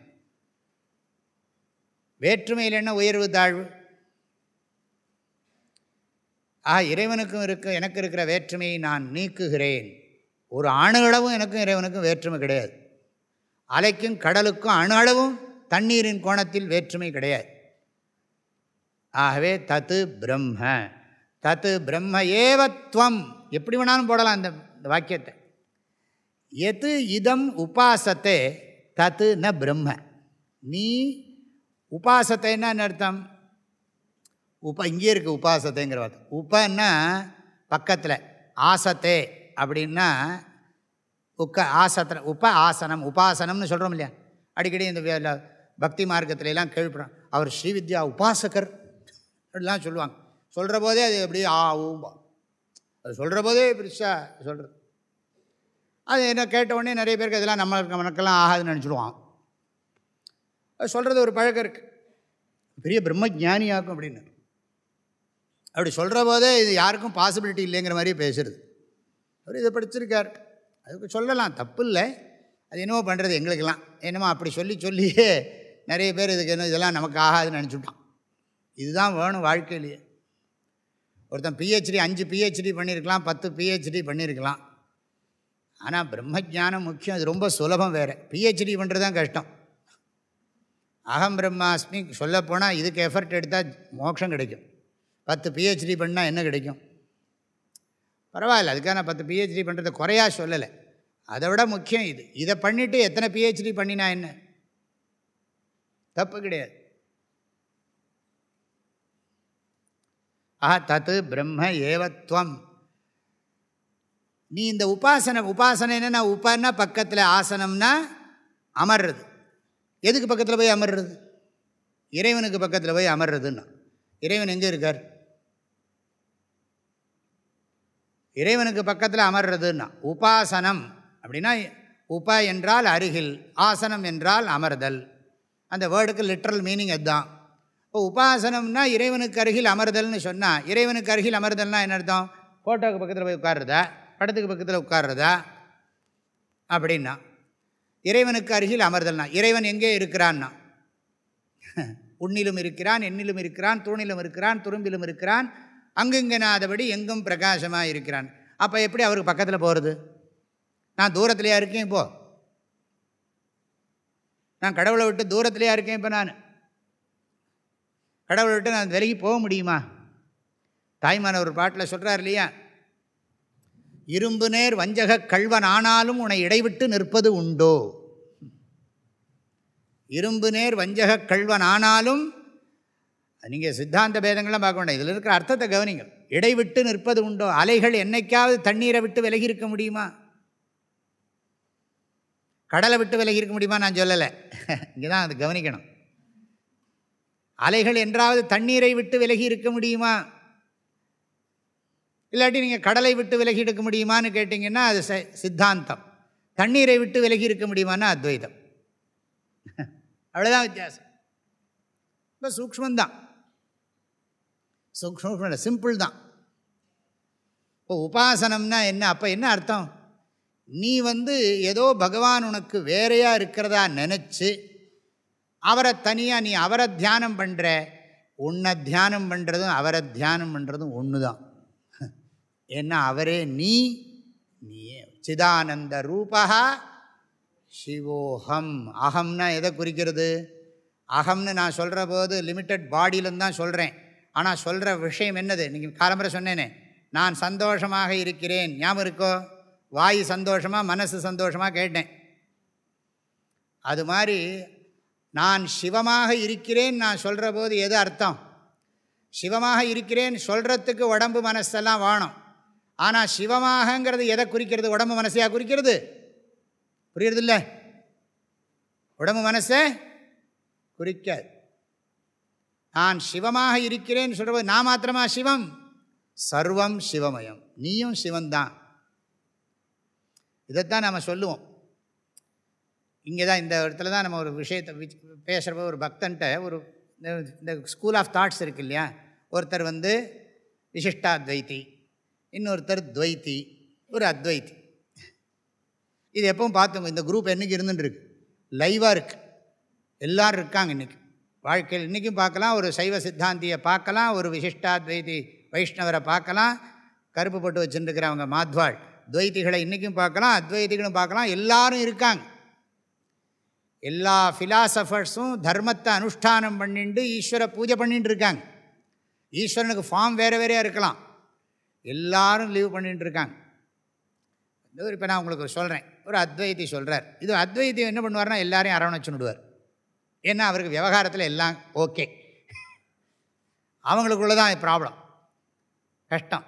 S1: வேற்றுமையில் என்ன உயர்வு தாழ்வு? ஆ இறைவனுக்கும் இருக்க எனக்கு இருக்கிற வேற்றுமையை நான் நீக்குகிறேன். ஒரு அணு அளவும் எனக்கும் இறைவனுக்கும் வேற்றுமை கிடையாது. அலைக்கும் கடலுக்கும் அணு அளவும் தண்ணீரின் கோணத்தில் வேற்றுமை கிடையாது. ஆகவே தத்து பிரம்ம. தத்து பிரம்ம ஏவத்வம் எப்படி வேணாலும் போடலாம் அந்த வாக்கியத்தை. எது இதம் உபாசத்தை தத்து ந பிரம்ம. நீ உபாசத்தைன்னா என்ன அர்த்தம்? உப இங்கே இருக்குது உபாசத்தைங்கிற வார்த்தை. உபன்னா பக்கத்தில் ஆசத்தே அப்படின்னா உக்க ஆசத்தில் உப ஆசனம் உபாசனம்னு சொல்கிறோம் இல்லையா? அடிக்கடி இந்த பக்தி மார்க்கத்துல எல்லாம் கேள்விப்படுறோம். அவர் ஸ்ரீவித்யா உபாசகர் அப்படிலாம் சொல்லுவாங்க. சொல்கிற போதே அது எப்படி ஆ அது சொல்கிற போதே பெருசாக சொல்கிறது அது என்ன கேட்ட உடனே நிறைய பேருக்கு இதெல்லாம் நம்மளுக்கு நமக்கெல்லாம் ஆகாதுன்னு நினச்சிடுவான் அது சொல்கிறது ஒரு பழக்கம் இருக்குது பெரிய பிரம்ம ஜானியாக்கும் அப்படின்னு. அப்படி சொல்கிற போதே இது யாருக்கும் பாசிபிலிட்டி இல்லைங்கிற மாதிரி பேசுறது. அவர் இதை படிச்சிருக்கார். அதுக்கு சொல்லலாம் தப்பு இல்லை. அது என்னமோ பண்ணுறது எங்களுக்கெல்லாம். என்னமோ அப்படி சொல்லி சொல்லியே நிறைய பேர் இதுக்கு என்ன இதெல்லாம் நமக்கு ஆகாதுன்னு நினச்சிட்டான். இதுதான் வேணும் வாழ்க்கையிலேயே. ஒருத்தன் பிஹெச்டி அஞ்சு பிஹெச்டி பண்ணியிருக்கலாம் பத்து பிஹெச்டி பண்ணியிருக்கலாம் ஆனால் பிரம்மஜானம் முக்கியம் அது ரொம்ப சுலபம் வேறு. பிஹெச்டி பண்ணுறது தான் கஷ்டம். அகம் பிரம்மாஸ்மி சொல்லப்போனால் இதுக்கு எஃபர்ட் எடுத்தால் மோட்சம் கிடைக்கும். பத்து பிஹெச்டி பண்ணால் என்ன கிடைக்கும்? பரவாயில்ல அதுக்காக நான் பத்து பிஹெச்டி பண்ணுறதை குறையா சொல்லலை. அதை விட முக்கியம் இது. இதை பண்ணிவிட்டு எத்தனை பிஹெச்டி பண்ணினா என்ன? தப்பு கிடையாது. ஆஹா தத்து பிரம்ம ஏவத்வம் நீ இந்த உபாசனை உபாசனை என்னென்னா உப்பான்னா பக்கத்தில் ஆசனம்னா அமர்றது. எதுக்கு பக்கத்தில் போய் அமர்றது? இறைவனுக்கு பக்கத்தில் போய் அமர்றதுன்னா. இறைவன் எங்கே இருக்கார்? இறைவனுக்கு பக்கத்தில் அமர்றதுன்னா உபாசனம். அப்படின்னா உப என்றால் அருகில் ஆசனம் என்றால் அமர்தல். அந்த வேர்டுக்கு லிட்ரல் மீனிங் அதுதான். இப்போ உபாசனம்னா இறைவனுக்கு அருகில் அமர்தல்னு சொன்னால் இறைவனுக்கு அருகில் அமர்தல்னால் என்ன அர்த்தம்? ஃபோட்டோவுக்கு பக்கத்தில் போய் உட்கார்றதா? படத்துக்கு பக்கத்தில் உட்கார்றதா? அப்படின்னா இறைவனுக்கு அருகில் அமர்தல்னா இறைவன் எங்கே இருக்கிறான்னா? உன்னிலும் இருக்கிறான் எண்ணிலும் இருக்கிறான் தூணிலும் இருக்கிறான் துரும்பிலும் இருக்கிறான் அங்குங்கனாதபடி எங்கும் பிரகாசமாக இருக்கிறான். அப்போ எப்படி அவருக்கு பக்கத்தில் போகிறது நான் தூரத்துலையா இருக்கேன் இப்போது நான் கடவுளை விட்டு தூரத்துலையா இருக்கேன் இப்போ நான். கடவுளை விட்டு நான் விலகி போக முடியுமா? தாய்மான ஒரு பாட்டில் சொல்கிறார் இல்லையா? இரும்பு நேர் வஞ்சக கல்வன் ஆனாலும் உன்னை இடைவிட்டு நிற்பது உண்டோ? இரும்பு நேர் வஞ்சக கல்வன் ஆனாலும் நீங்கள் சித்தாந்த பேதங்கள்லாம் பார்க்க வேண்டாம். இதில் இருக்கிற அர்த்தத்தை கவனிங்க. இடைவிட்டு நிற்பது உண்டோ? அலைகள் என்னைக்காவது தண்ணீரை விட்டு விலகி இருக்க முடியுமா? கடலை விட்டு விலகி இருக்க முடியுமா நான் சொல்லலை. இங்கே தான் அது கவனிக்கணும். அலைகள் என்றாவது தண்ணீரை விட்டு விலகி இருக்க முடியுமா? இல்லாட்டி நீங்கள் கடலை விட்டு விலகி இருக்க முடியுமான்னு கேட்டிங்கன்னா அது சித்தாந்தம். தண்ணீரை விட்டு விலகி இருக்க முடியுமான்னா அத்வைதம். அவ்வளோதான் வித்தியாசம். இப்போ சூக்மந்தான் சூக்ம சிம்பிள் தான் இப்போ உபாசனம்னா என்ன? அப்போ என்ன அர்த்தம்? நீ வந்து ஏதோ பகவான் உனக்கு வேறையாக இருக்கிறதா நினச்சி அவரை தனியாக நீ அவரை தியானம் பண்ணுற உன்னை தியானம் பண்ணுறதும் அவரை தியானம் பண்ணுறதும் ஒன்று தான் ஏன்னா அவரே நீ நீயே. சிதானந்த ரூபா சிவோஹம். அகம்னா எதை குறிக்கிறது? அகம்னு நான் சொல்கிற போது லிமிட்டட் பாடியிலும் தான் சொல்கிறேன் ஆனால் சொல்கிற விஷயம் என்னது? நீங்கள் காலம்பரை சொன்னேனே. நான் சந்தோஷமாக இருக்கிறேன். ஞாபகம் இருக்கோ? வாய் சந்தோஷமாக மனசு சந்தோஷமாக கேட்டேன். அது மாதிரி நான் சிவமாக இருக்கிறேன் நான் சொல்கிற போது எது அர்த்தம்? சிவமாக இருக்கிறேன் சொல்கிறதுக்கு உடம்பு மனசெல்லாம் வாணும். ஆனால் சிவமாகங்கிறது எதை குறிக்கிறது? உடம்பு மனசையாக குறிக்கிறது? புரியுறது இல்லை உடம்பு மனசை குறிக்காது. நான் சிவமாக இருக்கிறேன் சொல்கிற நான் மாத்திரமா சிவம்? சர்வம் சிவமயம். நீயும் சிவன்தான் இதைத்தான் நம்ம சொல்லுவோம். இங்கே தான் இந்த இடத்துல தான் நம்ம ஒரு விஷயத்தை பேசுகிறப்ப ஒரு பக்தன்ட்ட ஒரு இந்த ஸ்கூல் ஆஃப் தாட்ஸ் இருக்கு இல்லையா? ஒருத்தர் வந்து விசிஷ்டாத்வைத்தி இன்னொருத்தர் துவைத்தி ஒரு அத்வைத்தி. இது எப்பவும் பார்த்துங்க இந்த குரூப் என்றைக்கு இருந்துட்டுருக்கு? லைவாக இருக்குது எல்லோரும் இருக்காங்க இன்றைக்கி வாழ்க்கையில் இன்றைக்கும் பார்க்கலாம் ஒரு சைவ சித்தாந்தியை பார்க்கலாம் ஒரு விசிஷ்டாத்வைதி வைஷ்ணவரை பார்க்கலாம் கருப்பு போட்டு வச்சுருக்கிறவங்க மாத்வாள். துவைத்திகளை இன்றைக்கும் பார்க்கலாம் அத்வைதிகளும் பார்க்கலாம் எல்லோரும் இருக்காங்க. எல்லா ஃபிலாசபர்ஸும் தர்மத்தை அனுஷ்டானம் பண்ணிட்டு ஈஸ்வர பூஜை பண்ணிட்டு இருக்காங்க. ஈஸ்வரனுக்கு ஃபார்ம் வேறு வேறையாக இருக்கலாம். எல்லாரும் லீவ் பண்ணிட்டு இருக்காங்க. இப்போ நான் உங்களுக்கு சொல்கிறேன் ஒரு அத்வைத்தி சொல்கிறார் இது அத்வைத்தி என்ன பண்ணுவார்னா எல்லாரையும் அரவணைச்சு விடுவார். ஏன்னா அவருக்கு விவகாரத்தில் எல்லாம் ஓகே அவங்களுக்குள்ள தான் ப்ராப்ளம் கஷ்டம்.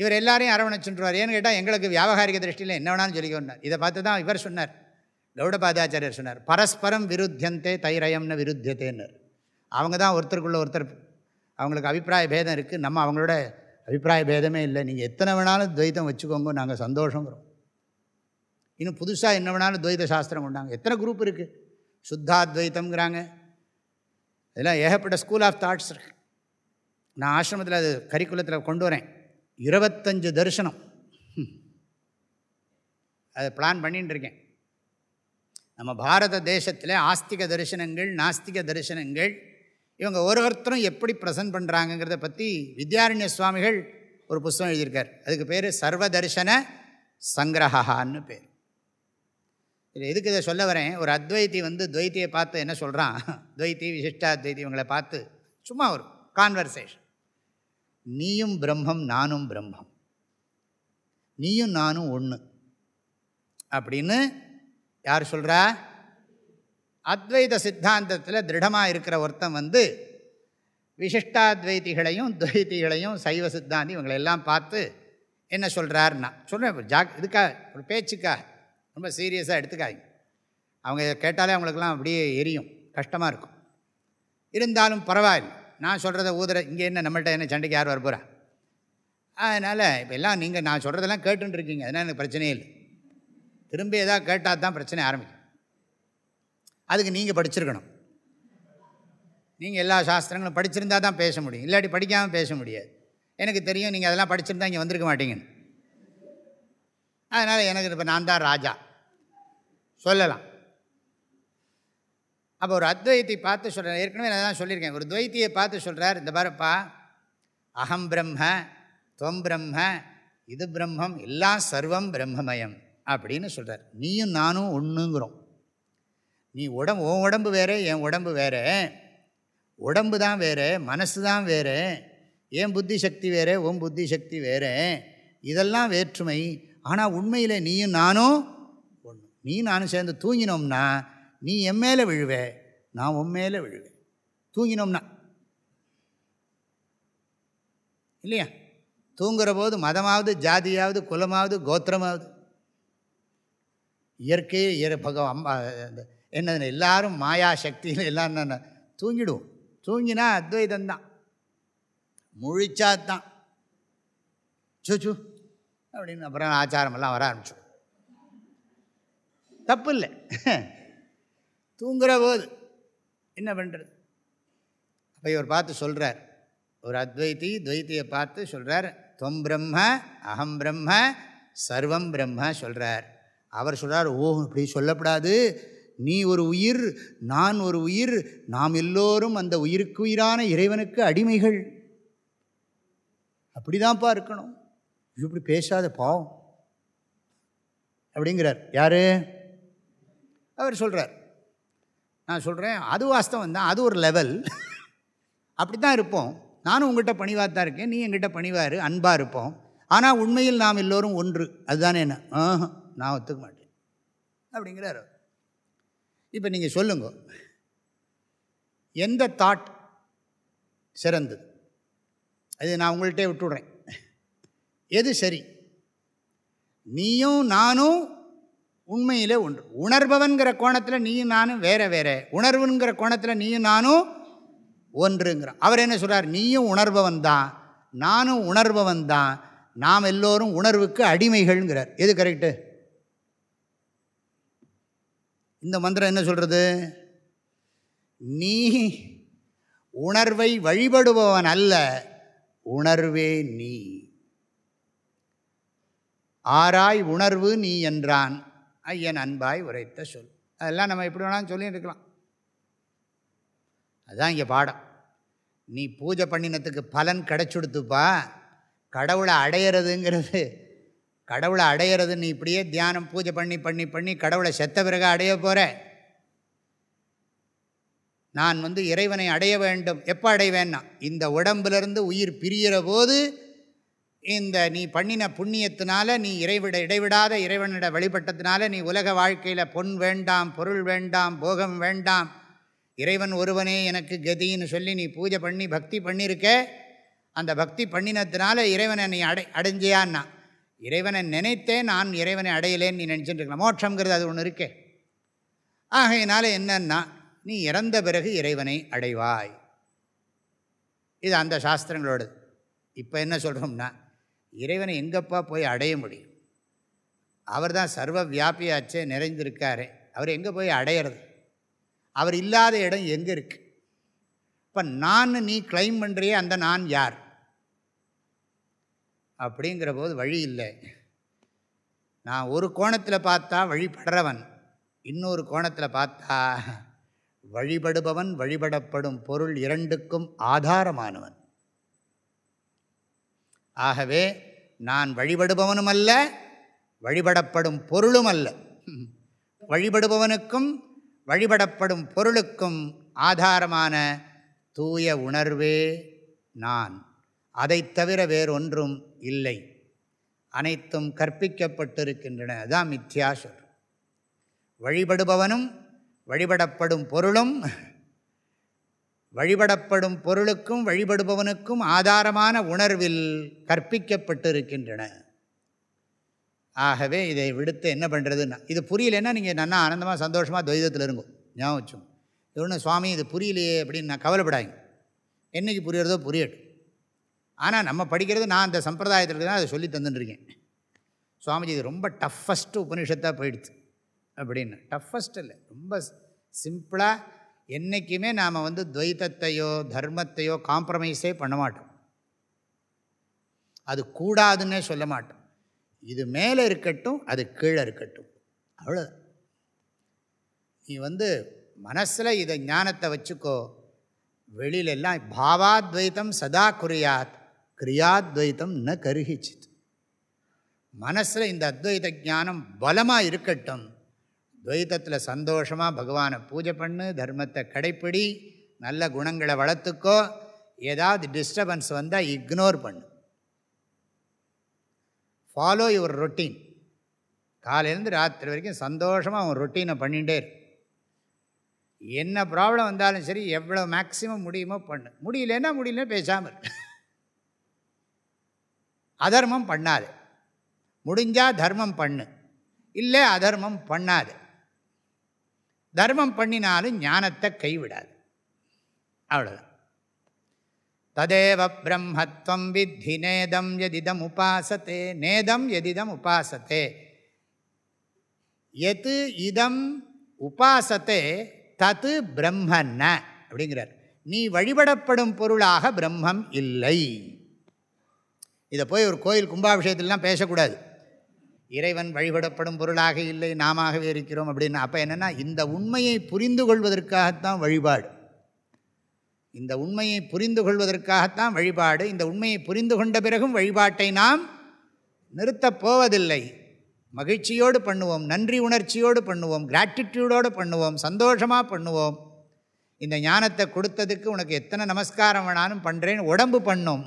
S1: இவர் எல்லாரையும் அரவணைச்சுன்றார் ஏன்னு கேட்டால் எங்களுக்கு வியாபகாரிக திருஷ்டியில் என்ன வேணாலும் சொல்லிக்கொண்டார் இதை பார்த்து தான் இவர் சொன்னார். கௌடபாதாச்சாரியர் சொன்னார் பரஸ்பரம் விருத்தியந்தே தைரயம்னு விருத்தியத்தேன்னர் அவங்க தான் ஒருத்தருக்குள்ளே ஒருத்தர் அவங்களுக்கு அபிப்பிராய பேதம் இருக்குது நம்ம அவங்களோட அபிப்பிராய பேதமே இல்லை. நீங்கள் எத்தனை வேணாலும் துவைத்தம் வச்சுக்கோங்க நாங்கள் சந்தோஷங்கிறோம் இன்னும் புதுசாக என்ன வேணாலும் துவைத சாஸ்திரம் கொண்டாங்க. எத்தனை குரூப் இருக்குது சுத்தாத்வைத்தம்ங்கிறாங்க. இதெல்லாம் ஏகப்பட்ட ஸ்கூல் ஆஃப் தாட்ஸ் இருக்கு. நான் ஆசிரமத்தில் அது கரிக்குலத்தில் கொண்டு வரேன். இருபத்தஞ்சு தரிசனம். அதை பிளான் பண்ணிகிட்டு இருக்கேன். நம்ம பாரத தேசத்தில் ஆஸ்திக தரிசனங்கள் நாஸ்திக தரிசனங்கள் இவங்க ஒரு ஒருத்தரும் எப்படி பிரசன்ட் பண்ணுறாங்கங்கிறத பற்றி வித்யாரண்ய சுவாமிகள் ஒரு புஸ்தகம் எழுதியிருக்கார். அதுக்கு பேர் சர்வ தரிசன சங்கிரஹான்னு பேர். இது எதுக்கு இதை சொல்ல வரேன்? ஒரு அத்வைத்தி வந்து துவைத்தியை பார்த்து என்ன சொல்கிறான் துவைத்தி விசிஷ்டாத்வைத்தி இவங்களை பார்த்து சும்மா ஒரு கான்வர்சேஷன் நீயும் பிரம்மம் நானும் பிரம்மம். நீயும் நானும் ஒன்று அப்படின்னு யார் சொல்கிறா அத்வைத சித்தாந்தத்தில் திருடமாக இருக்கிற ஒருத்தன் வந்து விசிஷ்டாத்வைத்திகளையும் துவைத்திகளையும் சைவ சித்தாந்தி இவங்களெல்லாம் பார்த்து என்ன சொல்கிறாருன்னா சொல்கிறேன் ஜாக் இதுக்காக ஒரு பேச்சுக்காக ரொம்ப சீரியஸாக எடுத்துக்காங்க அவங்க கேட்டாலே அவங்களுக்கெல்லாம் அப்படியே எரியும் கஷ்டமாக இருக்கும். இருந்தாலும் பரவாயில்லை நான் சொல்கிறத ஊதுற இங்கே என்ன நம்மள்ட்ட என்ன சண்டைக்கு யார் வரப்போகிறா அதனால் இப்போ எல்லாம் நீங்கள் நான் சொல்கிறதெல்லாம் கேட்டுருக்கீங்க அதனால் எனக்கு பிரச்சனையே இல்லை. திரும்பி எதாவது கேட்டால் தான் பிரச்சனை ஆரம்பிக்கும். அதுக்கு நீங்கள் படிச்சிருக்கணும். நீங்கள் எல்லா சாஸ்திரங்களும் படிச்சிருந்தா தான் பேச முடியும். இல்லாட்டி படிக்காமல் பேச முடியாது. எனக்கு தெரியும் நீங்கள் அதெல்லாம் படிச்சிருந்தா இங்கே வந்திருக்க மாட்டீங்கன்னு. அதனால் எனக்கு இப்போ நான் தான் ராஜா. சொல்லலாம். அப்போ ஒரு அத்வைத்தை பார்த்து சொல்கிறேன் ஏற்கனவே நான் தான் சொல்லியிருக்கேன். ஒரு துவைத்தியை பார்த்து சொல்கிறார் இந்த பாருப்பா அகம் பிரம்ம துவம் பிரம்ம இது பிரம்மம் எல்லாம் சர்வம் பிரம்மமயம். அப்படின்னு சொல்கிறார் நீயும் நானும் ஒன்றுங்கிறோம் நீ உடம்பு உன் உடம்பு வேறு என் உடம்பு வேறு. உடம்பு தான் வேறு மனசு தான் வேறு. என் புத்தி சக்தி வேறு உன் புத்தி சக்தி வேறு. இதெல்லாம் வேற்றுமை. ஆனால் உண்மையில் நீயும் நானும் ஒன்று நீ நானும் சேர்ந்து தூங்கினோம்னா நீ என் மேலே விழுவே நான் உன் மேலே விழுவேன் தூங்கினோம்னா. இல்லையா? தூங்குற போது மதமாவது ஜாதியாவது குலமாவது கோத்திரமாவது. இயற்கையே இயற பகவான் அம்மா என்னது எல்லாரும் மாயா சக்தியில் எல்லாம் என்ன தூங்கிடுவோம். தூங்கினா அத்வைதந்தான் முழிச்சா தான் சூச்சு அப்படின்னு அப்புறம் ஆச்சாரமெல்லாம் வர ஆரம்பிச்சோம் தப்பு இல்லை தூங்குற போது என்ன பண்ணுறது அப்போ இவர் பார்த்து சொல்கிறார் ஒரு அத்வைத்தி துவைத்தியை பார்த்து சொல்கிறார் தொம் பிரம்ம அகம் பிரம்ம சர்வம் பிரம்ம சொல்கிறார் அவர் சொல்கிறார் ஓ இப்படி சொல்லப்படாது. நீ ஒரு உயிர் நான் ஒரு உயிர் நாம் எல்லோரும் அந்த உயிருக்கு உயிரான இறைவனுக்கு அடிமைகள். அப்படிதான்ப்பா இருக்கணும். இப்படி பேசாத பாவம். அப்படிங்கிறார். யார்? அவர் சொல்கிறார் நான் சொல்கிறேன் அது வாஸ்தவம் தான் அது ஒரு லெவல் அப்படி தான் இருப்போம். நானும் உங்கள்கிட்ட பணிவாக தான் இருக்கேன் நீ எங்கிட்ட பணிவார் அன்பாக இருப்போம். ஆனால் உண்மையில் நாம் எல்லோரும் ஒன்று. அதுதானே என்ன? ஆஹ் நான் ஒத்துக்க மாட்டேன். அப்படிங்கிறார் இப்போ நீங்கள் சொல்லுங்க. எந்த தாட் சிறந்தது? அது நான் உங்கள்கிட்ட விட்டுடுறேன். எது சரி? நீயும் நானும் உண்மையிலே ஒன்று. உணர்பவன்கிற கோணத்தில் நீயும் நானும் வேற வேற. உணர்வுங்கிற கோணத்தில் நீயும் நானும் ஒன்றுங்கிறான் அவர் என்ன சொல்கிறார் நீயும் உணர்பவன் தான் நானும் உணர்பவன் தான் நாம் எல்லோரும் உணர்வுக்கு அடிமைகள்ங்கிறார். எது கரெக்டு இந்த மந்திரம் என்ன சொல்கிறது நீ உணர்வை வழிபடுபவன் அல்ல உணர்வே நீ. ஆராய் உணர்வு நீ என்றான். ஐயன் அன்பாய் உரைத்த சொல். அதெல்லாம் நம்ம எப்படி வேணாலும் சொல்லியிருக்கலாம் இருக்கலாம். அதுதான் இங்கே பாடம். நீ பூஜை பண்ணினத்துக்கு பலன் கிடச்சுடுத்துப்பா. கடவுளை அடையிறதுங்கிறது கடவுளை அடையிறது நீ இப்படியே தியானம் பூஜை பண்ணி பண்ணி பண்ணி கடவுளை செத்த பிறகு அடைய போகிற நான் வந்து இறைவனை அடைய வேண்டும். எப்போ அடைவேன்னா இந்த உடம்புலேருந்து உயிர் பிரிகிற போது இந்த நீ பண்ணின புண்ணியத்தினால நீ இறைவிட இடைவிடாத இறைவனிட வழிபட்டத்தினால நீ உலக வாழ்க்கையில் பொன் வேண்டாம் பொருள் வேண்டாம் போகம் வேண்டாம் இறைவன் ஒருவனே எனக்கு கதின்னு சொல்லி நீ பூஜை பண்ணி பக்தி பண்ணியிருக்க? அந்த பக்தி பண்ணினத்தினால இறைவனை நீ அடை அடைஞ்சியான்னா. இறைவனை நினைத்தே நான் இறைவனை அடையலேன்னு நீ நினச்சிட்டு இருக்கலாம். மோட்சங்கிறது அது ஒன்று இருக்கே. ஆகையினால என்னன்னா நீ இறந்த பிறகு இறைவனை அடைவாய். இது அந்த சாஸ்திரங்களோடது. இப்போ என்ன சொல்கிறோம்னா இறைவனை எங்கப்பா போய் அடைய முடியும்? அவர் தான் சர்வ வியாபியாச்சே நிறைந்திருக்காரு. அவர் எங்கே போய் அடையிறது? அவர் இல்லாத இடம் எங்கே இருக்குது இப்போ நான் நீ கிளைம் பண்ணுறியே அந்த நான் யார்? அப்படிங்கிற போது வழி இல்லை. நான் ஒரு கோணத்தில் பார்த்தா வழிபடுறவன் இன்னொரு கோணத்தில் பார்த்தா வழிபடுபவன் வழிபடப்படும் பொருள் இரண்டுக்கும் ஆதாரமானவன். ஆகவே நான் வழிபடுபவனும் அல்ல வழிபடப்படும் பொருளும் அல்ல. வழிபடுபவனுக்கும் வழிபடப்படும் பொருளுக்கும் ஆதாரமான தூய உணர்வே நான். அதைத் தவிர வேறொன்றும் இல்லை. அனைத்தும் கற்பிக்கப்பட்டிருக்கின்றன. அதான் மித்யா சொல். வழிபடுபவனும் வழிபடப்படும் பொருளும் வழிபடப்படும் பொருளுக்கும் வழிபடுபவனுக்கும் ஆதாரமான உணர்வில் கற்பிக்கப்பட்டிருக்கின்றன. ஆகவே இதை விடுத்து என்ன பண்ணுறதுன்னா இது புரியலன்னா நீங்கள் நல்லா ஆனந்தமாக சந்தோஷமாக துவைதத்தில் இருங்கும் ஞாபகம் வச்சோம் இது ஒன்று சுவாமி இது புரியலையே அப்படின்னு நான் கவலைப்படாங்க என்றைக்கு புரியறதோ புரியட்டும். ஆனால் நம்ம படிக்கிறது நான் அந்த சம்பிரதாயத்தில் தான் அதை சொல்லி தந்துட்டுருக்கேன். சுவாமிஜி இது ரொம்ப டஃப்பஸ்ட்டு உபனிஷத்தாக போயிடுச்சு. அப்படின்னு. டஃப்பஸ்ட் இல்லை. ரொம்ப சிம்பிளாக என்றைக்குமே நாம் வந்து துவைத்தத்தையோ தர்மத்தையோ காம்ப்ரமைஸே பண்ண மாட்டோம். அது கூடாதுன்னே சொல்ல மாட்டோம். இது மேலே இருக்கட்டும் அது கீழே இருக்கட்டும். அவ்வளோதான் நீ வந்து மனசில் இதை ஞானத்தை வச்சுக்கோ. வெளியிலெல்லாம் பாவாத்வைத்தம் சதா குறியாத் கிரியாத்வைத்தம் ந கருகிச்சித் மனசில் இந்த அத்வைத ஞானம் பலமாக இருக்கட்டும். துவைத்தத்தில் சந்தோஷமாக பகவானை பூஜை பண்ணு தர்மத்தை கடைப்பிடி நல்ல குணங்களை வளர்த்துக்கோ. ஏதாவது டிஸ்டர்பன்ஸ் வந்தால் இக்னோர் பண்ணு. ஃபாலோ யுவர் ரொட்டீன் காலையிலேருந்து ராத்திரி வரைக்கும் சந்தோஷமாக அவன் ரொட்டீனை பண்ணிகிட்டே என்ன ப்ராப்ளம் வந்தாலும் சரி எவ்வளோ மேக்ஸிமம் முடியுமோ பண்ணு. முடியலன்னா முடியல பேசாமல் அதர்மம் பண்ணாது. முடிஞ்சால் தர்மம் பண்ணு. இல்லை அதர்மம் பண்ணாது. தர்மம் பண்ணினாலும் ஞானத்தை கைவிடாது. அவ்வளோதான் ததேவ பிரம்மத்வம் வித்தி நேதம் எதிதம் உபாசத்தே நேதம் எதிதம் உபாசத்தே. எது இதம் உபாசத்தே தத்து பிரம்மன்ன அப்படிங்கிறார். நீ வழிபடப்படும் பொருளாக பிரம்மம் இல்லை. இதை போய் ஒரு கோயில் கும்பாபிஷேகத்திலாம் பேசக்கூடாது. இறைவன் வழிபடப்படும் பொருளாக இல்லை நாமவே இருக்கிறோம் அப்படின்னு. அப்போ என்னென்னா இந்த உண்மையை புரிந்து கொள்வதற்காகத்தான் வழிபாடு. இந்த உண்மையை புரிந்து கொள்வதற்காகத்தான் வழிபாடு. இந்த உண்மையை புரிந்து கொண்ட பிறகும் வழிபாட்டை நாம் நிறுத்தப் போவதில்லை. மகிழ்ச்சியோடு பண்ணுவோம் நன்றி உணர்ச்சியோடு பண்ணுவோம் கிராட்டிடியூடோடு பண்ணுவோம் சந்தோஷமாக பண்ணுவோம். இந்த ஞானத்தை கொடுத்ததுக்கு உனக்கு எத்தனை நமஸ்காரம் வேணாலும் பண்ணுறேன்னு உடம்பு பண்ணும்.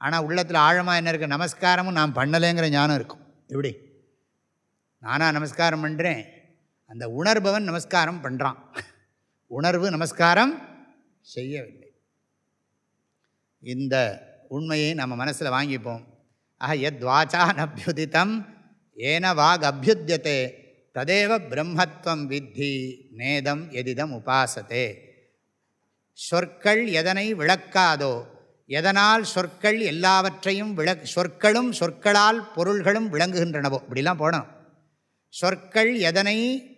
S1: ஆனால் உள்ளத்தில் ஆழமாக என்ன இருக்குது நமஸ்காரமும் நான் பண்ணலைங்கிற ஞானம் இருக்கும். எப்படி? நானாக நமஸ்காரம் பண்ணுறேன் அந்த உணர்பவன் நமஸ்காரம் பண்ணுறான் உணர்வு நமஸ்காரம் செய்யவில்லை. இந்த உண்மையை நம்ம மனசில் வாங்கிப்போம். ஆக எத் வாச்சானபியுதித்தம் ஏன வாக் அபியுத்தியதே ததேவ பிரம்மத்வம் வித்தி நேதம் எதிதம் உபாசத்தே சொற்கள் எதனை விளக்காதோ எதனால் சொற்கள் எல்லாவற்றையும் விளக் சொற்களும் சொற்களால் பொருள்களும் விளங்குகின்றனவோ? இப்படிலாம் போனோம் சொற்கள் எதனை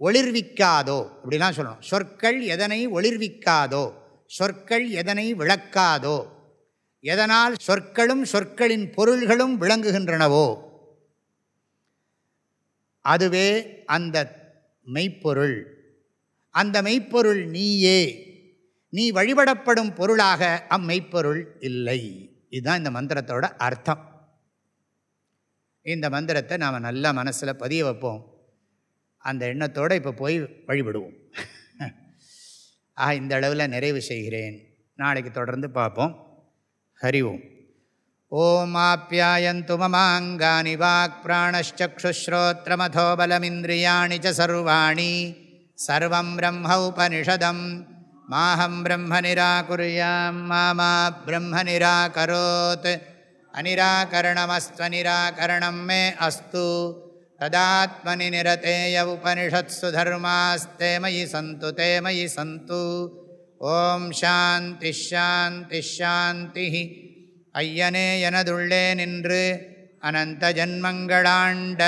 S1: ஒளிர்விக்காதோ? அப்படிலாம் சொல்லணும். சொற்கள் எதனை ஒளிர்விக்காதோ? சொற்கள் எதனை விளக்காதோ? எதனால் சொற்களும் சொற்களின் பொருள்களும் விளங்குகின்றனவோ? அதுவே அந்த மெய்ப்பொருள். அந்த மெய்ப்பொருள் நீயே. நீ வழிபடப்படும் பொருளாக அம்மெய்ப்பொருள் இல்லை. இதுதான் இந்த மந்திரத்தோட அர்த்தம். இந்த மந்திரத்தை நாம் நல்லா மனசில் பதிய வைப்போம். அந்த எண்ணத்தோடு இப்போ போய் வழிபடுவோம். ஆக இந்த அளவில் நிறைவு செய்கிறேன். நாளைக்கு தொடர்ந்து பார்ப்போம். ஹரி ஓம். ஓம் ஆப்யாயந்து மமாங்கானி வாக் பிராணச்சுஸ்ரோத்திரமதோபலமிந்திரியாணி ச சர்வாணி. சர்வம் பிரம்ம உபனிஷதம். மாஹம் பிரம்ம நிராகுரியாம் மாமா பிரம்ம நிராகரோத் அனிராகரணமஸ்வனிராகரணம் மே அஸ்து. ததாத்மனி நிரதேய உபனிஷத்சு தர்மாஸ்தே மயி சந்து தே மயி சந்து. ஓம் சாந்தி ஷாந்தி ஷாந்தி ஐயனே எனதுள்ளே நின்று அனந்த ஜன்மங்களாண்ட.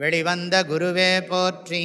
S1: வெளிவந்த குருவே போற்றி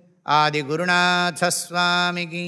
S1: आदिगुरुनाथस्वामिकी